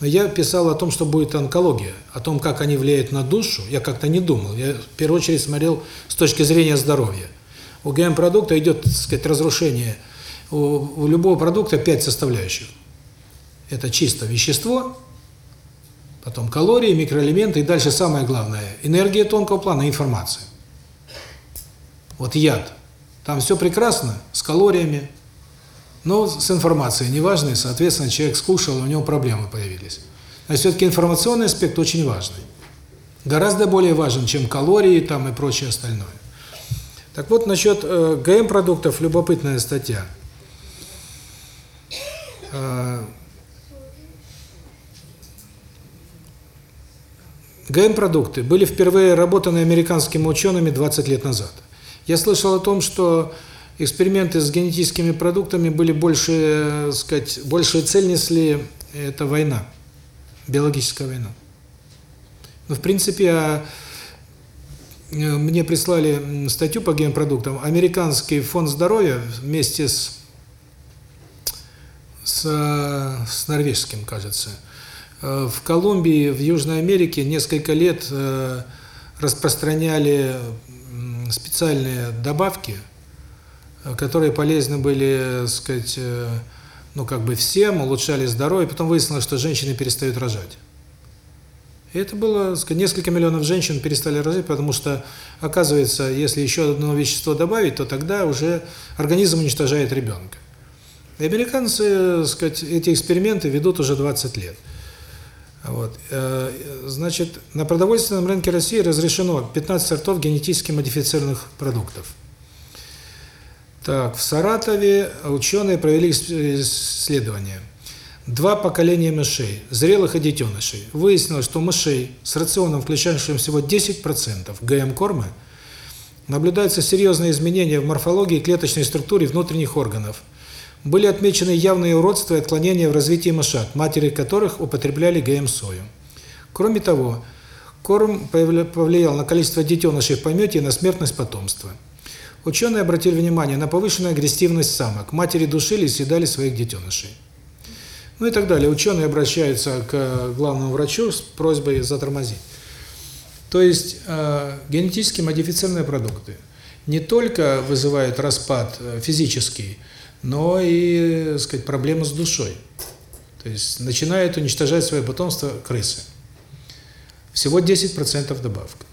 Но я писал о том, что будет онкология, о том, как они влияют на душу. Я как-то не думал. Я в первую очередь смотрел с точки зрения здоровья. У ГМ-продукта идет, так сказать, разрушение. У, у любого продукта пять составляющих. Это чисто вещество, потом калории, микроэлементы и дальше самое главное – энергия тонкого плана, информация. Вот яд. Там все прекрасно, с калориями, но с информацией неважной, соответственно, человек скушал, и у него проблемы появились. А все-таки информационный аспект очень важный. Гораздо более важен, чем калории там и прочее остальное. Так вот, насчет э, ГМ-продуктов, любопытная статья. Э, ГМ-продукты были впервые работаны американскими учеными 20 лет назад. Я слышал о том, что эксперименты с генетическими продуктами были больше, э, сказать, большую цель несли это война, биологическая война. Ну, в принципе, а, э, мне прислали статью по генпродуктам. Американский фонд здоровья вместе с с, с норвежским, кажется, э, в Колумбии, в Южной Америке несколько лет распространяли специальные добавки – которые полезны были, сказать, э, ну как бы всем, улучшали здоровье, потом выяснилось, что женщины перестают рожать. И это было, сказать, несколько миллионов женщин перестали рожать, потому что, оказывается, если еще одно вещество добавить, то тогда уже организм уничтожает ребенка. И американцы, сказать, эти эксперименты ведут уже 20 лет. Вот. Э, значит, на продовольственном рынке России разрешено 15 сортов генетически модифицированных продуктов. Так, в Саратове ученые провели исследование. Два поколения мышей, зрелых и детенышей. Выяснилось, что мышей с рационом, включающим всего 10% ГМ-корма, наблюдаются серьезные изменения в морфологии клеточной структуре внутренних органов. Были отмечены явные уродства и отклонения в развитии мышат, матери которых употребляли ГМ-сою. Кроме того, корм повлиял на количество детенышей в помете и на смертность потомства. Ученые обратили внимание на повышенную агрессивность самок. Матери душили и съедали своих детенышей. Ну и так далее. Ученые обращаются к главному врачу с просьбой затормозить. То есть э, генетически модифицированные продукты не только вызывают распад э, физический, но и, так сказать, проблемы с душой. То есть начинают уничтожать свое потомство крысы. Всего 10% добавка.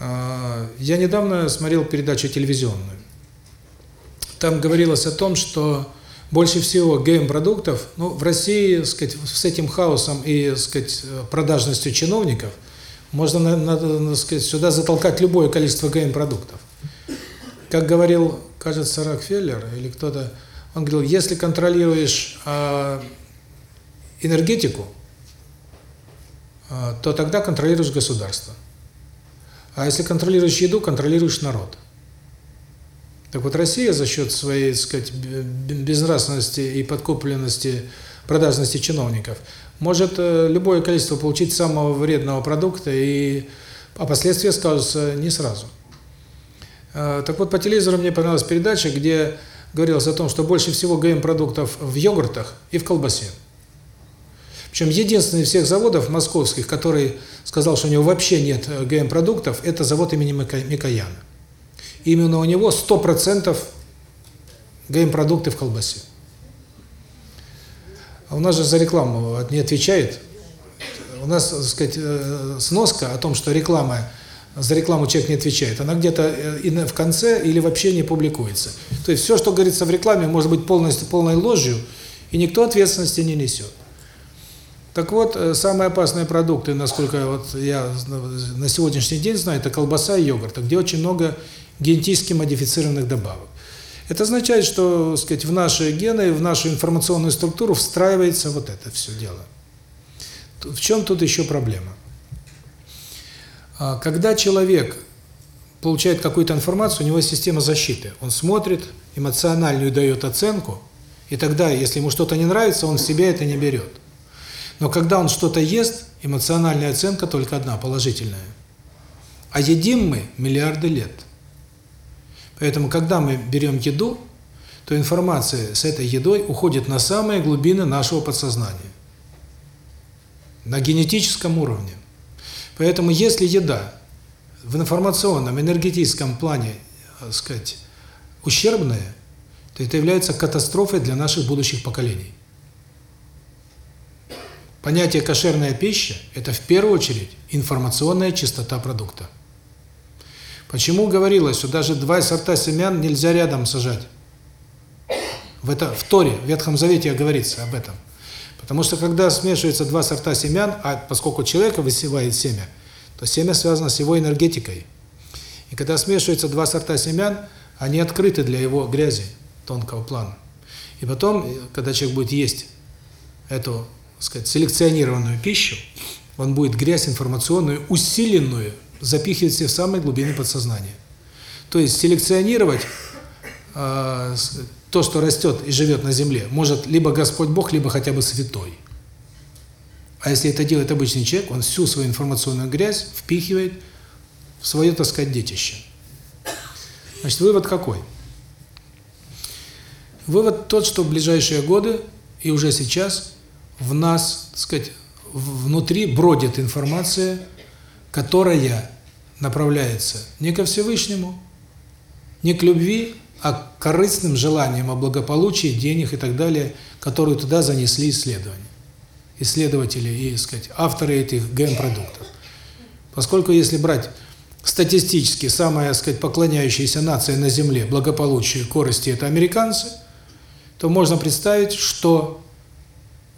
А, я недавно смотрел передачу телевизионную. Там говорилось о том, что больше всего ГМ-продуктов, ну, в России, сказать, с этим хаосом и, сказать, продажностью чиновников, можно, надо, сказать, сюда затолкать любое количество ГМ-продуктов. Как говорил, кажется, Рокфеллер или кто-то, он говорил, если контролируешь э, энергетику, э, то тогда контролируешь государство. А если контролируешь еду, контролируешь народ. Так вот, Россия за счет своей, так сказать, безнравственности и подкупленности, продажности чиновников может э, любое количество получить самого вредного продукта, и а последствия скажутся не сразу. Э, так вот, по телевизору мне понравилась передача, где говорилось о том, что больше всего ГМ-продуктов в йогуртах и в колбасе. Причем единственный из всех заводов московских, который сказал, что у него вообще нет э, ГМ-продуктов, это завод имени Микояна. Именно у него 100% ГМ-продукты в колбасе. у нас же за рекламу не отвечает. У нас, так сказать, э, сноска о том, что реклама за рекламу человек не отвечает, она где-то э, в конце или вообще не публикуется. То есть все, что говорится в рекламе, может быть полностью полной ложью, и никто ответственности не несет. Так вот, э, самые опасные продукты, насколько вот я на сегодняшний день знаю, это колбаса и йогурт, где очень много генетически модифицированных добавок. Это означает, что, сказать, в наши гены, в нашу информационную структуру встраивается вот это все дело. В чем тут еще проблема? А, Когда человек получает какую-то информацию, у него есть система защиты. Он смотрит, эмоциональную дает оценку, и тогда, если ему что-то не нравится, он в себя это не берет. Но когда он что-то ест, эмоциональная оценка только одна, положительная. А едим мы миллиарды лет. Поэтому, когда мы берем еду, то информация с этой едой уходит на самые глубины нашего подсознания. На генетическом уровне. Поэтому, если еда в информационном, энергетическом плане, так сказать, ущербная, то это является катастрофой для наших будущих поколений. Понятие кошерная пища – это в первую очередь информационная чистота продукта. Почему говорилось, что даже два сорта семян нельзя рядом сажать? В это в Торе, в Ветхом Завете говорится об этом. Потому что когда смешиваются два сорта семян, а поскольку человека высевает семя, то семя связано с его энергетикой. И когда смешиваются два сорта семян, они открыты для его грязи тонкого плана. И потом, когда человек будет есть эту, так сказать, селекционированную пищу, он будет грязь информационную, усиленную, запихивать себе в самые глубины подсознания. То есть селекционировать э, то, что растет и живет на земле, может либо Господь Бог, либо хотя бы святой. А если это делает обычный человек, он всю свою информационную грязь впихивает в свое, так сказать, детище. Значит, вывод какой? Вывод тот, что в ближайшие годы и уже сейчас в нас, так сказать, внутри бродит информация, которая направляется не ко Всевышнему, не к любви, а к корыстным желаниям о благополучии, денег и так далее, которые туда занесли исследования. Исследователи и, сказать, авторы этих ген-продуктов. Поскольку если брать статистически самая, сказать, поклоняющаяся нация на Земле благополучию, корости – это американцы, то можно представить, что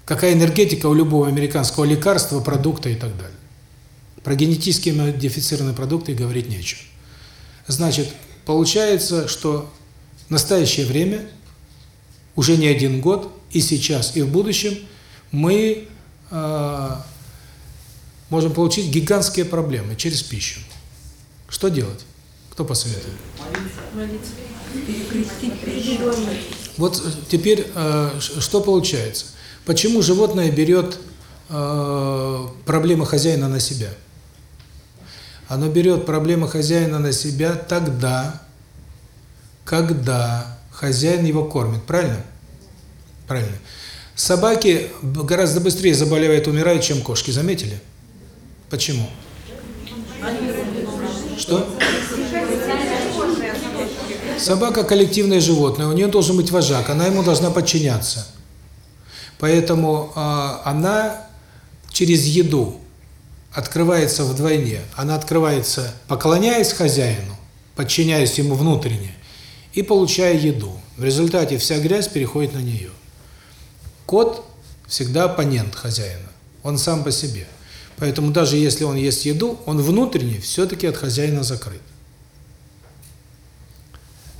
какая энергетика у любого американского лекарства, продукта и так далее. Про генетически модифицированные продукты говорить нечего. Значит, получается, что в настоящее время, уже не один год, и сейчас, и в будущем, мы э, можем получить гигантские проблемы через пищу. Что делать? Кто посоветует? Вот теперь э, что получается? Почему животное берет э, проблемы хозяина на себя? Оно берет проблемы хозяина на себя тогда, когда хозяин его кормит. Правильно? Правильно. Собаки гораздо быстрее заболевают, умирают, чем кошки. Заметили? Почему? Что? Собака – коллективное животное, у нее должен быть вожак, она ему должна подчиняться. Поэтому э, она через еду открывается вдвойне. Она открывается, поклоняясь хозяину, подчиняясь ему внутренне, и получая еду. В результате вся грязь переходит на нее. Кот всегда оппонент хозяина, он сам по себе. Поэтому даже если он ест еду, он внутренне все-таки от хозяина закрыт.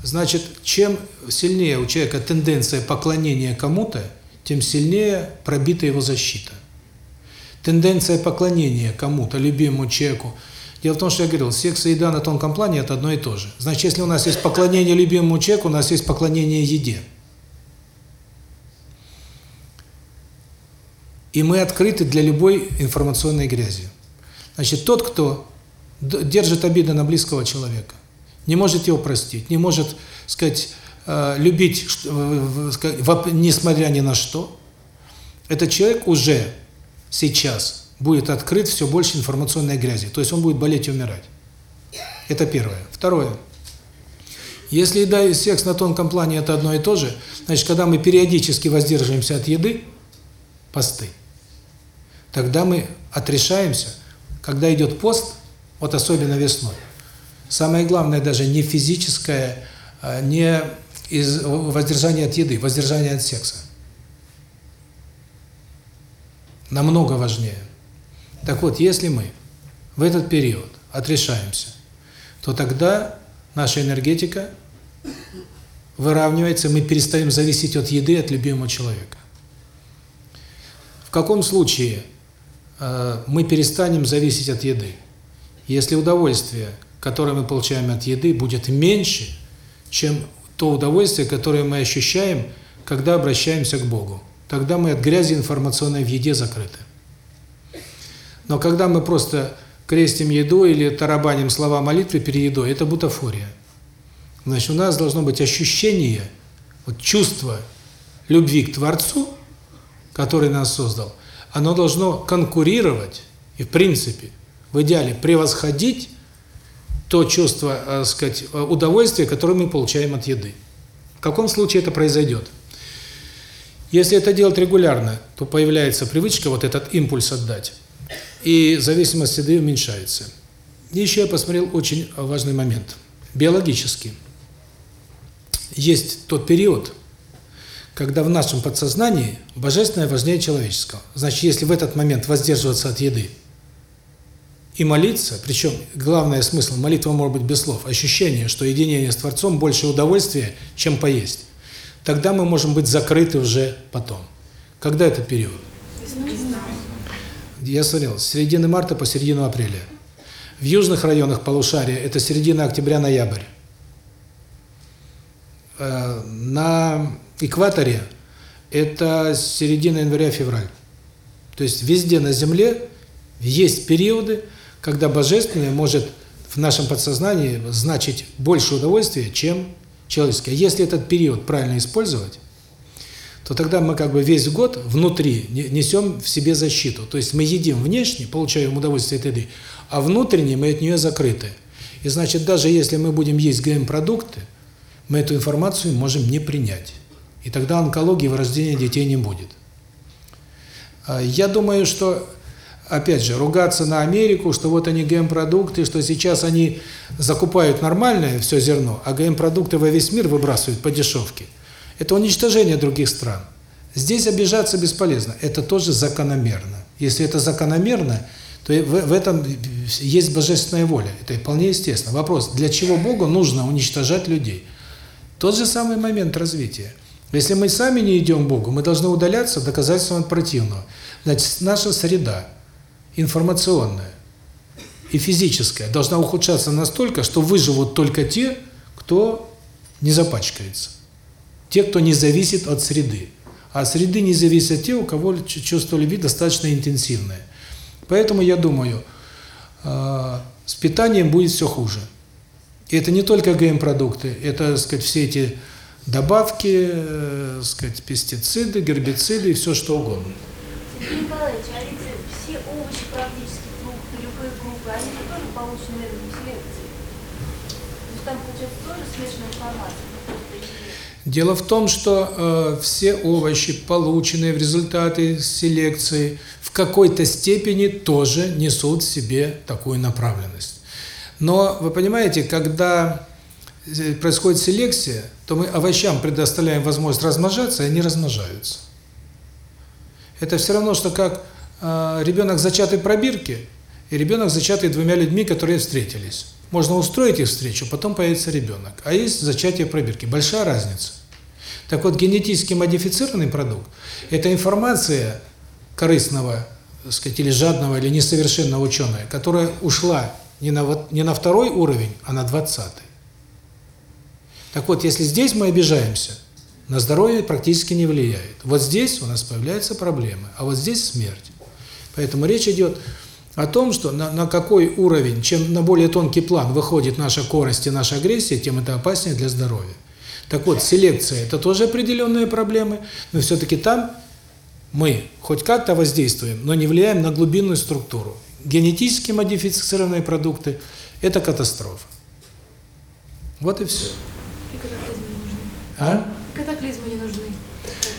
Значит, чем сильнее у человека тенденция поклонения кому-то, тем сильнее пробита его защита. Тенденция поклонения кому-то, любимому человеку. Дело в том, что я говорил, секс и еда на тонком плане – это одно и то же. Значит, если у нас есть поклонение любимому человеку, у нас есть поклонение еде. И мы открыты для любой информационной грязи. Значит, тот, кто держит обиды на близкого человека, не может его простить, не может, сказать, любить, несмотря ни на что, этот человек уже сейчас будет открыт все больше информационной грязи. То есть он будет болеть и умирать. Это первое. Второе. Если еда и секс на тонком плане – это одно и то же, значит, когда мы периодически воздерживаемся от еды, посты. Тогда мы отрешаемся, когда идет пост, вот особенно весной. Самое главное даже не физическое, а, не из воздержание от еды, воздержание от секса. Намного важнее. Так вот, если мы в этот период отрешаемся, то тогда наша энергетика выравнивается, мы перестаем зависеть от еды, от любимого человека. В каком случае э, мы перестанем зависеть от еды? Если удовольствие, которое мы получаем от еды, будет меньше, чем то удовольствие, которое мы ощущаем, когда обращаемся к Богу. Тогда мы от грязи информационной в еде закрыты. Но когда мы просто крестим еду или тарабаним слова молитвы перед едой, это бутафория. Значит, у нас должно быть ощущение, вот чувство любви к Творцу, который нас создал, оно должно конкурировать и, в принципе, в идеале превосходить то чувство, э, сказать, удовольствия, которое мы получаем от еды. В каком случае это произойдет? Если это делать регулярно, то появляется привычка вот этот импульс отдать, и зависимость от еды уменьшается. И еще я посмотрел очень важный момент. Биологически. Есть тот период, когда в нашем подсознании божественное важнее человеческого. Значит, если в этот момент воздерживаться от еды и молиться, причем главный смысл молитва может быть без слов, ощущение, что единение с Творцом больше удовольствия, чем поесть, тогда мы можем быть закрыты уже потом. Когда это период? Я смотрел, с середины марта по середину апреля. В южных районах полушария это середина октября-ноябрь. Э, на экваторе это середина января-февраль. То есть везде на Земле есть периоды, когда Божественное может в нашем подсознании значить больше удовольствия, чем человеческое. Если этот период правильно использовать, то тогда мы как бы весь год внутри несем в себе защиту. То есть мы едим внешне, получаем удовольствие от еды, а внутренне мы от нее закрыты. И значит, даже если мы будем есть ГМ-продукты, мы эту информацию можем не принять. И тогда онкологии вырождения детей не будет. А, я думаю, что, опять же, ругаться на Америку, что вот они ГМ-продукты, что сейчас они закупают нормальное все зерно, а ГМ-продукты во весь мир выбрасывают по дешевке. Это уничтожение других стран. Здесь обижаться бесполезно. Это тоже закономерно. Если это закономерно, то в, этом есть божественная воля. Это вполне естественно. Вопрос, для чего Богу нужно уничтожать людей? Тот же самый момент развития. Если мы сами не идем к Богу, мы должны удаляться доказательством от противного. Значит, наша среда информационная и физическая должна ухудшаться настолько, что выживут только те, кто не запачкается. Те, кто не зависит от среды. А от среды не зависят те, у кого чувство любви достаточно интенсивное. Поэтому я думаю, э, с питанием будет все хуже. И это не только ГМ-продукты, это, так сказать, все эти добавки, э, сказать, пестициды, гербициды и все что угодно. А там, получается, тоже смешанная информация. Дело в том, что э, все овощи, полученные в результате селекции, в какой-то степени тоже несут в себе такую направленность. Но вы понимаете, когда э, происходит селекция, то мы овощам предоставляем возможность размножаться, и они размножаются. Это все равно, что как э, ребенок зачатый пробирки и ребенок зачатый двумя людьми, которые встретились. Можно устроить их встречу, потом появится ребенок. А есть зачатие пробирки. Большая разница. Так вот, генетически модифицированный продукт – это информация корыстного, так сказать, или жадного, или несовершенного ученого, которая ушла не на, не на второй уровень, а на двадцатый. Так вот, если здесь мы обижаемся, на здоровье практически не влияет. Вот здесь у нас появляются проблемы, а вот здесь смерть. Поэтому речь идет о том, что на, на какой уровень, чем на более тонкий план выходит наша корость и наша агрессия, тем это опаснее для здоровья. Так вот, селекция – это тоже определенные проблемы, но все-таки там мы хоть как-то воздействуем, но не влияем на глубинную структуру. Генетически модифицированные продукты – это катастрофа. Вот и все. А? Катаклизмы не нужны.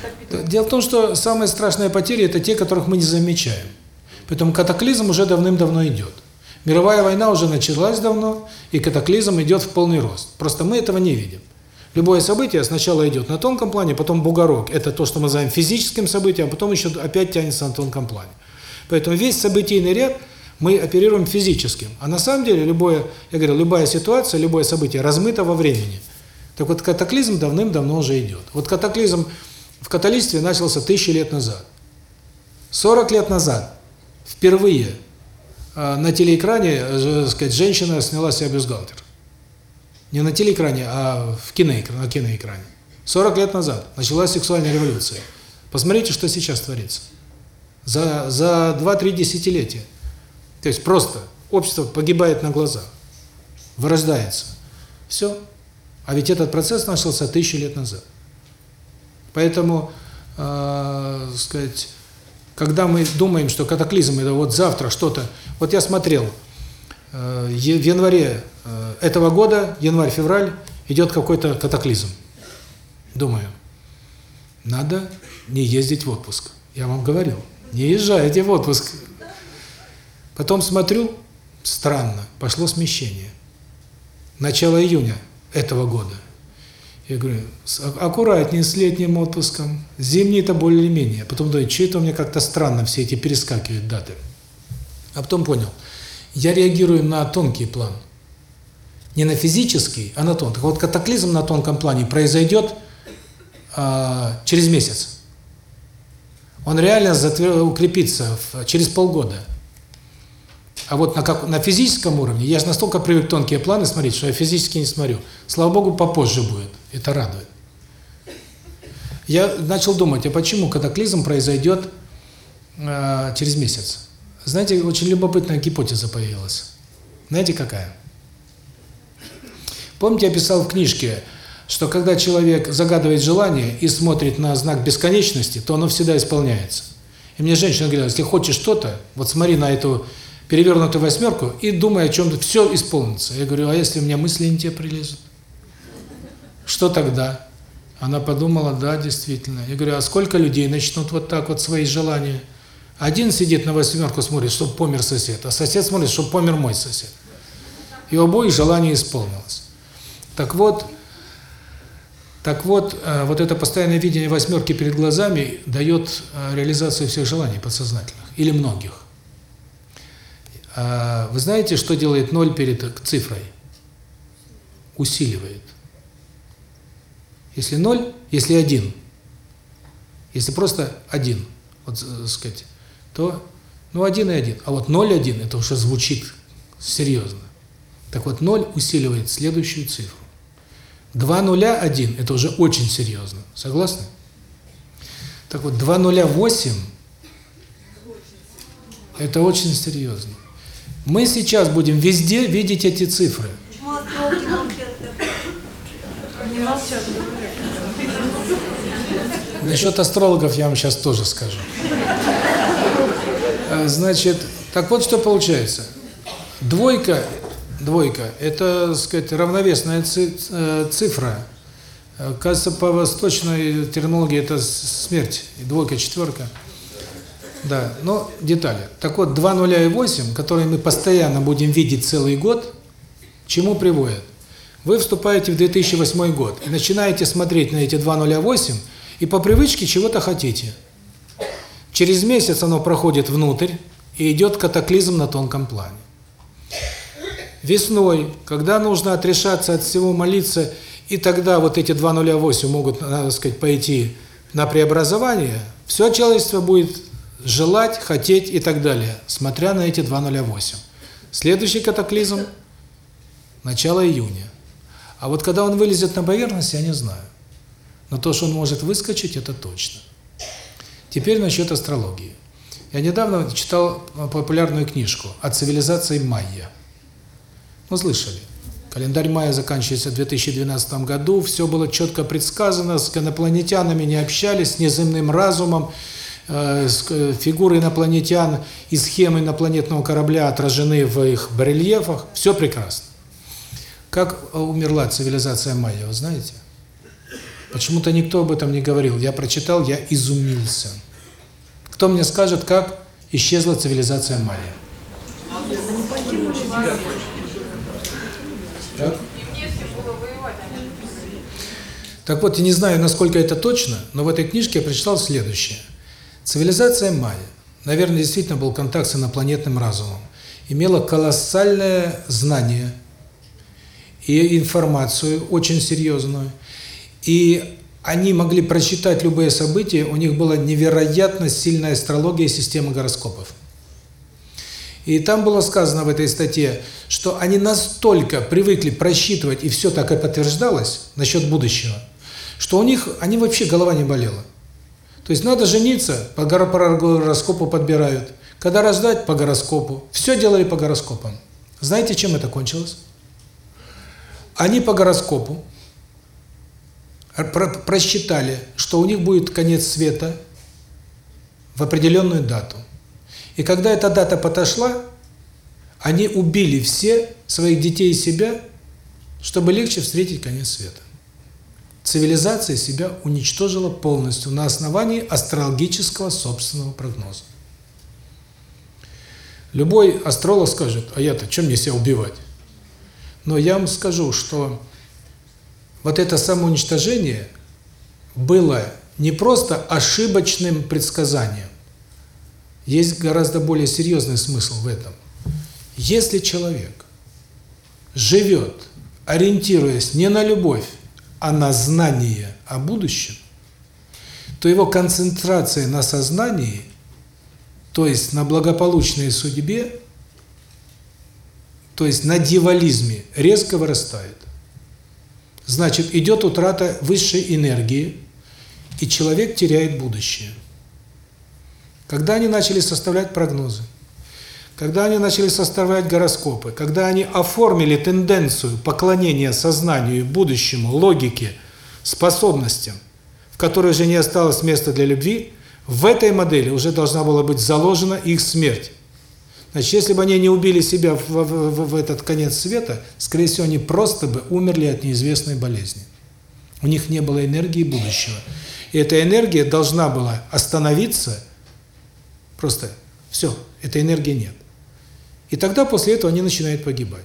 Как питание. Дело в том, что самые страшные потери – это те, которых мы не замечаем. Поэтому катаклизм уже давным-давно идет. Мировая война уже началась давно, и катаклизм идет в полный рост. Просто мы этого не видим. Любое событие сначала идет на тонком плане, потом бугорок. Это то, что мы называем физическим событием, а потом еще опять тянется на тонком плане. Поэтому весь событийный ряд мы оперируем физическим. А на самом деле любое, я говорю, любая ситуация, любое событие размыто во времени. Так вот, катаклизм давным-давно уже идет. Вот катаклизм в католичестве начался тысячи лет назад. 40 лет назад впервые э, на телеэкране, э, так сказать, женщина сняла себя бюстгальтер. Не на телеэкране, а в киноэкране, на киноэкране. 40 лет назад началась сексуальная революция. Посмотрите, что сейчас творится. За, за 2-3 десятилетия. То есть просто общество погибает на глазах, вырождается. Все. А ведь этот процесс начался тысячу лет назад. Поэтому, э, сказать, когда мы думаем, что катаклизм это вот завтра что-то... Вот я смотрел, э, в январе э, этого года, январь-февраль, идет какой-то катаклизм. Думаю, надо не ездить в отпуск. Я вам говорил, не езжайте в отпуск. Потом смотрю, странно, пошло смещение. Начало июня этого года. Я говорю, аккуратнее с летним отпуском, зимний-то более-менее. Потом думаю, что это у меня как-то странно все эти перескакивают даты. А потом понял, я реагирую на тонкий план. Не на физический, а на тонкий. Вот катаклизм на тонком плане произойдет а, через месяц. Он реально затвер... укрепится в, через полгода. А вот на, как, на физическом уровне, я же настолько привык тонкие планы смотреть, что я физически не смотрю. Слава Богу, попозже будет. Это радует. Я начал думать, а почему катаклизм произойдет э, через месяц? Знаете, очень любопытная гипотеза появилась. Знаете, какая? Помните, я писал в книжке, что когда человек загадывает желание и смотрит на знак бесконечности, то оно всегда исполняется. И мне женщина говорила, если хочешь что-то, вот смотри на эту перевернутую восьмерку и думай о чем-то, все исполнится. Я говорю, а если у меня мысли не те прилезут? Что тогда? Она подумала, да, действительно. Я говорю, а сколько людей начнут вот так вот свои желания? Один сидит на восьмерку, смотрит, чтобы помер сосед, а сосед смотрит, чтобы помер мой сосед. И обоих желание исполнилось. Так вот, так вот, вот это постоянное видение восьмерки перед глазами дает реализацию всех желаний подсознательных, или многих. Вы знаете, что делает ноль перед цифрой? Усиливает. Если ноль, если один, если просто один, вот, так сказать, то, ну, один и один. А вот ноль один, это уже звучит серьезно. Так вот, ноль усиливает следующую цифру. Два нуля один, это уже очень серьезно. Согласны? Так вот, два нуля восемь, это очень серьезно. Мы сейчас будем везде видеть эти цифры. Насчет астрологов я вам сейчас тоже скажу. Значит, так вот что получается. Двойка, двойка – это, так сказать, равновесная цифра. Кажется, по восточной терминологии это смерть, и двойка, четверка. Да, но детали. Так вот, 2 нуля и 8, которые мы постоянно будем видеть целый год, чему приводят? Вы вступаете в 2008 год и начинаете смотреть на эти 2 нуля 8 и по привычке чего-то хотите. Через месяц оно проходит внутрь и идет катаклизм на тонком плане. Весной, когда нужно отрешаться от всего, молиться, и тогда вот эти 2 нуля 8 могут, надо сказать, пойти на преобразование, все человечество будет желать, хотеть и так далее, смотря на эти 2.08. Следующий катаклизм – начало июня. А вот когда он вылезет на поверхность, я не знаю. Но то, что он может выскочить, это точно. Теперь насчет астрологии. Я недавно читал популярную книжку о цивилизации майя. Ну, слышали? Календарь майя заканчивается в 2012 году, все было четко предсказано, с инопланетянами не общались, с неземным разумом, фигуры инопланетян и схемы инопланетного корабля отражены в их барельефах. Все прекрасно. Как умерла цивилизация майя, вы знаете? Почему-то никто об этом не говорил. Я прочитал, я изумился. Кто мне скажет, как исчезла цивилизация майя? Так? Так вот, я не знаю, насколько это точно, но в этой книжке я прочитал следующее. Цивилизация майя, наверное, действительно был контакт с инопланетным разумом, имела колоссальное знание и информацию очень серьезную, и они могли просчитать любые события, у них была невероятно сильная астрология и система гороскопов. И там было сказано в этой статье, что они настолько привыкли просчитывать, и все так и подтверждалось насчет будущего, что у них, они вообще голова не болела. То есть надо жениться, по гороскопу подбирают. Когда рождать, по гороскопу. Все делали по гороскопам. Знаете, чем это кончилось? Они по гороскопу просчитали, что у них будет конец света в определенную дату. И когда эта дата подошла, они убили все своих детей и себя, чтобы легче встретить конец света. Цивилизация себя уничтожила полностью на основании астрологического собственного прогноза. Любой астролог скажет, а я-то, чем мне себя убивать? Но я вам скажу, что вот это самоуничтожение было не просто ошибочным предсказанием. Есть гораздо более серьезный смысл в этом. Если человек живет, ориентируясь не на любовь, а на знание о будущем, то его концентрация на сознании, то есть на благополучной судьбе, то есть на дьяволизме, резко вырастает. Значит, идет утрата высшей энергии, и человек теряет будущее. Когда они начали составлять прогнозы, когда они начали составлять гороскопы, когда они оформили тенденцию поклонения сознанию, будущему, логике, способностям, в которой уже не осталось места для любви, в этой модели уже должна была быть заложена их смерть. Значит, если бы они не убили себя в, в, в, этот конец света, скорее всего, они просто бы умерли от неизвестной болезни. У них не было энергии будущего. И эта энергия должна была остановиться, просто все, этой энергии нет. И тогда после этого они начинают погибать.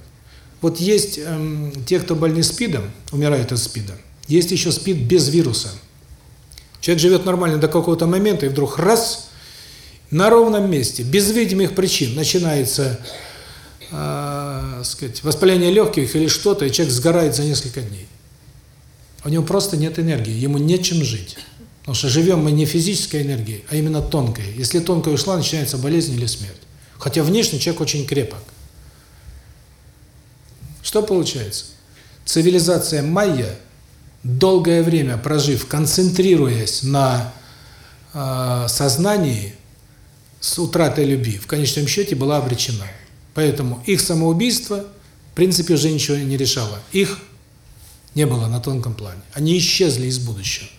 Вот есть эм, те, кто больны СПИДом, умирают от СПИДа. Есть еще СПИД без вируса. Человек живет нормально до какого-то момента, и вдруг раз, на ровном месте, без видимых причин, начинается э, сказать, воспаление легких или что-то, и человек сгорает за несколько дней. У него просто нет энергии, ему нечем жить. Потому что живем мы не физической энергией, а именно тонкой. Если тонкая ушла, начинается болезнь или смерть. Хотя внешне человек очень крепок. Что получается? Цивилизация майя, долгое время прожив, концентрируясь на э, сознании с утратой любви, в конечном счете была обречена. Поэтому их самоубийство, в принципе, уже ничего не решало. Их не было на тонком плане. Они исчезли из будущего.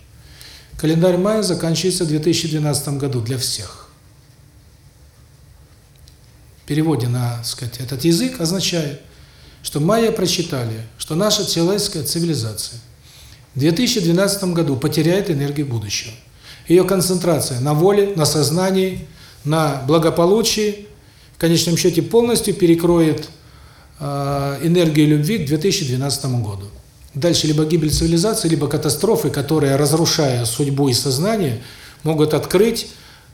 Календарь майя заканчивается в 2012 году для всех переводе на, сказать, этот язык означает, что майя прочитали, что наша человеческая цивилизация в 2012 году потеряет энергию будущего. Ее концентрация на воле, на сознании, на благополучии, в конечном счете полностью перекроет э, энергию любви к 2012 году. Дальше либо гибель цивилизации, либо катастрофы, которые, разрушая судьбу и сознание, могут открыть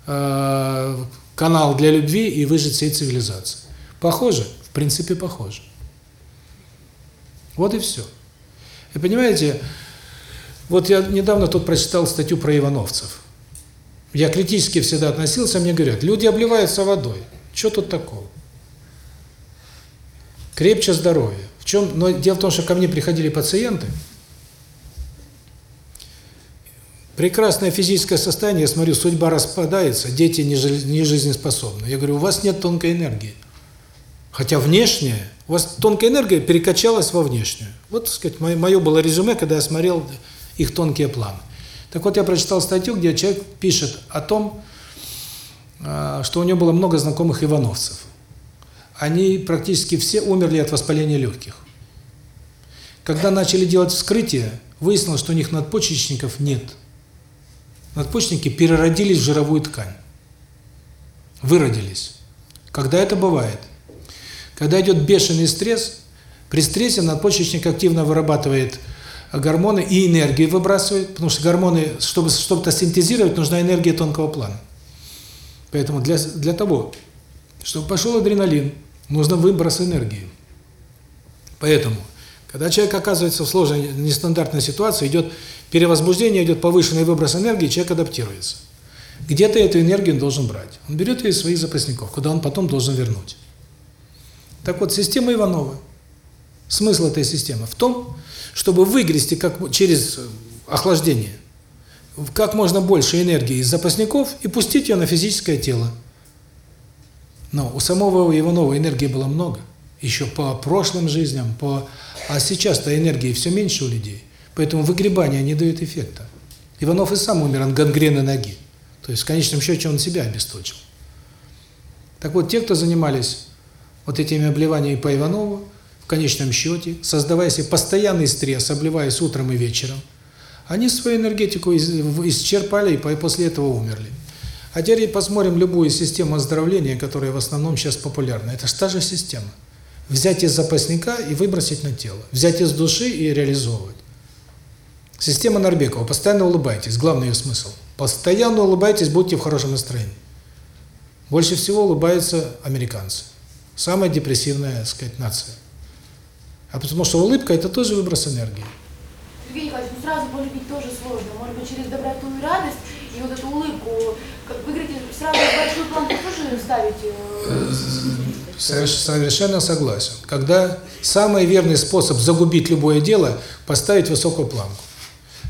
э, канал для любви и выжить всей цивилизации. Похоже? В принципе, похоже. Вот и все. И понимаете, вот я недавно тут прочитал статью про ивановцев. Я критически всегда относился, мне говорят, люди обливаются водой. Что тут такого? Крепче здоровье. В чем? Но дело в том, что ко мне приходили пациенты, Прекрасное физическое состояние, я смотрю, судьба распадается, дети не жизнеспособны. Я говорю, у вас нет тонкой энергии. Хотя внешняя, у вас тонкая энергия перекачалась во внешнюю. Вот, так сказать, мое было резюме, когда я смотрел их тонкие планы. Так вот, я прочитал статью, где человек пишет о том, а, что у него было много знакомых ивановцев. Они практически все умерли от воспаления легких. Когда начали делать вскрытие, выяснилось, что у них надпочечников нет. Надпочечники переродились в жировую ткань. Выродились. Когда это бывает? Когда идет бешеный стресс, при стрессе надпочечник активно вырабатывает гормоны и энергию выбрасывает, потому что гормоны, чтобы что-то синтезировать, нужна энергия тонкого плана. Поэтому для, для того, чтобы пошел адреналин, нужно выброс энергии. Поэтому, когда человек оказывается в сложной, нестандартной ситуации, идет перевозбуждение, идет повышенный выброс энергии, человек адаптируется. Где-то эту энергию он должен брать. Он берет ее из своих запасников, куда он потом должен вернуть. Так вот, система Иванова. Смысл этой системы в том, чтобы выгрести как через охлаждение как можно больше энергии из запасников и пустить ее на физическое тело. Но у самого Иванова энергии было много. Еще по прошлым жизням, по... а сейчас-то энергии все меньше у людей. Поэтому выгребание не дает эффекта. Иванов и сам умер от гангрены ноги. То есть в конечном счете он себя обесточил. Так вот, те, кто занимались вот этими обливаниями по Иванову, в конечном счете, создавая себе постоянный стресс, обливаясь утром и вечером, они свою энергетику исчерпали и после этого умерли. А теперь посмотрим любую систему оздоровления, которая в основном сейчас популярна. Это же та же система. Взять из запасника и выбросить на тело. Взять из души и реализовывать. Система Нарбекова. Постоянно улыбайтесь. Главный ее смысл. Постоянно улыбайтесь, будьте в хорошем настроении. Больше всего улыбаются американцы. Самая депрессивная, так сказать, нация. А потому что улыбка – это тоже выброс энергии. Евгений Николаевич, ну сразу полюбить тоже сложно. Может быть, через доброту и радость, и вот эту улыбку, как вы говорите, сразу большую планку тоже ставить? Совершенно согласен. Когда самый верный способ загубить любое дело – поставить высокую планку.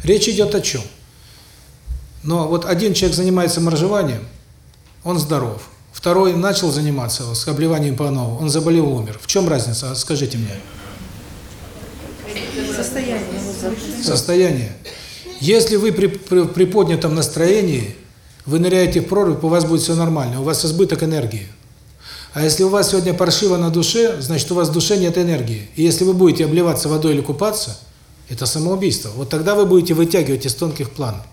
Речь идет о чем? Но вот один человек занимается моржеванием, он здоров. Второй начал заниматься с обливанием по новому, он заболел, умер. В чем разница? Скажите мне. Состояние. Состояние. Если вы при, при, при поднятом настроении, вы ныряете в прорубь, у вас будет все нормально, у вас избыток энергии. А если у вас сегодня паршиво на душе, значит у вас в душе нет энергии. И если вы будете обливаться водой или купаться, это самоубийство. Вот тогда вы будете вытягивать из тонких планов.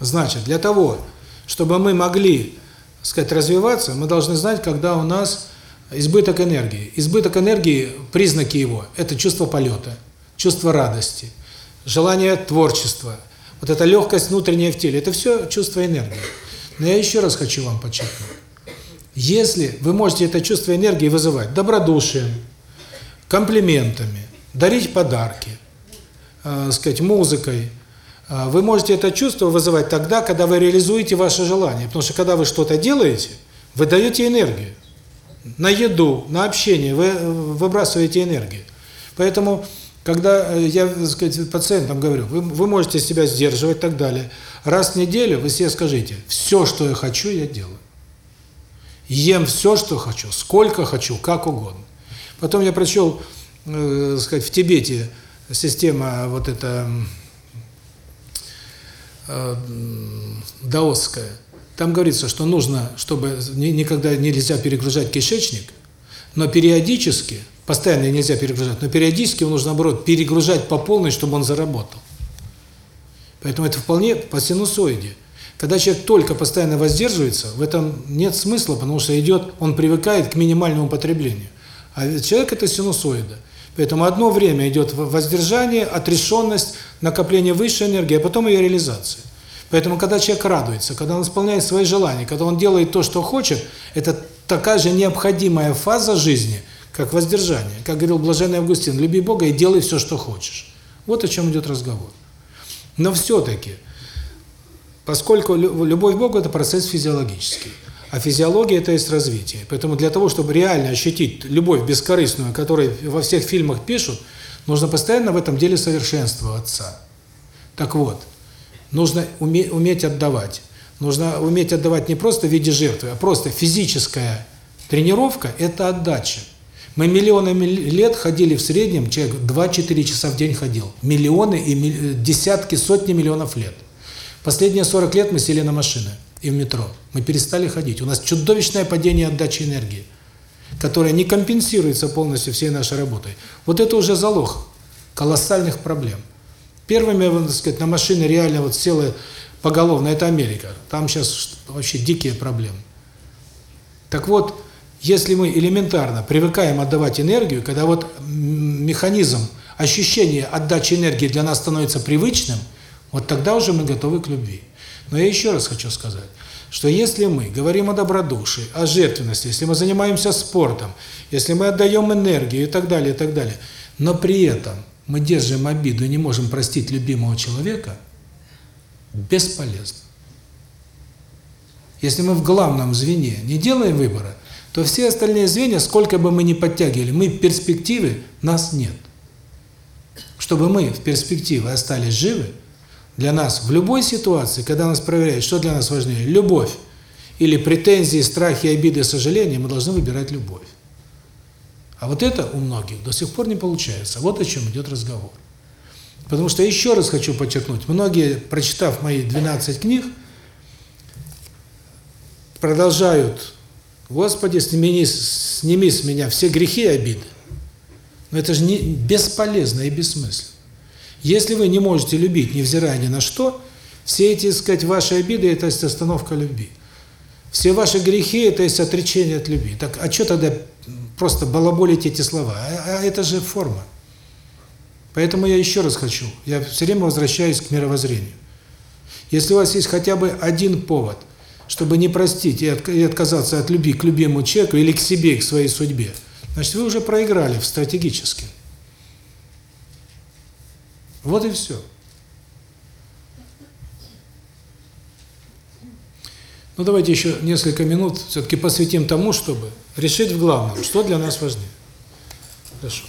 Значит, для того, чтобы мы могли, сказать, развиваться, мы должны знать, когда у нас избыток энергии. Избыток энергии, признаки его – это чувство полета, чувство радости, желание творчества, вот эта легкость внутренняя в теле – это все чувство энергии. Но я еще раз хочу вам подчеркнуть. Если вы можете это чувство энергии вызывать добродушием, комплиментами, дарить подарки, э, сказать, музыкой, э, вы можете это чувство вызывать тогда, когда вы реализуете ваше желание. Потому что когда вы что-то делаете, вы даете энергию. На еду, на общение вы выбрасываете энергию. Поэтому, когда я сказать, пациентам говорю, вы, вы можете себя сдерживать и так далее, раз в неделю вы себе скажите, все, что я хочу, я делаю. Ем все, что хочу, сколько хочу, как угодно. Потом я прочел, э, сказать, в Тибете система вот эта э, даосская. Там говорится, что нужно, чтобы никогда нельзя перегружать кишечник, но периодически, постоянно нельзя перегружать, но периодически нужно, наоборот, перегружать по полной, чтобы он заработал. Поэтому это вполне по синусоиде. Когда человек только постоянно воздерживается, в этом нет смысла, потому что идет, он привыкает к минимальному потреблению. А человек – это синусоида. Поэтому одно время идет воздержание, отрешенность, накопление высшей энергии, а потом ее реализация. Поэтому, когда человек радуется, когда он исполняет свои желания, когда он делает то, что хочет, это такая же необходимая фаза жизни, как воздержание. Как говорил Блаженный Августин, люби Бога и делай все, что хочешь. Вот о чем идет разговор. Но все-таки, поскольку любовь к Богу – это процесс физиологический, а физиология – это есть развитие. Поэтому для того, чтобы реально ощутить любовь бескорыстную, которую во всех фильмах пишут, нужно постоянно в этом деле совершенствоваться. Так вот, нужно уметь, уметь отдавать. Нужно уметь отдавать не просто в виде жертвы, а просто физическая тренировка – это отдача. Мы миллионами лет ходили в среднем, человек 2-4 часа в день ходил. Миллионы и десятки, сотни миллионов лет. Последние 40 лет мы сели на машины и в метро. Мы перестали ходить. У нас чудовищное падение отдачи энергии, которое не компенсируется полностью всей нашей работой. Вот это уже залог колоссальных проблем. Первыми, вот, так сказать, на машины реально вот села поголовно, это Америка. Там сейчас вообще дикие проблемы. Так вот, если мы элементарно привыкаем отдавать энергию, когда вот механизм ощущения отдачи энергии для нас становится привычным, вот тогда уже мы готовы к любви. Но я еще раз хочу сказать, что если мы говорим о добродушии, о жертвенности, если мы занимаемся спортом, если мы отдаем энергию и так далее, и так далее, но при этом мы держим обиду и не можем простить любимого человека, бесполезно. Если мы в главном звене не делаем выбора, то все остальные звенья, сколько бы мы ни подтягивали, мы в перспективе, нас нет. Чтобы мы в перспективе остались живы, для нас в любой ситуации, когда нас проверяют, что для нас важнее, любовь или претензии, страхи, обиды, сожаления, мы должны выбирать любовь. А вот это у многих до сих пор не получается. Вот о чем идет разговор. Потому что еще раз хочу подчеркнуть, многие, прочитав мои 12 книг, продолжают, Господи, сними, сними с меня все грехи и обиды. Но это же не, бесполезно и бессмысленно. Если вы не можете любить, невзирая ни на что, все эти, так сказать, ваши обиды – это есть остановка любви. Все ваши грехи – это есть отречение от любви. Так, а что тогда просто балаболить эти слова? А, а это же форма. Поэтому я еще раз хочу, я все время возвращаюсь к мировоззрению. Если у вас есть хотя бы один повод, чтобы не простить и, от, и отказаться от любви к любимому человеку или к себе, к своей судьбе, значит, вы уже проиграли в стратегически. Вот и все. Ну, давайте еще несколько минут все-таки посвятим тому, чтобы решить в главном, что для нас важнее. Хорошо.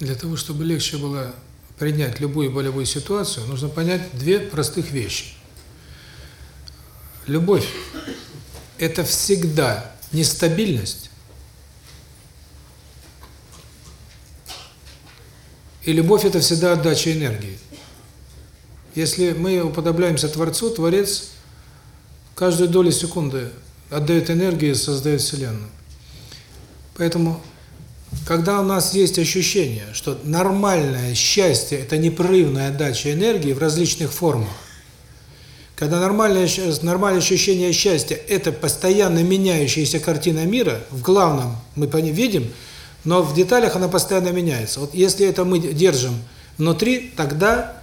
Для того, чтобы легче было принять любую болевую ситуацию, нужно понять две простых вещи. Любовь – это всегда нестабильность, и любовь – это всегда отдача энергии. Если мы уподобляемся Творцу, Творец каждую долю секунды отдает энергию и создает Вселенную. Поэтому, когда у нас есть ощущение, что нормальное счастье – это непрерывная отдача энергии в различных формах, когда нормальное, нормальное ощущение счастья – это постоянно меняющаяся картина мира, в главном мы видим, но в деталях она постоянно меняется. Вот если это мы держим внутри, тогда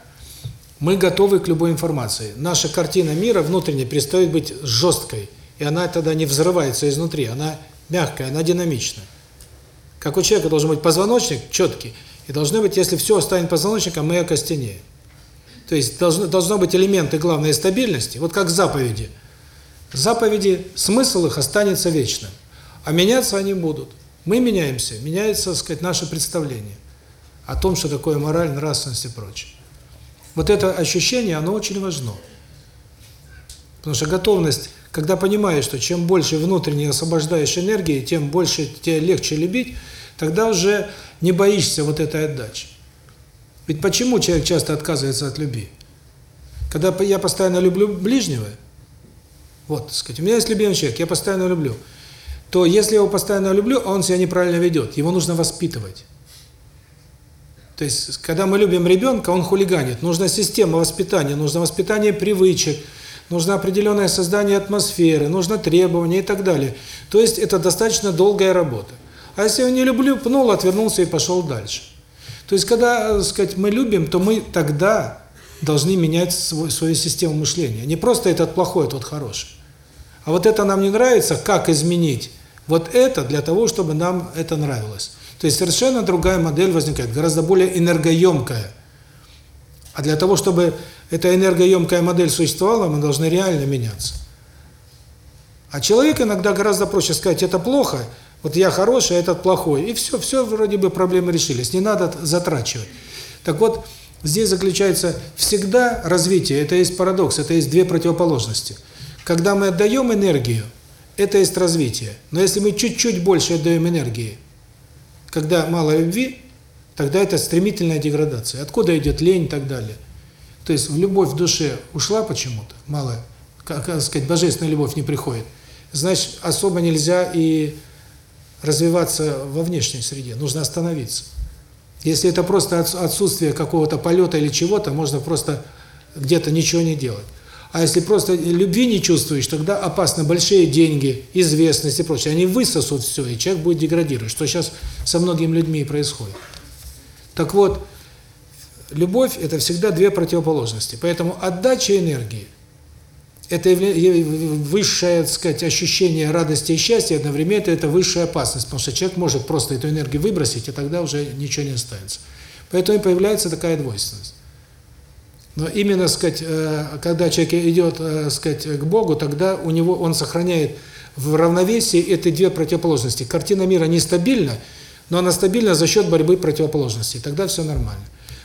мы готовы к любой информации. Наша картина мира внутренняя перестает быть жесткой, и она тогда не взрывается изнутри, она мягкая, она динамичная. Как у человека должен быть позвоночник четкий, и должны быть, если все станет позвоночником, мы окостенеем. То есть должны, должно быть элементы главной стабильности, вот как заповеди. Заповеди, смысл их останется вечным, а меняться они будут. Мы меняемся, меняется, так сказать, наше представление о том, что такое мораль, нравственность и прочее. Вот это ощущение, оно очень важно. Потому что готовность, когда понимаешь, что чем больше внутренне освобождаешь энергии, тем больше тебе легче любить, тогда уже не боишься вот этой отдачи. Ведь почему человек часто отказывается от любви? Когда я постоянно люблю ближнего, вот, так сказать, у меня есть любимый человек, я постоянно люблю, то если я его постоянно люблю, а он себя неправильно ведет, его нужно воспитывать. То есть, когда мы любим ребенка, он хулиганит. Нужна система воспитания, нужно воспитание привычек, нужно определенное создание атмосферы, нужно требования и так далее. То есть, это достаточно долгая работа. А если я не люблю, пнул, отвернулся и пошел дальше. То есть, когда, так сказать, мы любим, то мы тогда должны менять свой, свою систему мышления. Не просто этот плохой, тот хороший. А вот это нам не нравится, как изменить? Вот это для того, чтобы нам это нравилось. То есть совершенно другая модель возникает, гораздо более энергоемкая. А для того, чтобы эта энергоемкая модель существовала, мы должны реально меняться. А человек иногда гораздо проще сказать, это плохо, вот я хороший, а этот плохой. И все, все вроде бы проблемы решились, не надо затрачивать. Так вот, здесь заключается всегда развитие, это есть парадокс, это есть две противоположности. Когда мы отдаем энергию, это есть развитие. Но если мы чуть-чуть больше отдаем энергии, когда мало любви, тогда это стремительная деградация. Откуда идет лень и так далее. То есть любовь в душе ушла почему-то, мало, как, как сказать, божественная любовь не приходит. Значит, особо нельзя и развиваться во внешней среде, нужно остановиться. Если это просто отсутствие какого-то полета или чего-то, можно просто где-то ничего не делать. А если просто любви не чувствуешь, тогда опасно большие деньги, известность и прочее. Они высосут все, и человек будет деградировать, что сейчас со многими людьми и происходит. Так вот, любовь – это всегда две противоположности. Поэтому отдача энергии – это высшее, так сказать, ощущение радости и счастья, одновременно это высшая опасность, потому что человек может просто эту энергию выбросить, и тогда уже ничего не останется. Поэтому и появляется такая двойственность. Но именно, сказать, э, когда человек идет, э, сказать, к Богу, тогда у него он сохраняет в равновесии эти две противоположности. Картина мира нестабильна, но она стабильна за счет борьбы противоположностей. Тогда все нормально.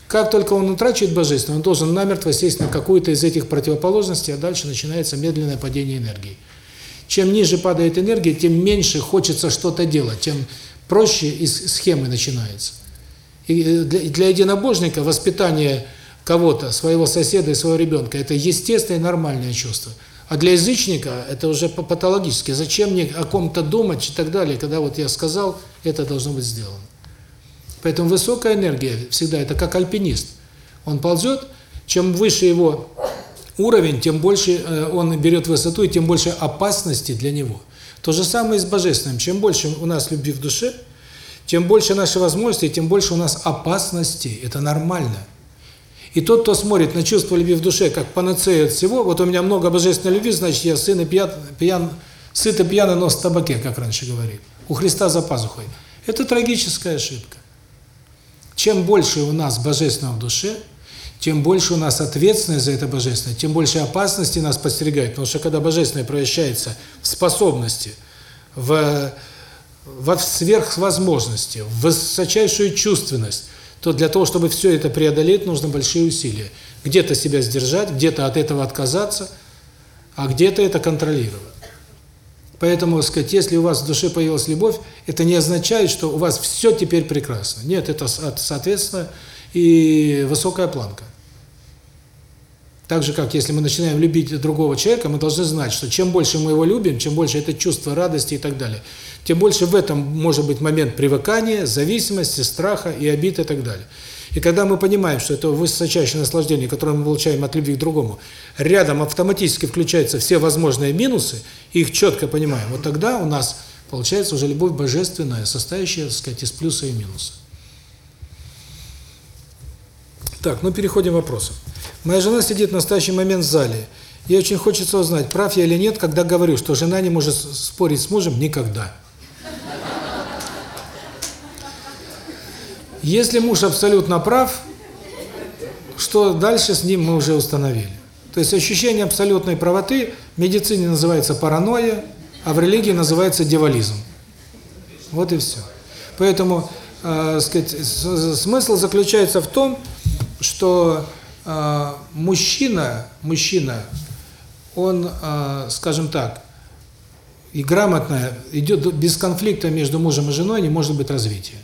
Как только он утрачивает божественное, он должен намертво сесть на какую-то из этих противоположностей, а дальше начинается медленное падение энергии. Чем ниже падает энергия, тем меньше хочется что-то делать, тем проще из схемы начинается. И э, для, единобожника воспитание кого-то, своего соседа и своего ребенка, это естественное нормальное чувство. А для язычника это уже патологически. Зачем мне о ком-то думать и так далее, когда вот я сказал, это должно быть сделано. Поэтому высокая энергия всегда это как альпинист. Он ползет, чем выше его уровень, тем больше э, он берет высоту, и тем больше опасности для него. То же самое и с Божественным. Чем больше у нас любви в душе, тем больше наши возможности, тем больше у нас опасностей. Это нормально. И тот, кто смотрит на чувство любви в душе, как панацею от всего, вот у меня много божественной любви, значит, я сын и пьян, пьян, сыт и пьяный нос в табаке, как раньше говорили. У Христа за пазухой. Это трагическая ошибка. Чем больше у нас божественного в душе, тем больше у нас ответственность за это божественное, тем больше опасности нас подстерегает. Потому что когда божественное превращается в способности, в, в сверхвозможности, в высочайшую чувственность, то для того, чтобы все это преодолеть, нужно большие усилия. Где-то себя сдержать, где-то от этого отказаться, а где-то это контролировать. Поэтому, сказать, если у вас в душе появилась любовь, это не означает, что у вас все теперь прекрасно. Нет, это, соответственно, и высокая планка. Так же, как если мы начинаем любить другого человека, мы должны знать, что чем больше мы его любим, чем больше это чувство радости и так далее, тем больше в этом может быть момент привыкания, зависимости, страха и обид и так далее. И когда мы понимаем, что это высочайшее наслаждение, которое мы получаем от любви к другому, рядом автоматически включаются все возможные минусы, и их четко понимаем, вот тогда у нас получается уже любовь божественная, состоящая, так сказать, из плюса и минуса. Так, ну переходим к вопросам. Моя жена сидит в настоящий момент в зале. Ей очень хочется узнать, прав я или нет, когда говорю, что жена не может спорить с мужем никогда. Если муж абсолютно прав, что дальше с ним мы уже установили. То есть ощущение абсолютной правоты в медицине называется паранойя, а в религии называется девализм. Вот и все. Поэтому, э, сказать, смысл заключается в том, что э, мужчина, мужчина, он, э, скажем так, и грамотно идет без конфликта между мужем и женой не может быть развития.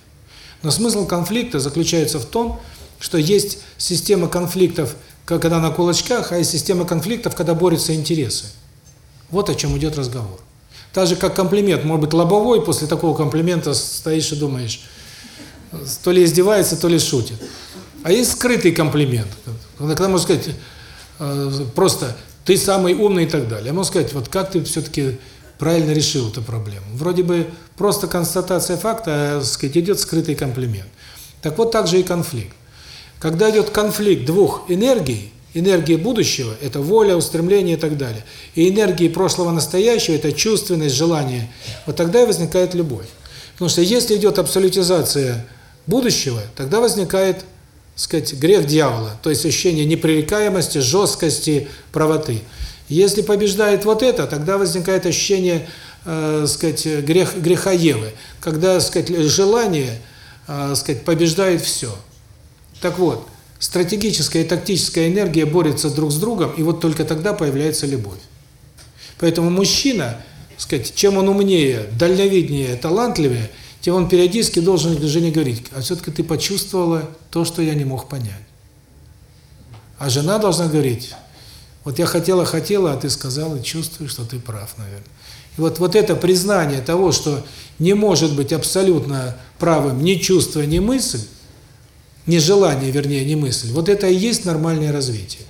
Но смысл конфликта заключается в том, что есть система конфликтов, когда на кулачках, а есть система конфликтов, когда борются интересы. Вот о чем идет разговор. Так же, как комплимент, может быть, лобовой, после такого комплимента стоишь и думаешь, то ли издевается, то ли шутит. А есть скрытый комплимент, когда можно сказать э, просто «ты самый умный» и так далее. А можно сказать, вот как ты все-таки правильно решил эту проблему. Вроде бы просто констатация факта, а, сказать, идет скрытый комплимент. Так вот, так же и конфликт. Когда идет конфликт двух энергий, энергии будущего – это воля, устремление и так далее, и энергии прошлого, настоящего – это чувственность, желание, вот тогда и возникает любовь. Потому что если идет абсолютизация будущего, тогда возникает, сказать, грех дьявола, то есть ощущение непререкаемости, жесткости, правоты. Если побеждает вот это, тогда возникает ощущение, э, сказать, грех, греха Евы, когда, сказать, желание, э, сказать, побеждает все. Так вот, стратегическая и тактическая энергия борются друг с другом, и вот только тогда появляется любовь. Поэтому мужчина, сказать, чем он умнее, дальновиднее, талантливее, тем он периодически должен жене говорить, а все-таки ты почувствовала то, что я не мог понять. А жена должна говорить, вот я хотела-хотела, а ты сказал и чувствую, что ты прав, наверное. И вот, вот это признание того, что не может быть абсолютно правым ни чувство, ни мысль, ни желание, вернее, ни мысль, вот это и есть нормальное развитие.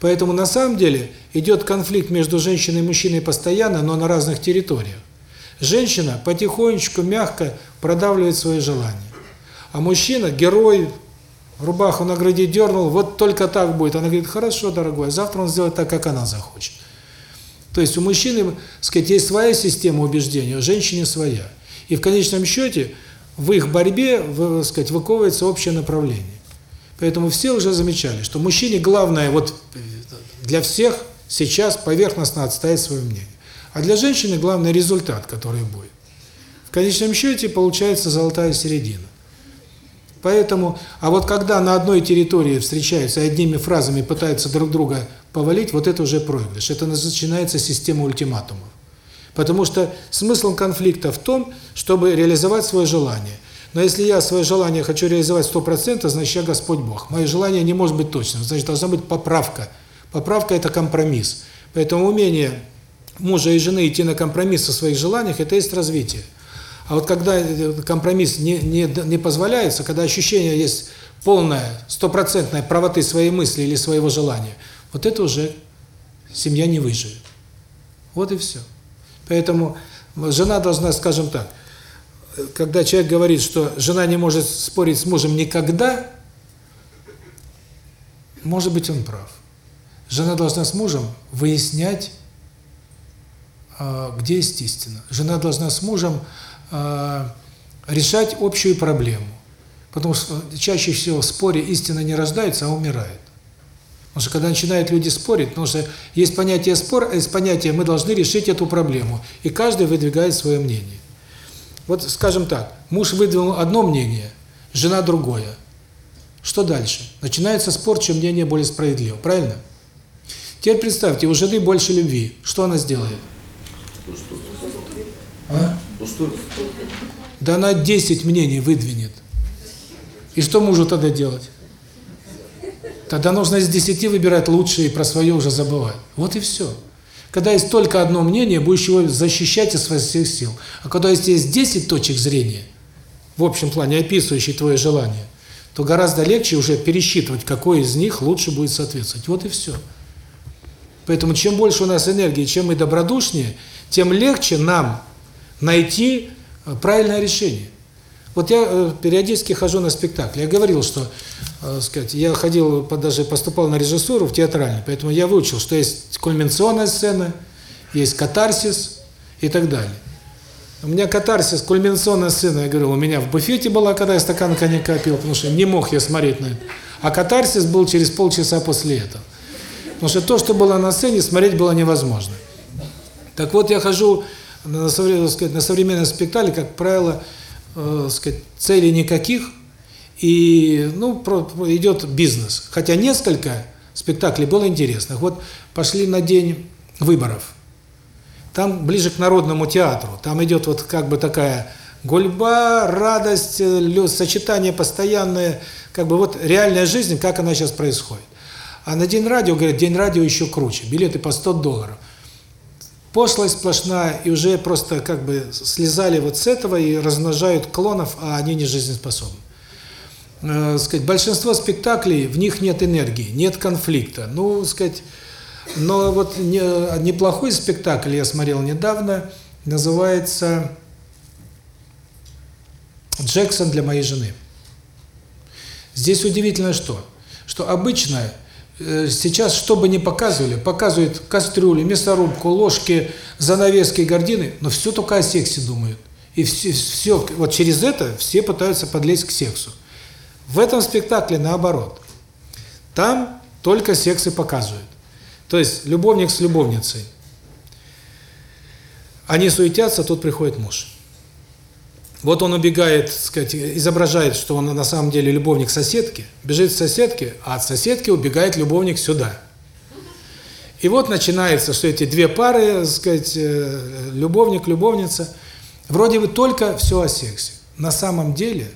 Поэтому на самом деле идет конфликт между женщиной и мужчиной постоянно, но на разных территориях. Женщина потихонечку, мягко продавливает свои желания. А мужчина, герой, рубаху на груди дернул, вот только так будет. Она говорит, хорошо, дорогой, завтра он сделает так, как она захочет. То есть у мужчины, сказать, есть своя система убеждений, у женщины своя. И в конечном счете в их борьбе, сказать, выковывается общее направление. Поэтому все уже замечали, что мужчине главное вот для всех сейчас поверхностно отстоять свое мнение. А для женщины главный результат, который будет. В конечном счете получается золотая середина. Поэтому, а вот когда на одной территории встречаются одними фразами пытаются друг друга повалить, вот это уже проигрыш. Это начинается система ультиматумов. Потому что смысл конфликта в том, чтобы реализовать свое желание. Но если я свое желание хочу реализовать 100%, значит я Господь Бог. Мое желание не может быть точным, значит должна быть поправка. Поправка – это компромисс. Поэтому умение мужа и жены идти на компромисс со своих желаниях – это есть развитие. А вот когда компромисс не, не, не позволяется, когда ощущение есть полная, стопроцентная правоты своей мысли или своего желания, вот это уже семья не выживет. Вот и все. Поэтому жена должна, скажем так, когда человек говорит, что жена не может спорить с мужем никогда, может быть, он прав. Жена должна с мужем выяснять, где есть истина. Жена должна с мужем э, решать общую проблему. Потому что чаще всего в споре истина не рождается, а умирает. Потому что когда начинают люди спорить, потому что есть понятие спор, а есть понятие мы должны решить эту проблему. И каждый выдвигает свое мнение. Вот скажем так, муж выдвинул одно мнение, жена другое. Что дальше? Начинается спор, чем мнение более справедливо. Правильно? Теперь представьте, у жены больше любви. Что она сделает? А? Уступит. Да она 10 мнений выдвинет. И что мужу тогда делать? Тогда нужно из 10 выбирать лучшее и про свое уже забывать. Вот и все. Когда есть только одно мнение, будешь его защищать из всех сил. А когда есть 10 точек зрения, в общем плане описывающие твое желание, то гораздо легче уже пересчитывать, какой из них лучше будет соответствовать. Вот и все. Поэтому чем больше у нас энергии, чем мы добродушнее, тем легче нам найти э, правильное решение. Вот я э, периодически хожу на спектакли. Я говорил, что, э, сказать, я ходил, даже поступал на режиссуру в театральный, поэтому я выучил, что есть кульминационная сцена, есть катарсис и так далее. У меня катарсис, кульминационная сцена, я говорил, у меня в буфете была, когда я стакан коньяка пил, потому что не мог я смотреть на это. А катарсис был через полчаса после этого. Потому что то, что было на сцене, смотреть было невозможно. Так вот, я хожу на, сказать, на современные спектакли, как правило, э, сказать, целей никаких, и ну про, идет бизнес. Хотя несколько спектаклей было интересных. Вот пошли на день выборов. Там ближе к народному театру. Там идет вот как бы такая гульба, радость, э, сочетание постоянное, как бы вот реальная жизнь, как она сейчас происходит. А на День радио, говорят, День радио еще круче. Билеты по 100 долларов. Пошлость сплошная, и уже просто как бы слезали вот с этого и размножают клонов, а они не жизнеспособны. Э, сказать, большинство спектаклей, в них нет энергии, нет конфликта. Ну, сказать, но вот не, неплохой спектакль я смотрел недавно, называется «Джексон для моей жены». Здесь удивительно что? Что обычно сейчас, что бы ни показывали, показывают кастрюли, мясорубку, ложки, занавески, гардины, но все только о сексе думают. И все, все, вот через это все пытаются подлезть к сексу. В этом спектакле наоборот. Там только секс и показывают. То есть любовник с любовницей. Они суетятся, тут приходит муж. Вот он убегает, сказать, изображает, что он на самом деле любовник соседки, бежит к соседке, а от соседки убегает любовник сюда. И вот начинается, что эти две пары, сказать, э, любовник, любовница, вроде бы только все о сексе. На самом деле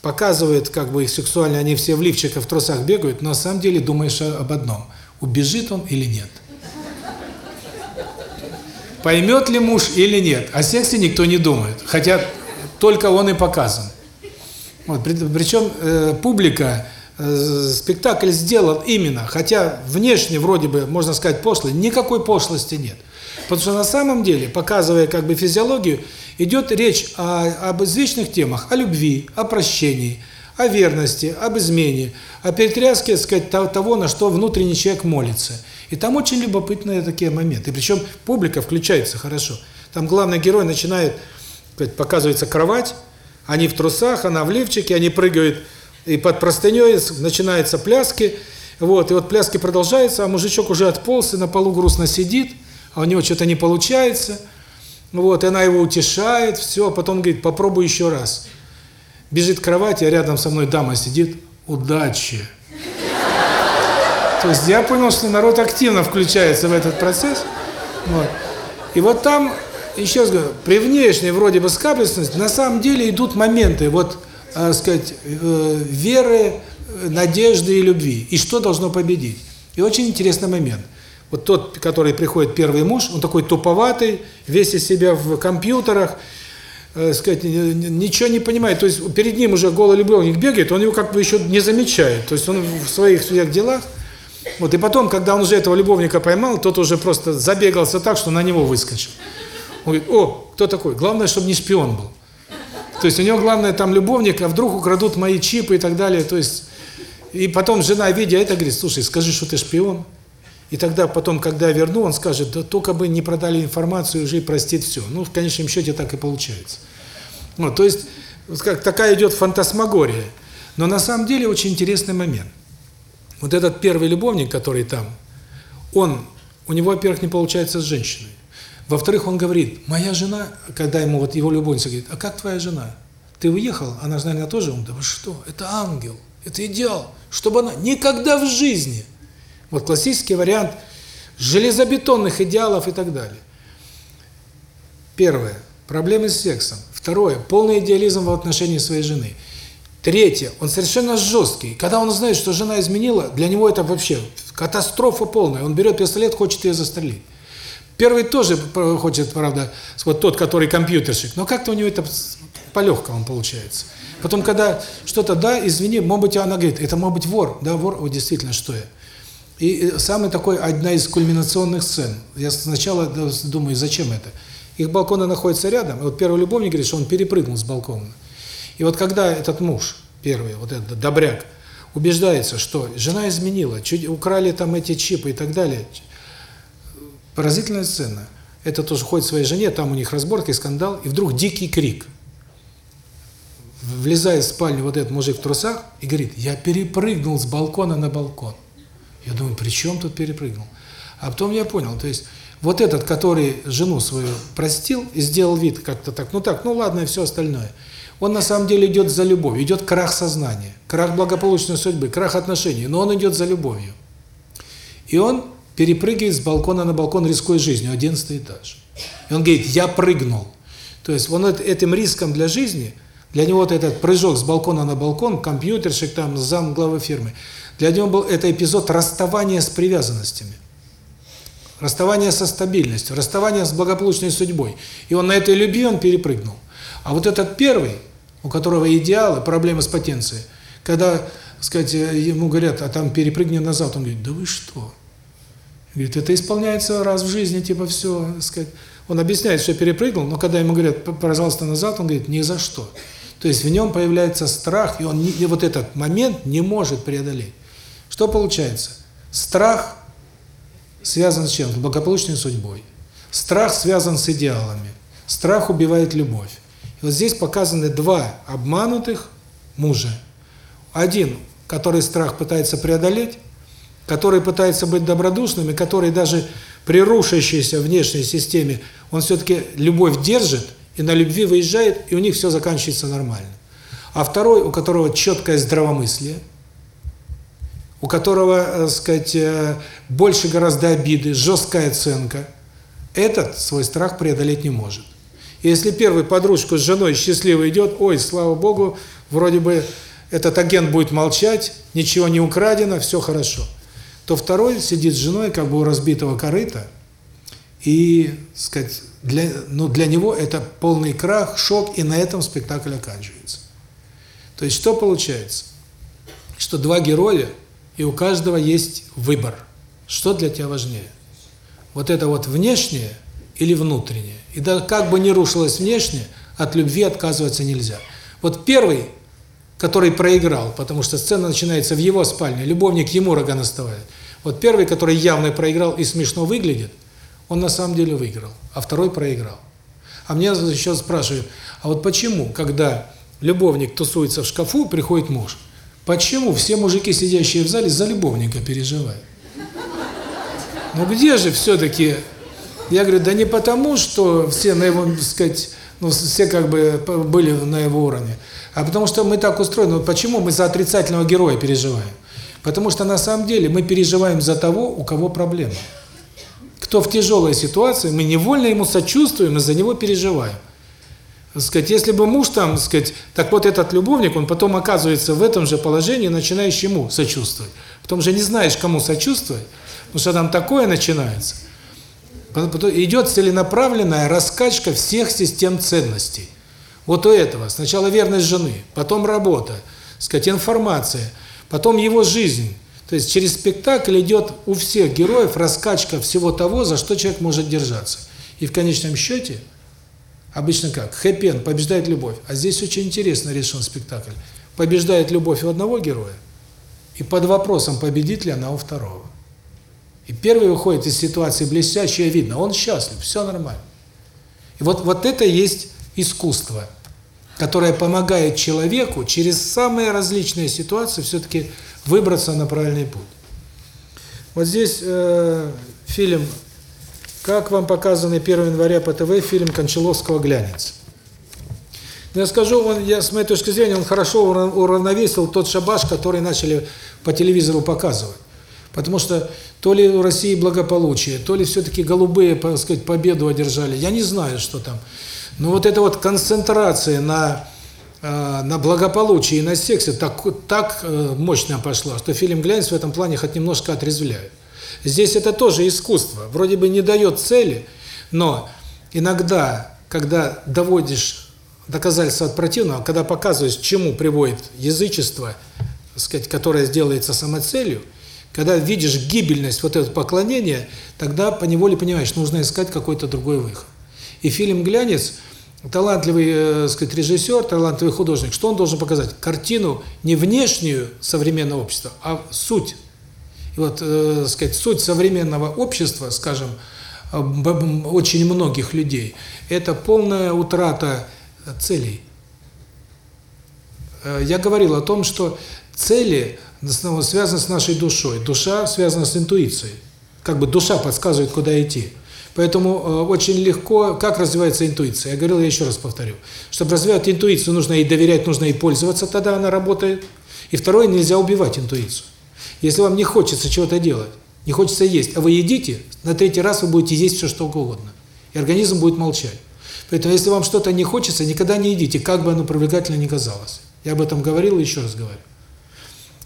показывает, как бы их сексуально, они все в лифчиках, в трусах бегают, но на самом деле думаешь об одном, убежит он или нет поймет ли муж или нет. О сексе никто не думает, хотя только он и показан. Вот, причем э, публика, э, спектакль сделан именно, хотя внешне вроде бы, можно сказать, пошлый, никакой пошлости нет. Потому что на самом деле, показывая как бы физиологию, идет речь о, об извечных темах, о любви, о прощении, о верности, об измене, о перетряске, сказать, того, на что внутренний человек молится – и там очень любопытные такие моменты. Причем публика включается хорошо. Там главный герой начинает, показывается кровать, они в трусах, она в лифчике, они прыгают, и под простыней начинаются пляски. Вот, и вот пляски продолжаются, а мужичок уже отполз и на полу грустно сидит, а у него что-то не получается. Вот, и она его утешает, все, а потом говорит, попробуй еще раз. Бежит к кровати, а рядом со мной дама сидит, удачи. То есть я понял, что народ активно включается в этот процесс. Вот. И вот там, еще раз говорю, при внешней вроде бы скапленности, на самом деле идут моменты, вот, э, сказать, э, веры, надежды и любви. И что должно победить. И очень интересный момент. Вот тот, который приходит первый муж, он такой туповатый, весь из себя в компьютерах, э, сказать, ничего не понимает. То есть перед ним уже голый любовник бегает, он его как бы еще не замечает. То есть он в своих своих делах вот, и потом, когда он уже этого любовника поймал, тот уже просто забегался так, что на него выскочил. Он говорит, о, кто такой? Главное, чтобы не шпион был. То есть у него главное там любовник, а вдруг украдут мои чипы и так далее. То есть, и потом жена, видя это, говорит, слушай, скажи, что ты шпион. И тогда потом, когда я верну, он скажет, да только бы не продали информацию, уже и простит все. Ну, в конечном счете так и получается. Ну, то есть, как такая идет фантасмагория. Но на самом деле очень интересный момент. Вот этот первый любовник, который там, он, у него, во-первых, не получается с женщиной. Во-вторых, он говорит, моя жена, когда ему вот его любовница говорит, а как твоя жена? ты уехал, она же, наверное, тоже умна. Да вы что, это ангел, это идеал. Чтобы она никогда в жизни. Вот классический вариант железобетонных идеалов и так далее. Первое. Проблемы с сексом. Второе. Полный идеализм в отношении своей жены. Третье. Он совершенно жесткий. Когда он знает, что жена изменила, для него это вообще катастрофа полная. Он берет пистолет, хочет ее застрелить. Первый тоже хочет, правда, вот тот, который компьютерщик, но как-то у него это по-легкому получается. Потом, когда что-то, да, извини, может быть, она говорит, это может быть вор, да, вор, вот действительно, что я. И самый такой, одна из кульминационных сцен. Я сначала думаю, зачем это? Их балконы находятся рядом, и вот первый любовник говорит, что он перепрыгнул с балкона. И вот когда этот муж, первый, вот этот добряк, убеждается, что жена изменила, чуть украли там эти чипы и так далее, поразительная сцена. Это тоже ходит своей жене, там у них разборки, скандал, и вдруг дикий крик. Влезает в спальню вот этот мужик в трусах и говорит, я перепрыгнул с балкона на балкон. Я думаю, при чем тут перепрыгнул? А потом я понял, то есть вот этот, который жену свою простил и сделал вид как-то так, ну так, ну ладно, и все остальное, он на самом деле идет за любовью, идет крах сознания, крах благополучной судьбы, крах отношений, но он идет за любовью. И он перепрыгивает с балкона на балкон, рискуя жизнью, 11 этаж. И он говорит, я прыгнул. То есть он этим риском для жизни, для него вот этот прыжок с балкона на балкон, компьютерщик, там, зам главы фирмы, для него был это эпизод расставания с привязанностями. Расставание со стабильностью, расставание с благополучной судьбой. И он на этой любви он перепрыгнул. А вот этот первый, у которого идеалы, проблемы с потенцией, когда, сказать, ему говорят, а там перепрыгни назад, он говорит, да вы что? Говорит, это исполняется раз в жизни, типа все, сказать. Он объясняет, что перепрыгнул, но когда ему говорят, пожалуйста, назад, он говорит, ни за что. То есть в нем появляется страх, и он не, и вот этот момент не может преодолеть. Что получается? Страх связан с чем? С благополучной судьбой. Страх связан с идеалами. Страх убивает любовь. И вот здесь показаны два обманутых мужа. Один, который страх пытается преодолеть, который пытается быть добродушным, и который даже при рушащейся внешней системе, он все-таки любовь держит, и на любви выезжает, и у них все заканчивается нормально. А второй, у которого четкое здравомыслие, у которого, так э, сказать, э, больше гораздо обиды, жесткая оценка, этот свой страх преодолеть не может. Если первый подружку с женой счастливо идет, ой, слава богу, вроде бы этот агент будет молчать, ничего не украдено, все хорошо, то второй сидит с женой как бы у разбитого корыта, и, сказать, для, ну, для него это полный крах, шок, и на этом спектакль оканчивается. То есть что получается? Что два героя и у каждого есть выбор. Что для тебя важнее? Вот это вот внешнее или внутреннее? И да как бы ни рушилось внешнее, от любви отказываться нельзя. Вот первый, который проиграл, потому что сцена начинается в его спальне, любовник ему рога наставляет. Вот первый, который явно проиграл и смешно выглядит, он на самом деле выиграл, а второй проиграл. А мне еще спрашивают, а вот почему, когда любовник тусуется в шкафу, приходит муж, Почему все мужики, сидящие в зале, за любовника переживают? Ну где же все-таки... Я говорю, да не потому, что все на его, так сказать, ну, все как бы были на его уровне, а потому что мы так устроены. Вот почему мы за отрицательного героя переживаем? Потому что на самом деле мы переживаем за того, у кого проблема. Кто в тяжелой ситуации, мы невольно ему сочувствуем и за него переживаем сказать, если бы муж там, сказать, так вот этот любовник, он потом оказывается в этом же положении, начинаешь ему сочувствовать. Потом же не знаешь, кому сочувствовать, потому что там такое начинается. Идет целенаправленная раскачка всех систем ценностей. Вот у этого сначала верность жены, потом работа, сказать, информация, потом его жизнь. То есть через спектакль идет у всех героев раскачка всего того, за что человек может держаться. И в конечном счете – Обычно как? Хэппи побеждает любовь. А здесь очень интересно решен спектакль. Побеждает любовь у одного героя, и под вопросом, победит ли она у второго. И первый выходит из ситуации блестяще, видно, он счастлив, все нормально. И вот, вот это есть искусство, которое помогает человеку через самые различные ситуации все-таки выбраться на правильный путь. Вот здесь э, фильм как вам показанный 1 января по ТВ фильм Кончаловского «Глянец»? Но я скажу, он, я, с моей точки зрения, он хорошо урав- уравновесил тот шабаш, который начали по телевизору показывать. Потому что то ли у России благополучие, то ли все-таки голубые, так сказать, победу одержали. Я не знаю, что там. Но вот эта вот концентрация на, э, на благополучии и на сексе так, так э, мощно пошла, что фильм «Глянец» в этом плане хоть немножко отрезвляет. Здесь это тоже искусство. Вроде бы не дает цели, но иногда, когда доводишь доказательства от противного, когда показываешь, чему приводит язычество, сказать, которое делается самоцелью, когда видишь гибельность вот этого поклонения, тогда поневоле понимаешь, нужно искать какой-то другой выход. И фильм «Глянец» талантливый, э, сказать, режиссер, талантливый художник, что он должен показать? Картину не внешнюю современного общества, а суть. И вот, э, сказать, суть современного общества, скажем, очень многих людей, это полная утрата целей. Э, Я говорил о том, что цели снова связаны с нашей душой. Душа связана с интуицией. Как бы душа подсказывает, куда идти. Поэтому э, очень легко, как развивается интуиция. Я говорил, я еще раз повторю. Чтобы развивать интуицию, нужно ей доверять, нужно ей пользоваться, тогда она работает. И второе, нельзя убивать интуицию. Если вам не хочется чего-то делать, не хочется есть, а вы едите, на третий раз вы будете есть все, что угодно. И организм будет молчать. Поэтому, если вам что-то не хочется, никогда не едите, как бы оно привлекательно ни казалось. Я об этом говорил и еще раз говорю.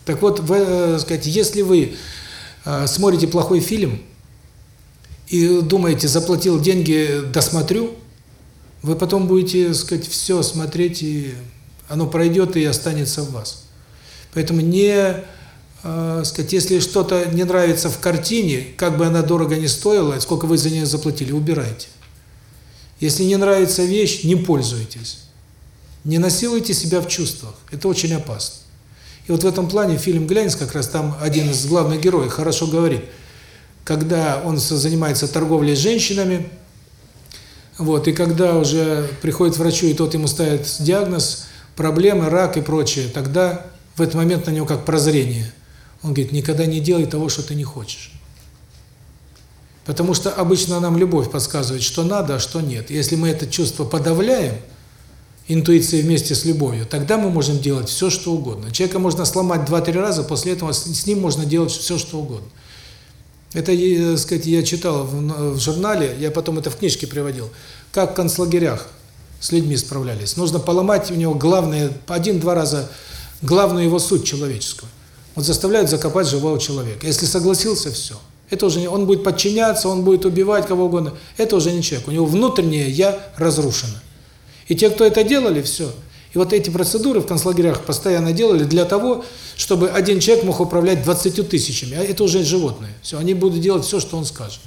Так вот, вы, э, сказать, если вы э, смотрите плохой фильм и думаете, заплатил деньги, досмотрю, вы потом будете, сказать, все смотреть, и оно пройдет и останется в вас. Поэтому не, э, сказать, если что-то не нравится в картине, как бы она дорого не стоила, сколько вы за нее заплатили, убирайте. Если не нравится вещь, не пользуйтесь. Не насилуйте себя в чувствах. Это очень опасно. И вот в этом плане фильм «Глянец» как раз там один из главных героев хорошо говорит. Когда он занимается торговлей с женщинами, вот, и когда уже приходит врачу, и тот ему ставит диагноз, проблемы, рак и прочее, тогда в этот момент на него как прозрение. Он говорит, никогда не делай того, что ты не хочешь. Потому что обычно нам любовь подсказывает, что надо, а что нет. Если мы это чувство подавляем, интуицией вместе с любовью, тогда мы можем делать все, что угодно. Человека можно сломать два-три раза, после этого с ним можно делать все, что угодно. Это, э, сказать, я читал в, в журнале, я потом это в книжке приводил, как в концлагерях с людьми справлялись. Нужно поломать у него главное, один-два раза, главную его суть человеческую. Вот заставляют закопать живого человека. Если согласился, все. Это уже не, он будет подчиняться, он будет убивать кого угодно. Это уже не человек. У него внутреннее «я» разрушено. И те, кто это делали, все. И вот эти процедуры в концлагерях постоянно делали для того, чтобы один человек мог управлять 20 тысячами. А это уже животные. Все, они будут делать все, что он скажет.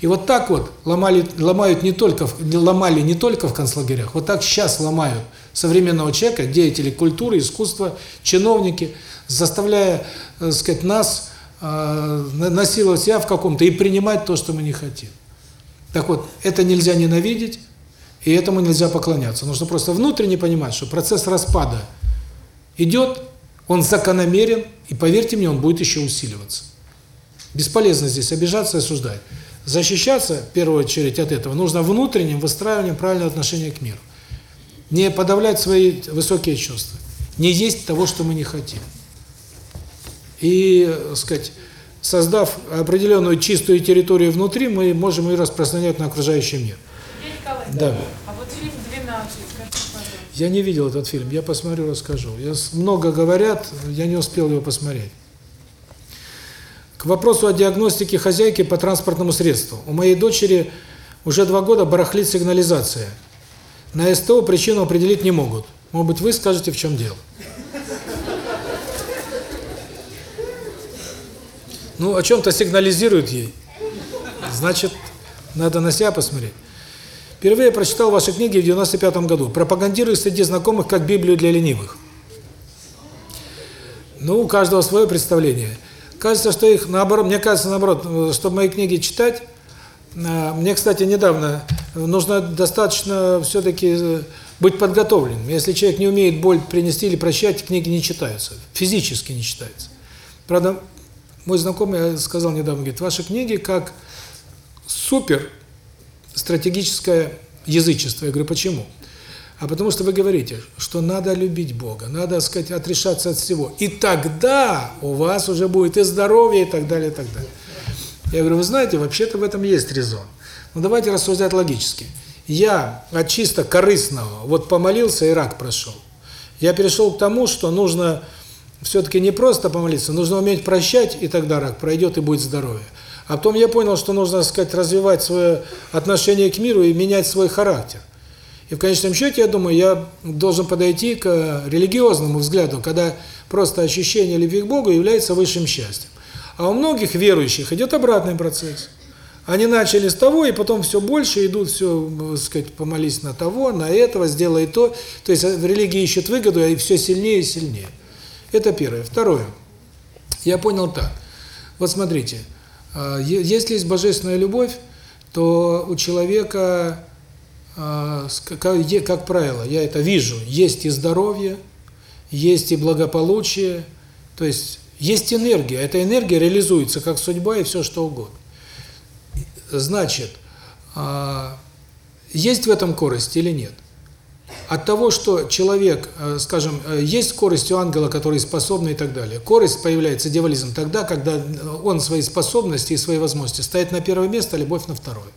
И вот так вот ломали, ломают не только, ломали не только в концлагерях, вот так сейчас ломают современного человека, деятелей культуры, искусства, чиновники, заставляя, так сказать, нас э, на- насиловать себя в каком-то и принимать то, что мы не хотим. Так вот, это нельзя ненавидеть, и этому нельзя поклоняться. Нужно просто внутренне понимать, что процесс распада идет, он закономерен, и поверьте мне, он будет еще усиливаться. Бесполезно здесь обижаться и осуждать. Защищаться, в первую очередь, от этого нужно внутренним выстраиванием правильного отношения к миру. Не подавлять свои высокие чувства. Не есть того, что мы не хотим. И, э, сказать, создав определенную чистую территорию внутри, мы можем ее распространять на окружающий мир. Да. а вот фильм «12», скажите, пожалуйста. Я не видел этот фильм, я посмотрю, расскажу. Я, много говорят, я не успел его посмотреть. К вопросу о диагностике хозяйки по транспортному средству. У моей дочери уже два года барахлит сигнализация. На СТО причину определить не могут. Может быть, вы скажете, в чем дело. Ну, о чем-то сигнализирует ей. Значит, надо на себя посмотреть. Впервые я прочитал ваши книги в 95 году. Пропагандирую среди знакомых как Библию для ленивых. Ну, у каждого свое представление. Кажется, что их наоборот, мне кажется наоборот, э, чтобы мои книги читать, э, мне, кстати, недавно нужно достаточно все-таки э, быть подготовленным. Если человек не умеет боль принести или прощать, книги не читаются, физически не читаются. Правда, мой знакомый сказал недавно, говорит, ваши книги как супер стратегическое язычество. Я говорю, почему? а потому что вы говорите, что надо любить Бога, надо, так сказать, отрешаться от всего. И тогда у вас уже будет и здоровье, и так далее, и так далее. Я говорю, вы знаете, вообще-то в этом есть резон. Но давайте рассуждать логически. Я от чисто корыстного, вот помолился и рак прошел. Я перешел к тому, что нужно все-таки не просто помолиться, нужно уметь прощать, и тогда рак пройдет, и будет здоровье. А потом я понял, что нужно, так сказать, развивать свое отношение к миру и менять свой характер. И в конечном счете, я думаю, я должен подойти к религиозному взгляду, когда просто ощущение любви к Богу является высшим счастьем. А у многих верующих идет обратный процесс. Они начали с того, и потом все больше идут, все, так сказать, помолись на того, на этого, сделай то. То есть в религии ищут выгоду, и все сильнее и сильнее. Это первое. Второе. Я понял так. Вот смотрите, а, если есть божественная любовь, то у человека, а, как правило, я это вижу, есть и здоровье, есть и благополучие, то есть есть энергия. Эта энергия реализуется как судьба и все что угодно. Значит, а, есть в этом корость или нет? От того, что человек, э, скажем, э, есть скорость у ангела, который способный и так далее. Корость появляется, дьяволизм, тогда, когда он свои способности и свои возможности ставит на первое место, а любовь на второе.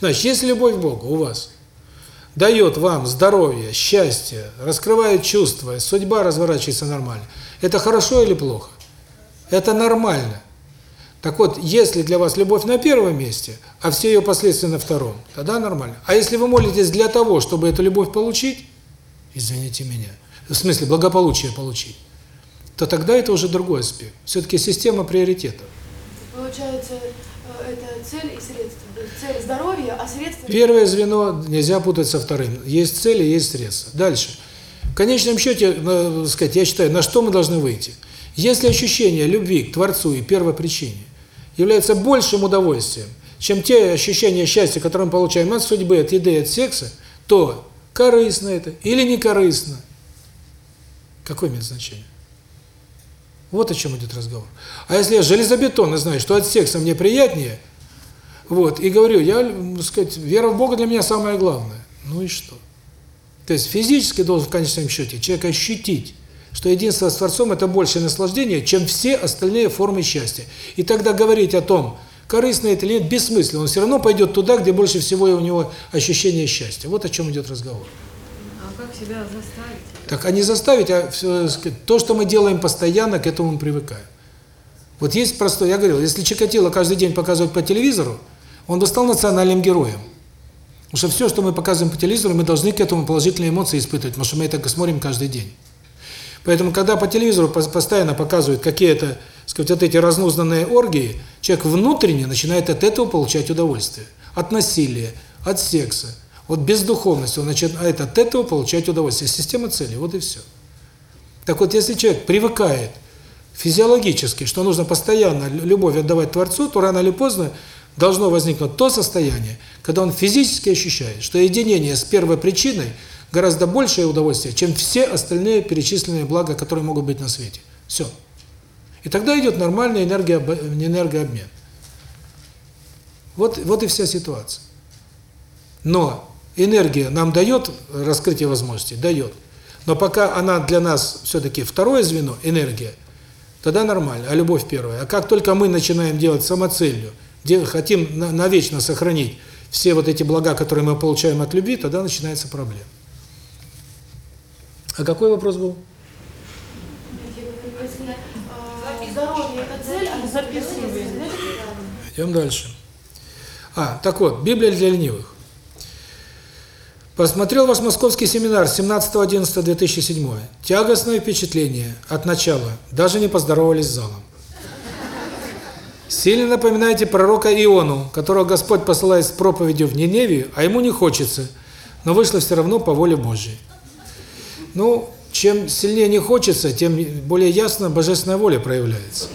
Значит, если любовь к Богу у вас дает вам здоровье, счастье, раскрывает чувства, судьба разворачивается нормально, это хорошо или плохо? Это нормально. Так вот, если для вас любовь на первом месте, а все ее последствия на втором, тогда нормально. А если вы молитесь для того, чтобы эту любовь получить, извините меня, в смысле благополучие получить, то тогда это уже другой аспект. Все-таки система приоритетов. Получается, э, это цель и средства. Цель – здоровье, а средства… Первое звено нельзя путать со вторым. Есть цели, есть средства. Дальше. В конечном счете, сказать, я считаю, на что мы должны выйти? Если ощущение любви к Творцу и первопричине является большим удовольствием, чем те ощущения счастья, которые мы получаем от судьбы, от еды, от секса, то корыстно это или не корыстно. Какое имеет значение? Вот о чем идет разговор. А если я железобетонно знаю, что от секса мне приятнее, вот, и говорю, я, так сказать, вера в Бога для меня самое главное. Ну и что? То есть физически должен в конечном счете человек ощутить, что единство с Творцом – это большее наслаждение, чем все остальные формы счастья. И тогда говорить о том, корыстно это или нет, бессмысленно. Он все равно пойдет туда, где больше всего у него ощущение счастья. Вот о чем идет разговор. А как себя заставить? Так, а не заставить, а то, что мы делаем постоянно, к этому мы привыкаем. Вот есть простой, я говорил, если Чикатило каждый день показывать по телевизору, он бы стал национальным героем. Потому что все, что мы показываем по телевизору, мы должны к этому положительные эмоции испытывать, потому что мы это смотрим каждый день. Поэтому, когда по телевизору постоянно показывают какие-то, сказать, вот эти разнузданные оргии, человек внутренне начинает от этого получать удовольствие. От насилия, от секса, от бездуховности, он начинает от этого получать удовольствие. Система целей, вот и все. Так вот, если человек привыкает физиологически, что нужно постоянно любовь отдавать Творцу, то рано или поздно должно возникнуть то состояние, когда он физически ощущает, что единение с первой причиной – гораздо большее удовольствие, чем все остальные перечисленные блага, которые могут быть на свете. Все. И тогда идет нормальный энергия, энергообмен. Вот, вот и вся ситуация. Но энергия нам дает раскрытие возможностей? Дает. Но пока она для нас все-таки второе звено, энергия, тогда нормально, а любовь первая. А как только мы начинаем делать самоцелью, хотим навечно сохранить все вот эти блага, которые мы получаем от любви, тогда начинается проблема. А какой вопрос был? Идем дальше. А, так вот, Библия для ленивых. Посмотрел ваш московский семинар 17.11.2007. Тягостное впечатление от начала. Даже не поздоровались с залом. Сильно напоминаете пророка Иону, которого Господь посылает с проповедью в Ниневию, а ему не хочется, но вышло все равно по воле Божьей. Ну, чем сильнее не хочется, тем более ясно божественная воля проявляется.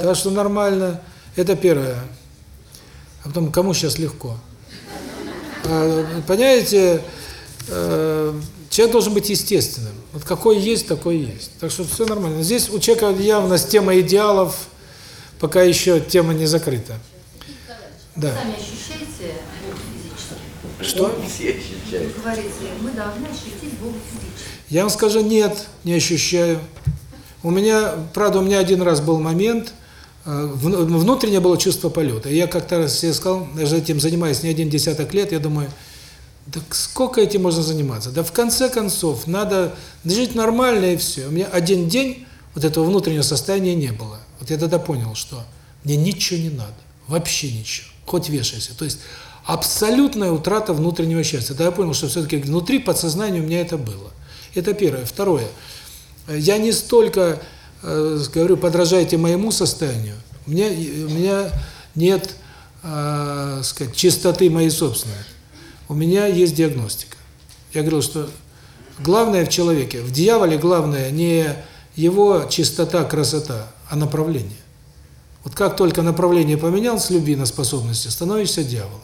Так что нормально. Это первое. А потом, кому сейчас легко? А, понимаете, э, человек должен быть естественным. Вот какой есть, такой есть. Так что все нормально. Здесь у человека явно с темой идеалов пока еще тема не закрыта. Да. Сами ощущаете Бог физически? Что? Все ощущают. Вы говорите, мы должны ощутить Бога физически. Я вам скажу, нет, не ощущаю. У меня, правда, у меня один раз был момент, э, вну- внутреннее было чувство полета. Я как-то раз себе сказал, я же этим занимаюсь не один десяток лет, я думаю, да сколько этим можно заниматься? Да в конце концов, надо жить нормально и все. У меня один день вот этого внутреннего состояния не было. Вот я тогда понял, что мне ничего не надо, вообще ничего, хоть вешайся. То есть абсолютная утрата внутреннего счастья. Тогда я понял, что все-таки внутри подсознания у меня это было. Это первое. Второе. Я не столько э, говорю, подражайте моему состоянию. У меня, у меня нет, э, сказать, чистоты моей собственной. У меня есть диагностика. Я говорил, что главное в человеке, в дьяволе главное не его чистота, красота, а направление. Вот как только направление поменял с любви на способности, становишься дьяволом.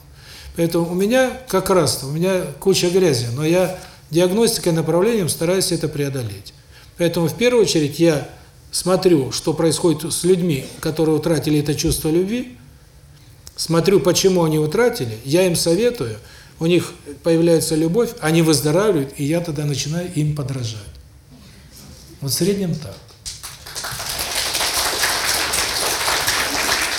Поэтому у меня как раз, у меня куча грязи, но я диагностикой, направлением стараюсь это преодолеть. Поэтому в первую очередь я смотрю, что происходит с людьми, которые утратили это чувство любви, смотрю, почему они утратили, я им советую, у них появляется любовь, они выздоравливают, и я тогда начинаю им подражать. Вот в среднем так.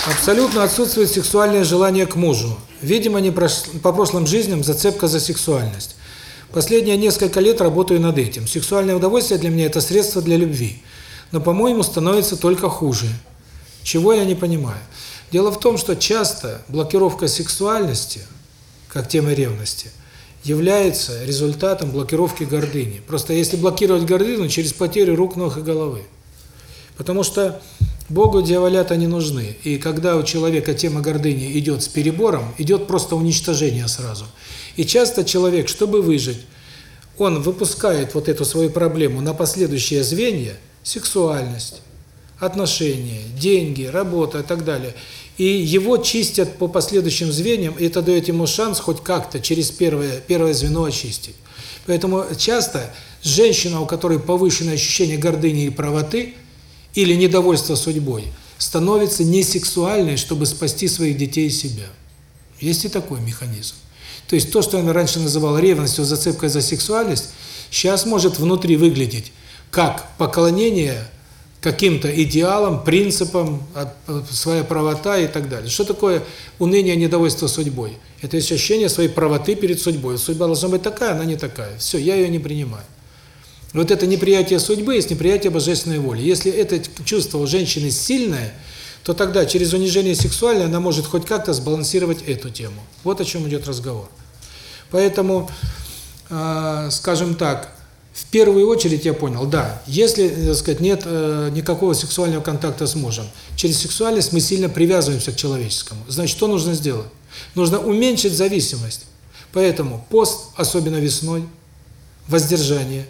Абсолютно отсутствует сексуальное желание к мужу. Видимо, не по прошлым жизням зацепка за сексуальность. Последние несколько лет работаю над этим. Сексуальное удовольствие для меня – это средство для любви. Но, по-моему, становится только хуже. Чего я не понимаю? Дело в том, что часто блокировка сексуальности, как тема ревности, является результатом блокировки гордыни. Просто если блокировать гордыню, через потерю рук, ног и головы. Потому что Богу дьяволята не нужны. И когда у человека тема гордыни идет с перебором, идет просто уничтожение сразу. И часто человек, чтобы выжить, он выпускает вот эту свою проблему на последующие звенья, сексуальность, отношения, деньги, работа и так далее. И его чистят по последующим звеньям, и это дает ему шанс хоть как-то через первое, первое звено очистить. Поэтому часто женщина, у которой повышенное ощущение гордыни и правоты, или недовольство судьбой, становится несексуальной, чтобы спасти своих детей и себя. Есть и такой механизм. То есть то, что я раньше называл ревностью, зацепкой за сексуальность, сейчас может внутри выглядеть как поклонение каким-то идеалам, принципам, а, а, своя правота и так далее. Что такое уныние, недовольство судьбой? Это ощущение своей правоты перед судьбой. Судьба должна быть такая, она не такая. Все, я ее не принимаю. Вот это неприятие судьбы есть неприятие божественной воли. Если это чувство у женщины сильное, то тогда через унижение сексуальное она может хоть как-то сбалансировать эту тему. Вот о чем идет разговор. Поэтому, э, скажем так, в первую очередь я понял, да, если, так сказать, нет э, никакого сексуального контакта с мужем, через сексуальность мы сильно привязываемся к человеческому. Значит, что нужно сделать? Нужно уменьшить зависимость. Поэтому пост, особенно весной, воздержание,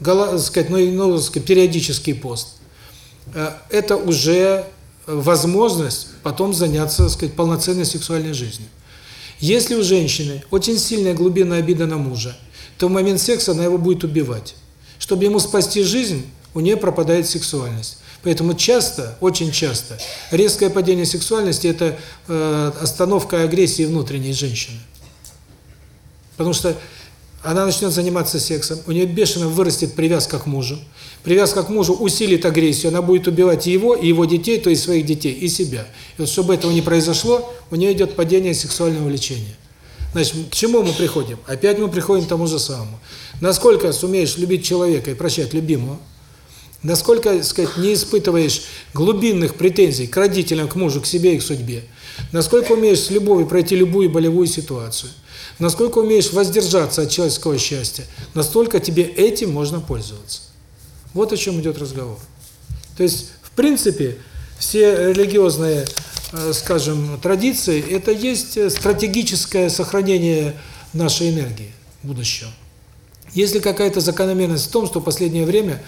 гола, сказать, ну, ну, сказать, периодический пост, э, это уже возможность потом заняться, сказать, полноценной сексуальной жизнью. Если у женщины очень сильная глубинная обида на мужа, то в момент секса она его будет убивать. Чтобы ему спасти жизнь, у нее пропадает сексуальность. Поэтому часто, очень часто, резкое падение сексуальности – это э, остановка агрессии внутренней женщины. Потому что она начнет заниматься сексом, у нее бешено вырастет привязка к мужу. Привязка к мужу усилит агрессию, она будет убивать и его, и его детей, то есть своих детей, и себя. И вот чтобы этого не произошло, у нее идет падение сексуального влечения. Значит, к чему мы приходим? Опять мы приходим к тому же самому. Насколько сумеешь любить человека и прощать любимого, насколько, сказать, не испытываешь глубинных претензий к родителям, к мужу, к себе и к судьбе, насколько умеешь с любовью пройти любую болевую ситуацию, насколько умеешь воздержаться от человеческого счастья, настолько тебе этим можно пользоваться. Вот о чем идет разговор. То есть, в принципе, все религиозные, э, скажем, традиции – это есть стратегическое сохранение нашей энергии будущего. Если какая-то закономерность в том, что в последнее время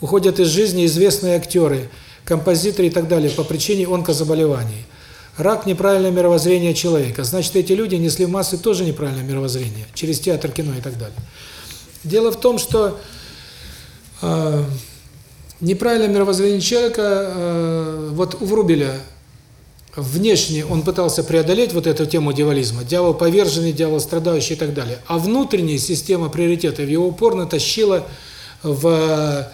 уходят из жизни известные актеры, композиторы и так далее по причине онкозаболеваний. Рак – неправильное мировоззрение человека. Значит, эти люди несли в массы тоже неправильное мировоззрение, через театр, кино и так далее. Дело в том, что э, неправильное мировоззрение человека, э, вот у Врубеля внешне он пытался преодолеть вот эту тему дьяволизма, дьявол поверженный, дьявол страдающий и так далее, а внутренняя система приоритетов его упорно тащила в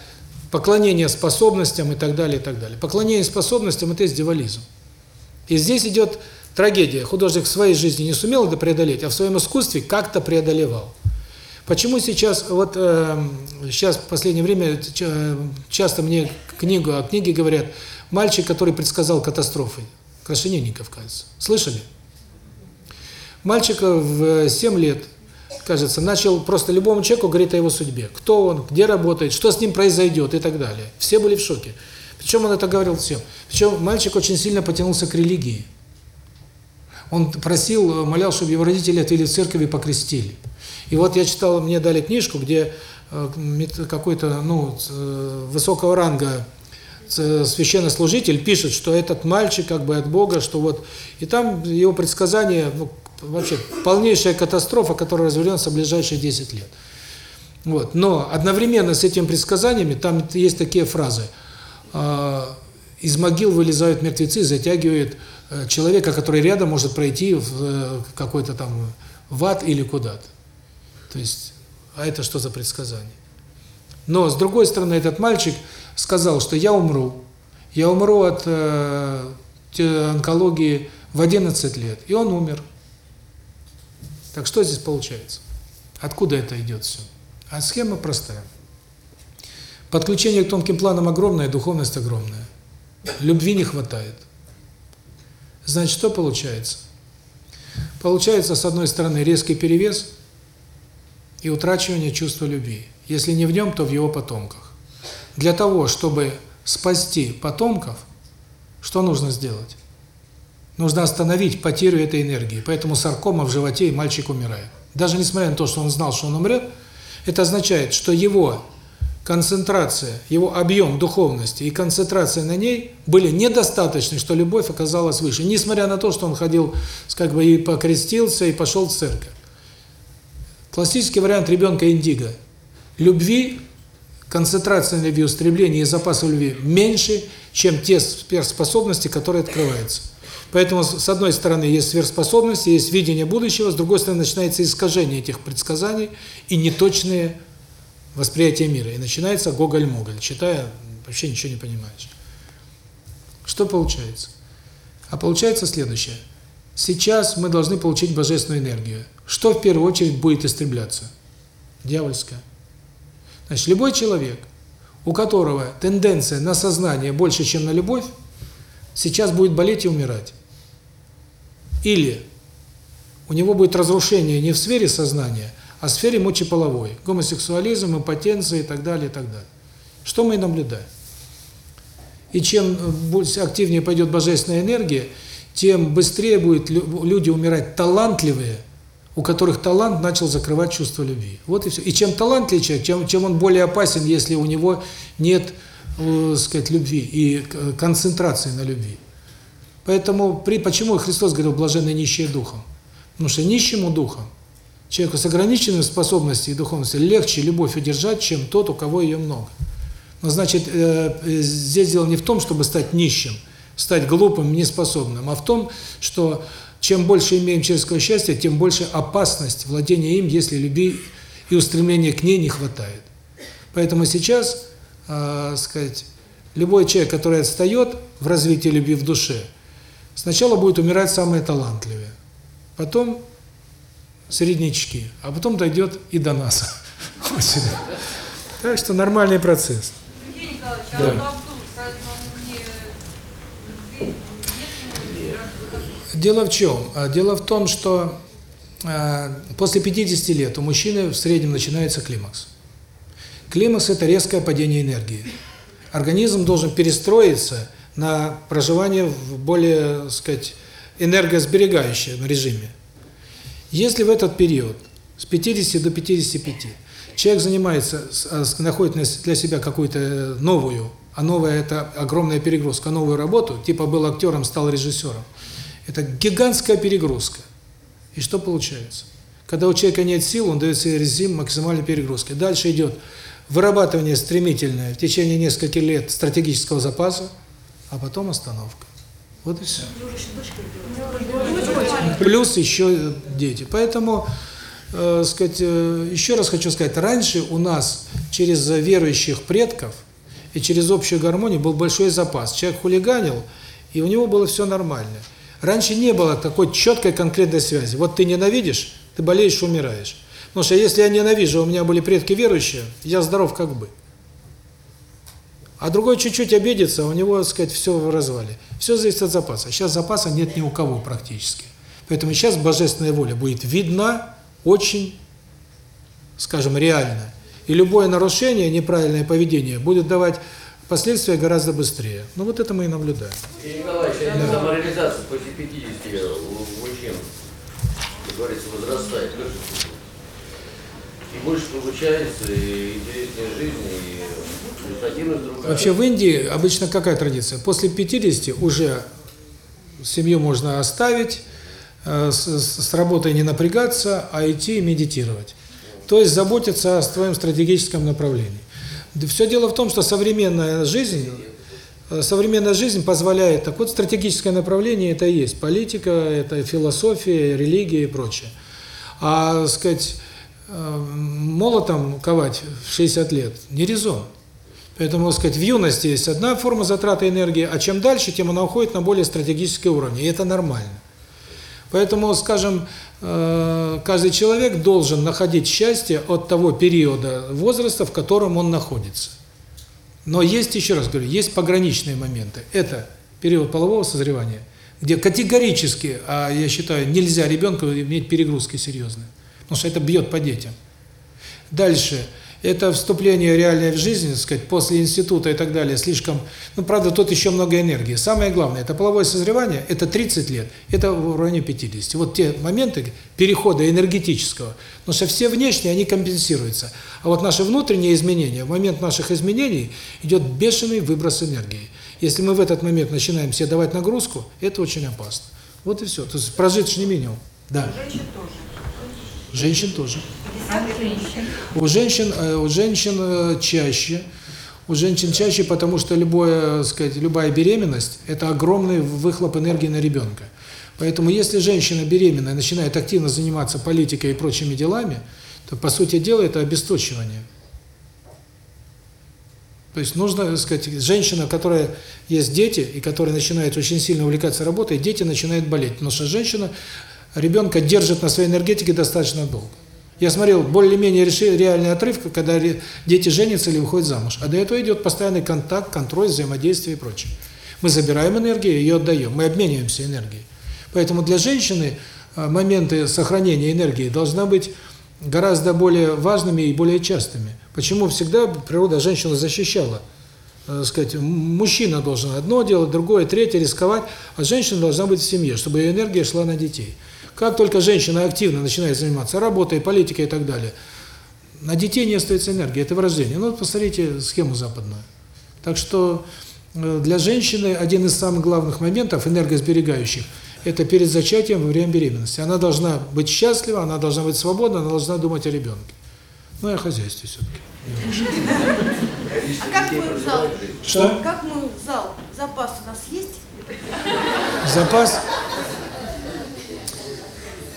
поклонение способностям и так далее, и так далее. Поклонение способностям – это есть дьяволизм. И здесь идет трагедия. Художник в своей жизни не сумел это преодолеть, а в своем искусстве как-то преодолевал. Почему сейчас, вот э, сейчас в последнее время часто мне книгу, о книге говорят, мальчик, который предсказал катастрофы, Крашенинников, кажется. Слышали? Мальчика в 7 лет, кажется, начал просто любому человеку говорить о его судьбе. Кто он, где работает, что с ним произойдет и так далее. Все были в шоке. Причем он это говорил всем. Причем мальчик очень сильно потянулся к религии. Он просил, молял, чтобы его родители отвели в церковь и покрестили. И вот я читал, мне дали книжку, где э, какой-то, ну, э, высокого ранга э, священнослужитель пишет, что этот мальчик как бы от Бога, что вот... И там его предсказание, ну, вообще полнейшая катастрофа, которая развернется в ближайшие 10 лет. Вот. Но одновременно с этими предсказаниями там есть такие фразы. Из могил вылезают мертвецы, затягивают человека, который рядом может пройти в какой-то там в ад или куда-то. То есть, а это что за предсказание? Но, с другой стороны, этот мальчик сказал, что я умру. Я умру от э, онкологии в 11 лет. И он умер. Так что здесь получается? Откуда это идет все? А схема простая. Подключение к тонким планам огромное, духовность огромная. Любви не хватает. Значит, что получается? Получается, с одной стороны, резкий перевес и утрачивание чувства любви. Если не в нем, то в его потомках. Для того, чтобы спасти потомков, что нужно сделать? Нужно остановить потерю этой энергии. Поэтому саркома в животе, и мальчик умирает. Даже несмотря на то, что он знал, что он умрет, это означает, что его концентрация, его объем духовности и концентрация на ней были недостаточны, что любовь оказалась выше. Несмотря на то, что он ходил, как бы и покрестился, и пошел в церковь. Классический вариант ребенка индиго. Любви, концентрация на любви, устремление и запаса любви меньше, чем те сверхспособности, которые открываются. Поэтому, с одной стороны, есть сверхспособности, есть видение будущего, с другой стороны, начинается искажение этих предсказаний и неточные восприятия мира. И начинается гоголь-моголь. Читая, вообще ничего не понимаешь. Что получается? А получается следующее. Сейчас мы должны получить божественную энергию. Что в первую очередь будет истребляться? Дьявольская. Значит, любой человек, у которого тенденция на сознание больше, чем на любовь, сейчас будет болеть и умирать. Или у него будет разрушение не в сфере сознания, в сфере мочеполовой. Гомосексуализм, импотенция и так далее, и так далее. Что мы наблюдаем? И чем активнее пойдет божественная энергия, тем быстрее будут люди умирать талантливые, у которых талант начал закрывать чувство любви. Вот и все. И чем талантливее человек, чем, чем он более опасен, если у него нет, э, сказать, любви и концентрации на любви. Поэтому, при, почему Христос говорил «блаженны нищие духом»? Потому что нищему духом, человеку с ограниченными способностями и духовностью, легче любовь удержать, чем тот, у кого ее много. Но значит, э, здесь дело не в том, чтобы стать нищим, стать глупым, неспособным, а в том, что чем больше имеем человеческого счастья, тем больше опасность владения им, если любви и устремления к ней не хватает. Поэтому сейчас, э, сказать, любой человек, который отстает в развитии любви в душе, сначала будет умирать самые талантливые, потом среднячки, а потом дойдет и до нас. Так что нормальный процесс. Да. Дело в чем? Дело в том, что э, после 50 лет у мужчины в среднем начинается климакс. Климакс – это резкое падение энергии. Организм должен перестроиться на проживание в более, так сказать, энергосберегающем режиме. Если в этот период, с 50 до 55, человек занимается, находит для себя какую-то новую, а новая – это огромная перегрузка, новую работу, типа был актером, стал режиссером – это гигантская перегрузка. И что получается? Когда у человека нет сил, он дает себе режим максимальной перегрузки. Дальше идет вырабатывание стремительное в течение нескольких лет стратегического запаса, а потом остановка. Вот и все. Плюс еще дети. Поэтому, э, сказать, э, еще раз хочу сказать, раньше у нас через верующих предков и через общую гармонию был большой запас. Человек хулиганил, и у него было все нормально. Раньше не было такой четкой конкретной связи. Вот ты ненавидишь, ты болеешь, умираешь. Потому что если я ненавижу, у меня были предки верующие, я здоров как бы. А другой чуть-чуть обидится, у него, так сказать, все в развале. Все зависит от запаса. Сейчас запаса нет ни у кого практически. Поэтому сейчас божественная воля будет видна очень, скажем, реально. И любое нарушение, неправильное поведение будет давать последствия гораздо быстрее. Ну вот это мы и наблюдаем. И, Николаевич, а самореализация после 50 у мужчин, как говорится, возрастает. И больше получается, и интереснее жизнь, и. Вообще в Индии обычно какая традиция? После 50 уже семью можно оставить, э, с, с работой не напрягаться, а идти медитировать. То есть заботиться о твоем стратегическом направлении. Все дело в том, что современная жизнь, э, современная жизнь позволяет, так вот стратегическое направление это и есть политика, это философия, религия и прочее. А, сказать, э, молотом ковать в 60 лет не резон. Поэтому, сказать, в юности есть одна форма затраты энергии, а чем дальше, тем она уходит на более стратегический уровень, и это нормально. Поэтому, скажем, э, каждый человек должен находить счастье от того периода возраста, в котором он находится. Но есть, еще раз говорю, есть пограничные моменты. Это период полового созревания, где категорически, а я считаю, нельзя ребенку иметь перегрузки серьезные, потому что это бьет по детям. Дальше – это вступление реальное в жизнь, так сказать, после института и так далее, слишком, ну, правда, тут еще много энергии. Самое главное, это половое созревание, это 30 лет, это в районе 50. Вот те моменты перехода энергетического, потому что все внешние, они компенсируются. А вот наши внутренние изменения, в момент наших изменений идет бешеный выброс энергии. Если мы в этот момент начинаем себе давать нагрузку, это очень опасно. Вот и все. То есть прожиточный минимум. Да. Женщин тоже. Женщин тоже. У женщин, э, у женщин э, чаще, у женщин чаще, потому что любое, сказать, любая беременность – это огромный выхлоп энергии на ребенка. Поэтому если женщина беременная начинает активно заниматься политикой и прочими делами, то, по сути дела, это обесточивание. То есть нужно, так сказать, женщина, у которой есть дети, и которая начинает очень сильно увлекаться работой, дети начинают болеть. Потому что женщина ребенка держит на своей энергетике достаточно долго. Я смотрел более-менее реальный отрыв, когда дети женятся или выходят замуж. А до этого идет постоянный контакт, контроль, взаимодействие и прочее. Мы забираем энергию, ее отдаем, мы обмениваемся энергией. Поэтому для женщины моменты сохранения энергии должны быть гораздо более важными и более частыми. Почему всегда природа женщину защищала? сказать, мужчина должен одно делать, другое, третье, рисковать, а женщина должна быть в семье, чтобы ее энергия шла на детей. Как только женщина активно начинает заниматься работой, политикой и так далее, на детей не остается энергии, это врождение. Ну, посмотрите схему западную. Так что для женщины один из самых главных моментов энергосберегающих – это перед зачатием во время беременности. Она должна быть счастлива, она должна быть свободна, она должна думать о ребенке. Ну и о хозяйстве все-таки. А как мы в зал? Что? Как мы в зал? Запас у нас есть? Запас?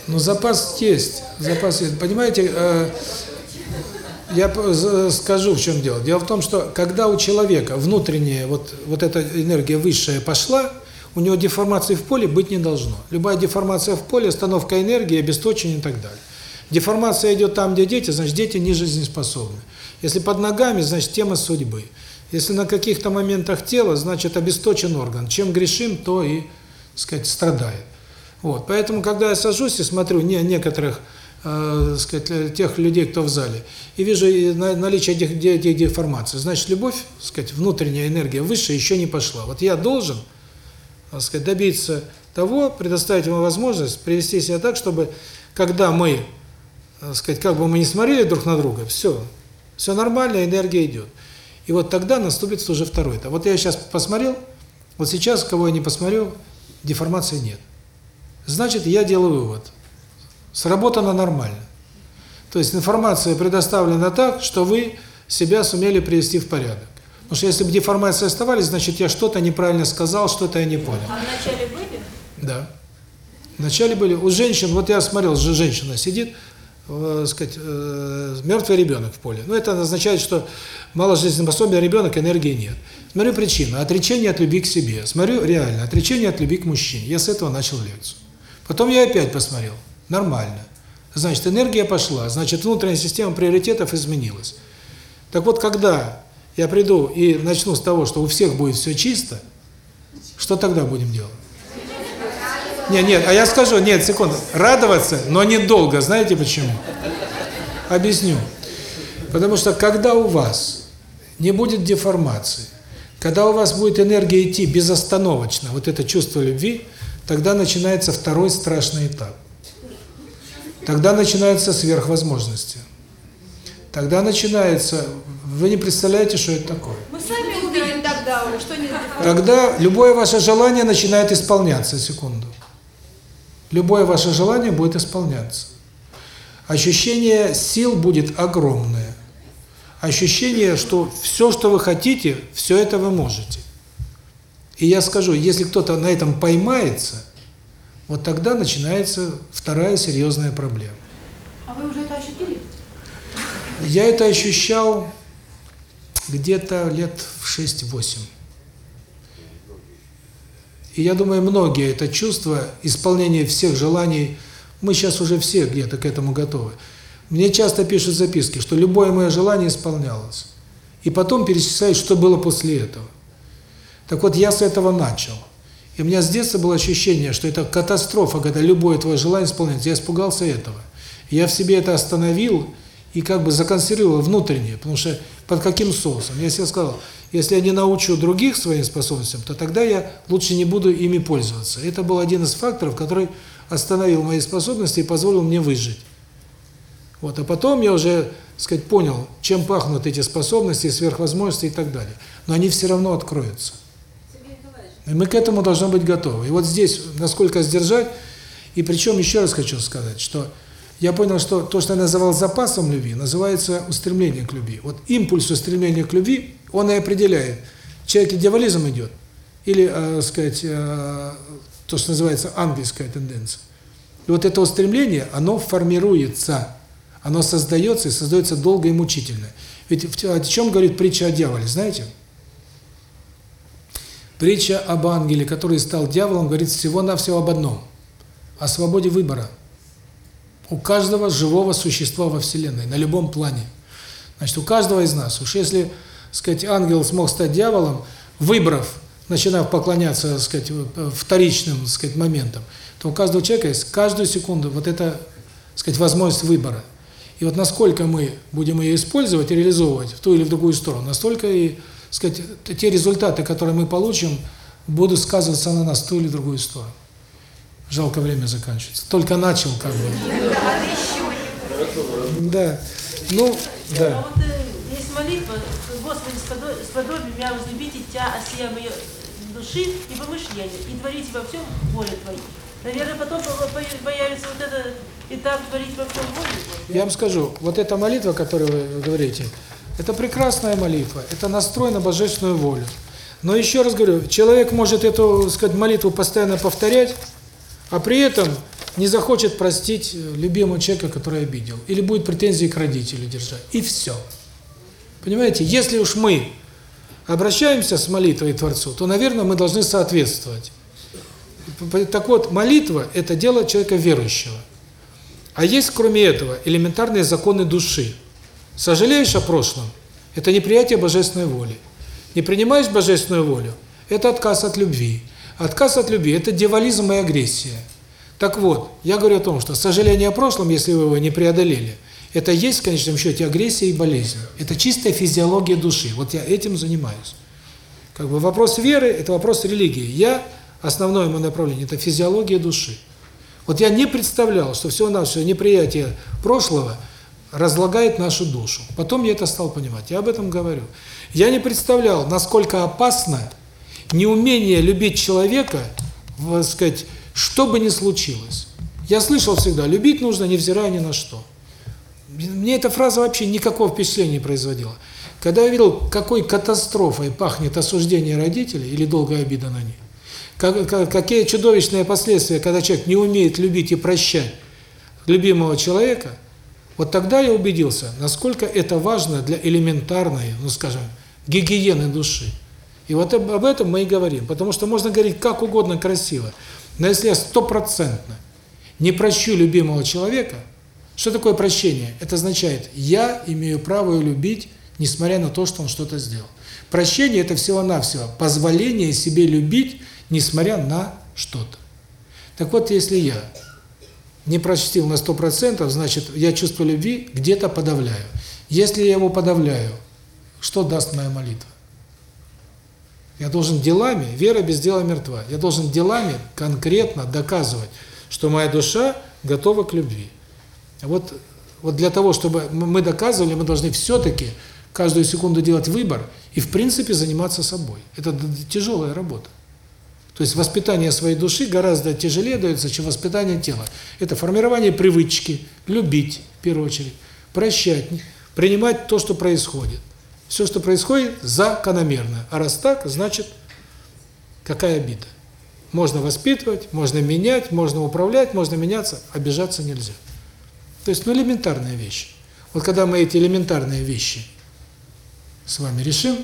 Ну, запас есть. Запас есть. Понимаете, э, я скажу, в чем дело. Дело в том, что когда у человека внутренняя вот, вот эта энергия высшая пошла, у него деформации в поле быть не должно. Любая деформация в поле, остановка энергии, обесточение и так далее. Деформация идет там, где дети, значит, дети не жизнеспособны. Если под ногами, значит, тема судьбы. Если на каких-то моментах тела, значит, обесточен орган. Чем грешим, то и, сказать, страдает. Вот, поэтому, когда я сажусь и смотрю не некоторых, э, сказать, тех людей, кто в зале, и вижу наличие этих, этих деформаций, значит, любовь, сказать, внутренняя энергия выше еще не пошла. Вот я должен, сказать, добиться того, предоставить ему возможность привести себя так, чтобы, когда мы, сказать, как бы мы не смотрели друг на друга, все, все нормально, энергия идет. И вот тогда наступит уже второй этап. Вот я сейчас посмотрел, вот сейчас, кого я не посмотрел, деформации нет. Значит, я делаю вывод. Сработано нормально. То есть информация предоставлена так, что вы себя сумели привести в порядок. Потому что если бы деформации оставались, значит, я что-то неправильно сказал, что-то я не понял. А вначале были? Да. Вначале были у женщин, вот я смотрел, же женщина сидит, э, сказать, э, мертвый ребенок в поле. Ну, это означает, что мало жизнеспособный ребенок, энергии нет. Смотрю причину. Отречение от любви к себе. Смотрю реально. Отречение от любви к мужчине. Я с этого начал лекцию. Потом я опять посмотрел. Нормально. Значит, энергия пошла. Значит, внутренняя система приоритетов изменилась. Так вот, когда я приду и начну с того, что у всех будет все чисто, что тогда будем делать? Нет, нет, а я скажу, нет, секунду, радоваться, но недолго, знаете почему? Объясню. Потому что когда у вас не будет деформации, когда у вас будет энергия идти безостановочно, вот это чувство любви, тогда начинается второй страшный этап. Тогда начинаются сверхвозможности. Тогда начинается, вы не представляете, что это такое. Мы сами увидим тогда, что не Тогда любое ваше желание начинает исполняться, секунду. Любое ваше желание будет исполняться. Ощущение сил будет огромное. Ощущение, что все, что вы хотите, все это вы можете. И я скажу, если кто-то на этом поймается, вот тогда начинается вторая серьезная проблема. А вы уже это ощутили? Я это ощущал где-то лет в 6-8. И я думаю, многие это чувство исполнения всех желаний, мы сейчас уже все где-то к этому готовы. Мне часто пишут записки, что любое мое желание исполнялось. И потом перечисляют, что было после этого. Так вот, я с этого начал. И у меня с детства было ощущение, что это катастрофа, когда любое твое желание исполняется. Я испугался этого. Я в себе это остановил и как бы законсервировал внутренне, потому что под каким соусом? Я себе сказал, если я не научу других своим способностям, то тогда я лучше не буду ими пользоваться. Это был один из факторов, который остановил мои способности и позволил мне выжить. Вот, а потом я уже, сказать, понял, чем пахнут эти способности, сверхвозможности и так далее. Но они все равно откроются. И мы к этому должны быть готовы. И вот здесь, насколько сдержать, и причем еще раз хочу сказать, что я понял, что то, что я называл запасом любви, называется устремление к любви. Вот импульс устремления к любви, он и определяет, человек дьяволизм идет, или, э, сказать, э, то, что называется ангельская тенденция. И вот это устремление, оно формируется, оно создается и создается долго и мучительно. Ведь о чем говорит притча о дьяволе, знаете? Притча об ангеле, который стал дьяволом, говорит всего-навсего об одном – о свободе выбора. У каждого живого существа во Вселенной, на любом плане. Значит, у каждого из нас, уж если, сказать, ангел смог стать дьяволом, выбрав, начинав поклоняться, сказать, вторичным, сказать, моментам, то у каждого человека есть каждую секунду вот эта, сказать, возможность выбора. И вот насколько мы будем ее использовать и реализовывать в ту или в другую сторону, настолько и, сказать, те результаты, которые мы получим, будут сказываться на нас в ту или другую сторону. Жалко, время заканчивается. Только начал, как бы. Да. Ну, А да. вот э, есть молитва, Господи, сподо- сподоби меня возлюбите Тя, осия моей души и помышления, и творите во всем волю Твою. Наверное, потом по- по- появится вот этот этап творить во всем волю Твою. Я вам скажу, вот эта молитва, которую вы говорите, это прекрасная молитва, это настрой на божественную волю. Но еще раз говорю, человек может эту, сказать, молитву постоянно повторять, а при этом не захочет простить любимого человека, который обидел, или будет претензии к родителю держать, и все. Понимаете, если уж мы обращаемся с молитвой Творцу, то, наверное, мы должны соответствовать. Так вот, молитва – это дело человека верующего. А есть, кроме этого, элементарные законы души. Сожалеешь о прошлом – это неприятие божественной воли. Не принимаешь божественную волю – это отказ от любви. Отказ от любви – это дьяволизм и агрессия. Так вот, я говорю о том, что сожаление о прошлом, если вы его не преодолели, это есть в конечном счете агрессия и болезнь. Это чистая физиология души. Вот я этим занимаюсь. Как бы вопрос веры – это вопрос религии. Я, основное мое направление – это физиология души. Вот я не представлял, что всего-навсего неприятие прошлого разлагает нашу душу. Потом я это стал понимать. Я об этом говорю. Я не представлял, насколько опасно неумение любить человека, так сказать, что бы ни случилось. Я слышал всегда, любить нужно, невзирая ни на что. Мне эта фраза вообще никакого впечатления не производила. Когда я видел, какой катастрофой пахнет осуждение родителей или долгая обида на них, как, как- какие чудовищные последствия, когда человек не умеет любить и прощать любимого человека, вот тогда я убедился, насколько это важно для элементарной, ну скажем, гигиены души. И вот об, этом мы и говорим, потому что можно говорить как угодно красиво, но если я стопроцентно не прощу любимого человека, что такое прощение? Это означает, я имею право его любить, несмотря на то, что он что-то сделал. Прощение – это всего-навсего позволение себе любить, несмотря на что-то. Так вот, если я не простил на 100%, значит, я чувство любви где-то подавляю. Если я его подавляю, что даст моя молитва? Я должен делами, вера без дела мертва, я должен делами конкретно доказывать, что моя душа готова к любви. Вот, вот для того, чтобы мы доказывали, мы должны все-таки каждую секунду делать выбор и, в принципе, заниматься собой. Это тяжелая работа. То есть воспитание своей души гораздо тяжелее дается, чем воспитание тела. Это формирование привычки, любить, в первую очередь, прощать, принимать то, что происходит. Все, что происходит, закономерно. А раз так, значит, какая обида? Можно воспитывать, можно менять, можно управлять, можно меняться, обижаться нельзя. То есть, ну, элементарные вещи. Вот когда мы эти элементарные вещи с вами решим,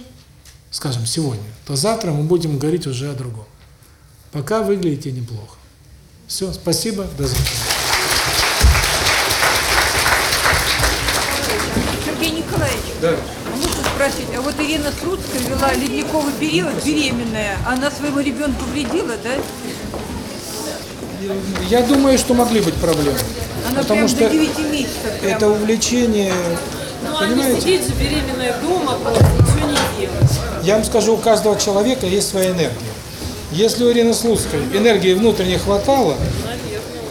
скажем, сегодня, то завтра мы будем говорить уже о другом. Пока выглядите неплохо. Все, спасибо, до завтра. Сергей Николаевич, Да. а можно спросить, а вот Ирина Слуцкая вела ледниковый период, беременная, она своему ребенку вредила, да? Я думаю, что могли быть проблемы. Она Потому прям что до 9 месяцев. прям. это увлечение, Ну, а не понимаете? сидеть же беременная дома просто, ничего не делать. Я вам скажу, у каждого человека есть своя энергия. Если у Ирины Слуцкой энергии внутренне хватало,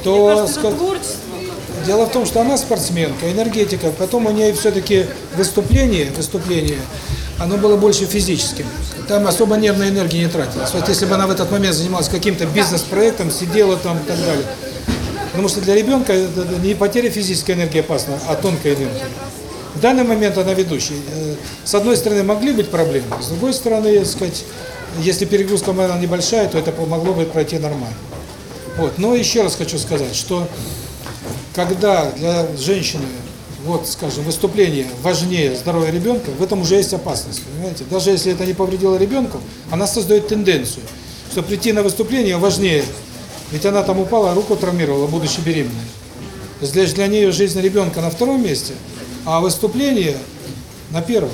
то... Мне кажется, это ска- творчество. Дело в том, что она спортсменка, энергетика, потом у нее все-таки выступление, выступление, оно было больше физическим. Там особо нервной энергии не тратилось. Вот если бы она в этот момент занималась каким-то бизнес-проектом, сидела там и так далее. Потому что для ребенка не потеря физической энергии опасна, а тонкая энергия. В данный момент она ведущая. Э, С одной стороны, могли быть проблемы, с другой стороны, так сказать, если перегрузка была небольшая, то это могло бы пройти нормально. Вот. Но еще раз хочу сказать, что когда для женщины, вот, скажем, выступление важнее здоровья ребенка, в этом уже есть опасность, понимаете? Даже если это не повредило ребенку, она создает тенденцию, что прийти на выступление важнее, ведь она там упала, руку травмировала, будучи беременной. То есть для, для нее жизнь ребенка на втором месте, а выступление на первом.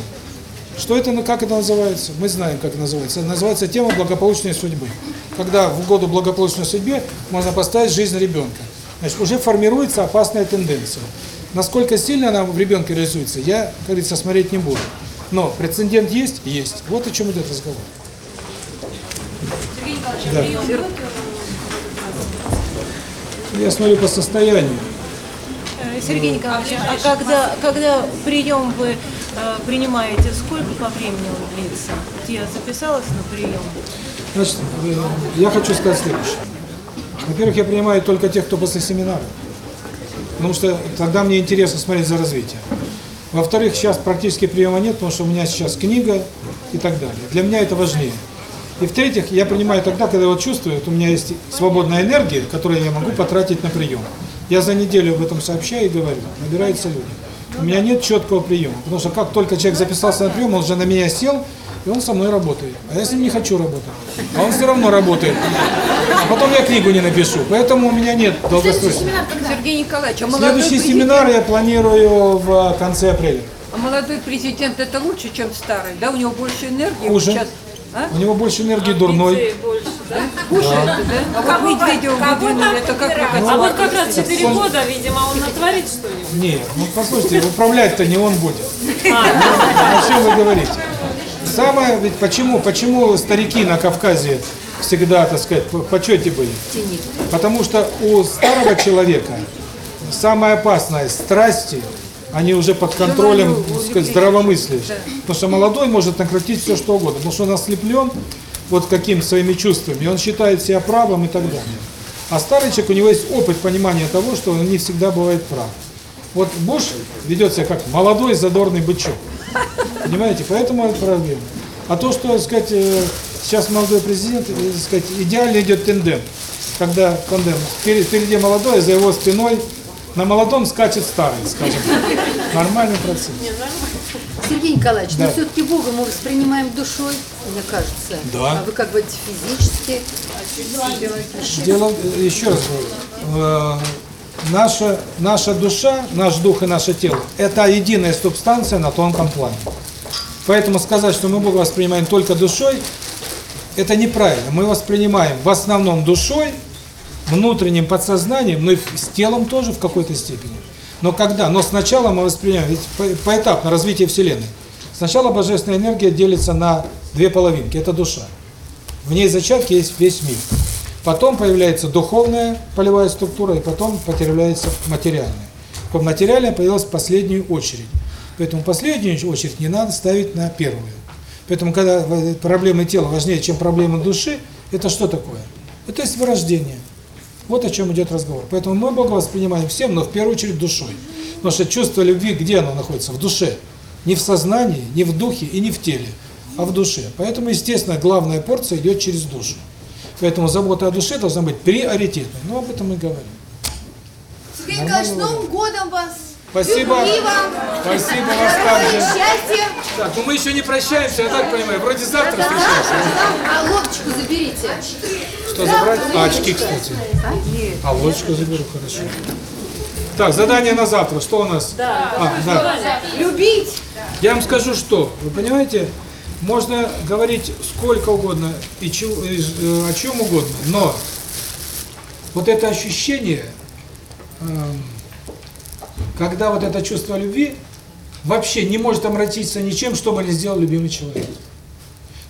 Что это, ну как это называется? Мы знаем, как это называется. Это называется тема благополучной судьбы. Когда в году благополучной судьбе можно поставить жизнь ребенка. Значит, уже формируется опасная тенденция. Насколько сильно она в ребенке реализуется, я, как говорится, смотреть не буду. Но прецедент есть? Есть. Вот о чем идет разговор. Сергей Николаевич, Да. а прием был? Я смотрю по состоянию. Э, Сергей Николаевич, а когда, когда прием вы принимаете, сколько по времени он длится? Я записалась на прием. Значит, э, я хочу сказать следующее. Во-первых, я принимаю только тех, кто после семинара. Потому что тогда мне интересно смотреть за развитием. Во-вторых, сейчас практически приема нет, потому что у меня сейчас книга и так далее. Для меня это важнее. И в-третьих, я принимаю тогда, когда вот чувствую, вот у меня есть свободная энергия, которую я могу потратить на прием. Я за неделю об этом сообщаю и говорю, набираются люди. У меня нет четкого приема, потому что как только человек записался на прием, он уже на меня сел, и он со мной работает. А я с ним не хочу работать. А он все равно работает. А потом я книгу не напишу. Поэтому у меня нет долгосрочного. Сергей Николаевич, а Следующий президент, семинар я планирую в конце апреля. а молодой президент это лучше, чем старый, да? У него больше энергии. Хуже. Сейчас, а? У него больше энергии дурной. больше, да? Да? А вот Медведева выдвинули, это как А вот как раз 4 года, видимо, он натворит что-нибудь. Нет, ну послушайте, управлять-то не он будет. О чем вы говорите? Самое, ведь почему, почему старики на Кавказе всегда, так сказать, в почете были? Потому что у старого человека самое опасное – страсти, они уже под контролем, сказать, здравомыслия. Потому что молодой может накрутить все, что угодно, потому что он ослеплен вот каким своими чувствами, он считает себя правым и так далее. А старый человек, у него есть опыт понимания того, что он не всегда бывает прав. Вот Буш ведет себя как молодой задорный бычок. Понимаете? Поэтому это проблема. А то, что, так сказать, э, сейчас молодой президент, э, так сказать, идеально идет тендем. Когда впереди, впереди молодой, а за его спиной на молодом скачет старый, скажем. Нормальный процесс. Сергей Николаевич, Да. но все-таки Бога мы воспринимаем душой, мне кажется. Да. А вы как бы физически. Дело, э, еще раз говорю, э, наша, наша душа, наш дух и наше тело – это единая субстанция на тонком плане. Поэтому сказать, что мы Бога воспринимаем только душой, это неправильно. Мы воспринимаем в основном душой, внутренним подсознанием, но и с телом тоже в какой-то степени. Но когда? Но сначала мы воспринимаем, ведь по- поэтапно развитие Вселенной. Сначала божественная энергия делится на две половинки, это душа. В ней зачатки есть весь мир. Потом появляется духовная полевая структура, и потом появляется материальная. Вот материальная появилась в последнюю очередь. Поэтому последнюю очередь не надо ставить на первую. Поэтому, когда э, проблемы тела важнее, чем проблемы души, это что такое? Это есть вырождение. Вот о чем идет разговор. Поэтому мы Бога воспринимаем всем, но в первую очередь душой. Потому что чувство любви, где оно находится? В душе. Не в сознании, не в духе и не в теле, а в душе. Поэтому, естественно, главная порция идет через душу. Поэтому забота о душе должна быть приоритетной. Ну, об этом мы говорим. Сергей Николаевич, Новым годом вас! Спасибо. Спасибо вас также. Счастья! Так, ну мы еще не прощаемся, я так понимаю. Вроде завтра встречаемся. а лодочку заберите. Что забрать? А, очки, кстати. А, лодочку заберу, хорошо. Так, задание на завтра. Что у нас? А, да. Любить! Я вам скажу, что, вы понимаете, можно говорить сколько угодно и чего- и, э, о чем угодно, но вот это ощущение, эм, когда вот это чувство любви вообще не может омрачиться ничем, что бы ни сделал любимый человек.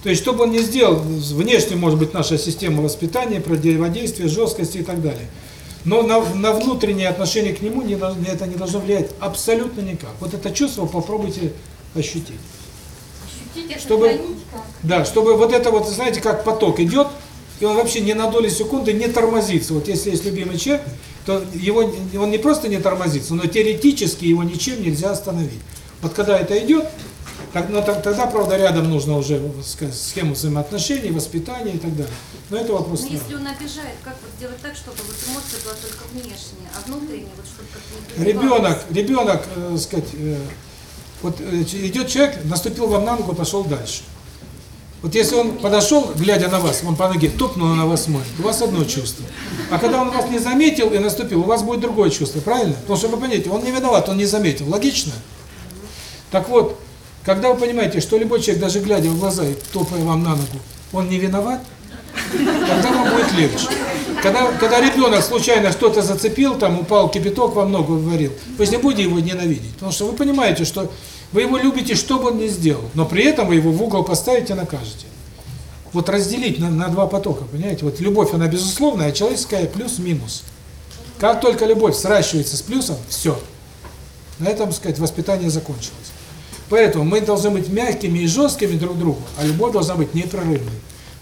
То есть, что бы он ни сделал, внешне может быть наша система воспитания, противодействия, жесткости и так далее. Но на, на внутреннее отношение к нему не, это не должно влиять абсолютно никак. Вот это чувство попробуйте ощутить. Чтобы, да, чтобы вот это вот, знаете, как поток идет, и он вообще ни на долю секунды не тормозится. Вот если есть любимый человек, то его, он не просто не тормозится, но теоретически его ничем нельзя остановить. Вот когда это идет, так, но так- тогда, правда, рядом нужно уже сказать, схему взаимоотношений, воспитания и так далее. Но это вопрос Но не если он обижает, как вот сделать так, чтобы вот эмоция была только внешняя, а внутренняя вот чтобы как-то Ребенок, ребенок, э, сказать, э, вот э, идет человек, наступил вам на ногу, пошел дальше. Вот если он подошел, глядя на вас, он по ноге топнул на вас смотрит, у вас одно чувство. А когда он вас не заметил и наступил, у вас будет другое чувство, правильно? Потому что вы понимаете, он не виноват, он не заметил. Логично? Так вот, когда вы понимаете, что любой человек, даже глядя в глаза и топая вам на ногу, он не виноват, тогда вам будет легче. Когда, когда ребенок случайно что-то зацепил, там упал кипяток, вам ногу варил, вы не будете его ненавидеть. Потому что вы понимаете, что вы его любите, что бы он ни сделал, но при этом вы его в угол поставите и накажете. Вот разделить на, на два потока, понимаете? Вот любовь, она безусловная, а человеческая плюс-минус. Как только любовь сращивается с плюсом, все. На этом, сказать, воспитание закончилось. Поэтому мы должны быть мягкими и жесткими друг к другу, а любовь должна быть непрерывной.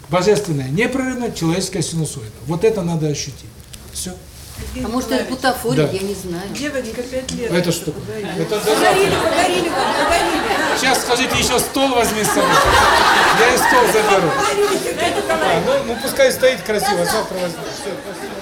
Божественная непрерывная, человеческая синусоида. Вот это надо ощутить. Все. А может, это бутафория, Да. я не знаю. Девочка, пять лет. Это что? Это Подарили, подарили подарили. Сейчас скажите, еще стол возьми с собой. Я и стол заберу. А, ну, ну пускай стоит красиво, завтра возьму. Все, спасибо.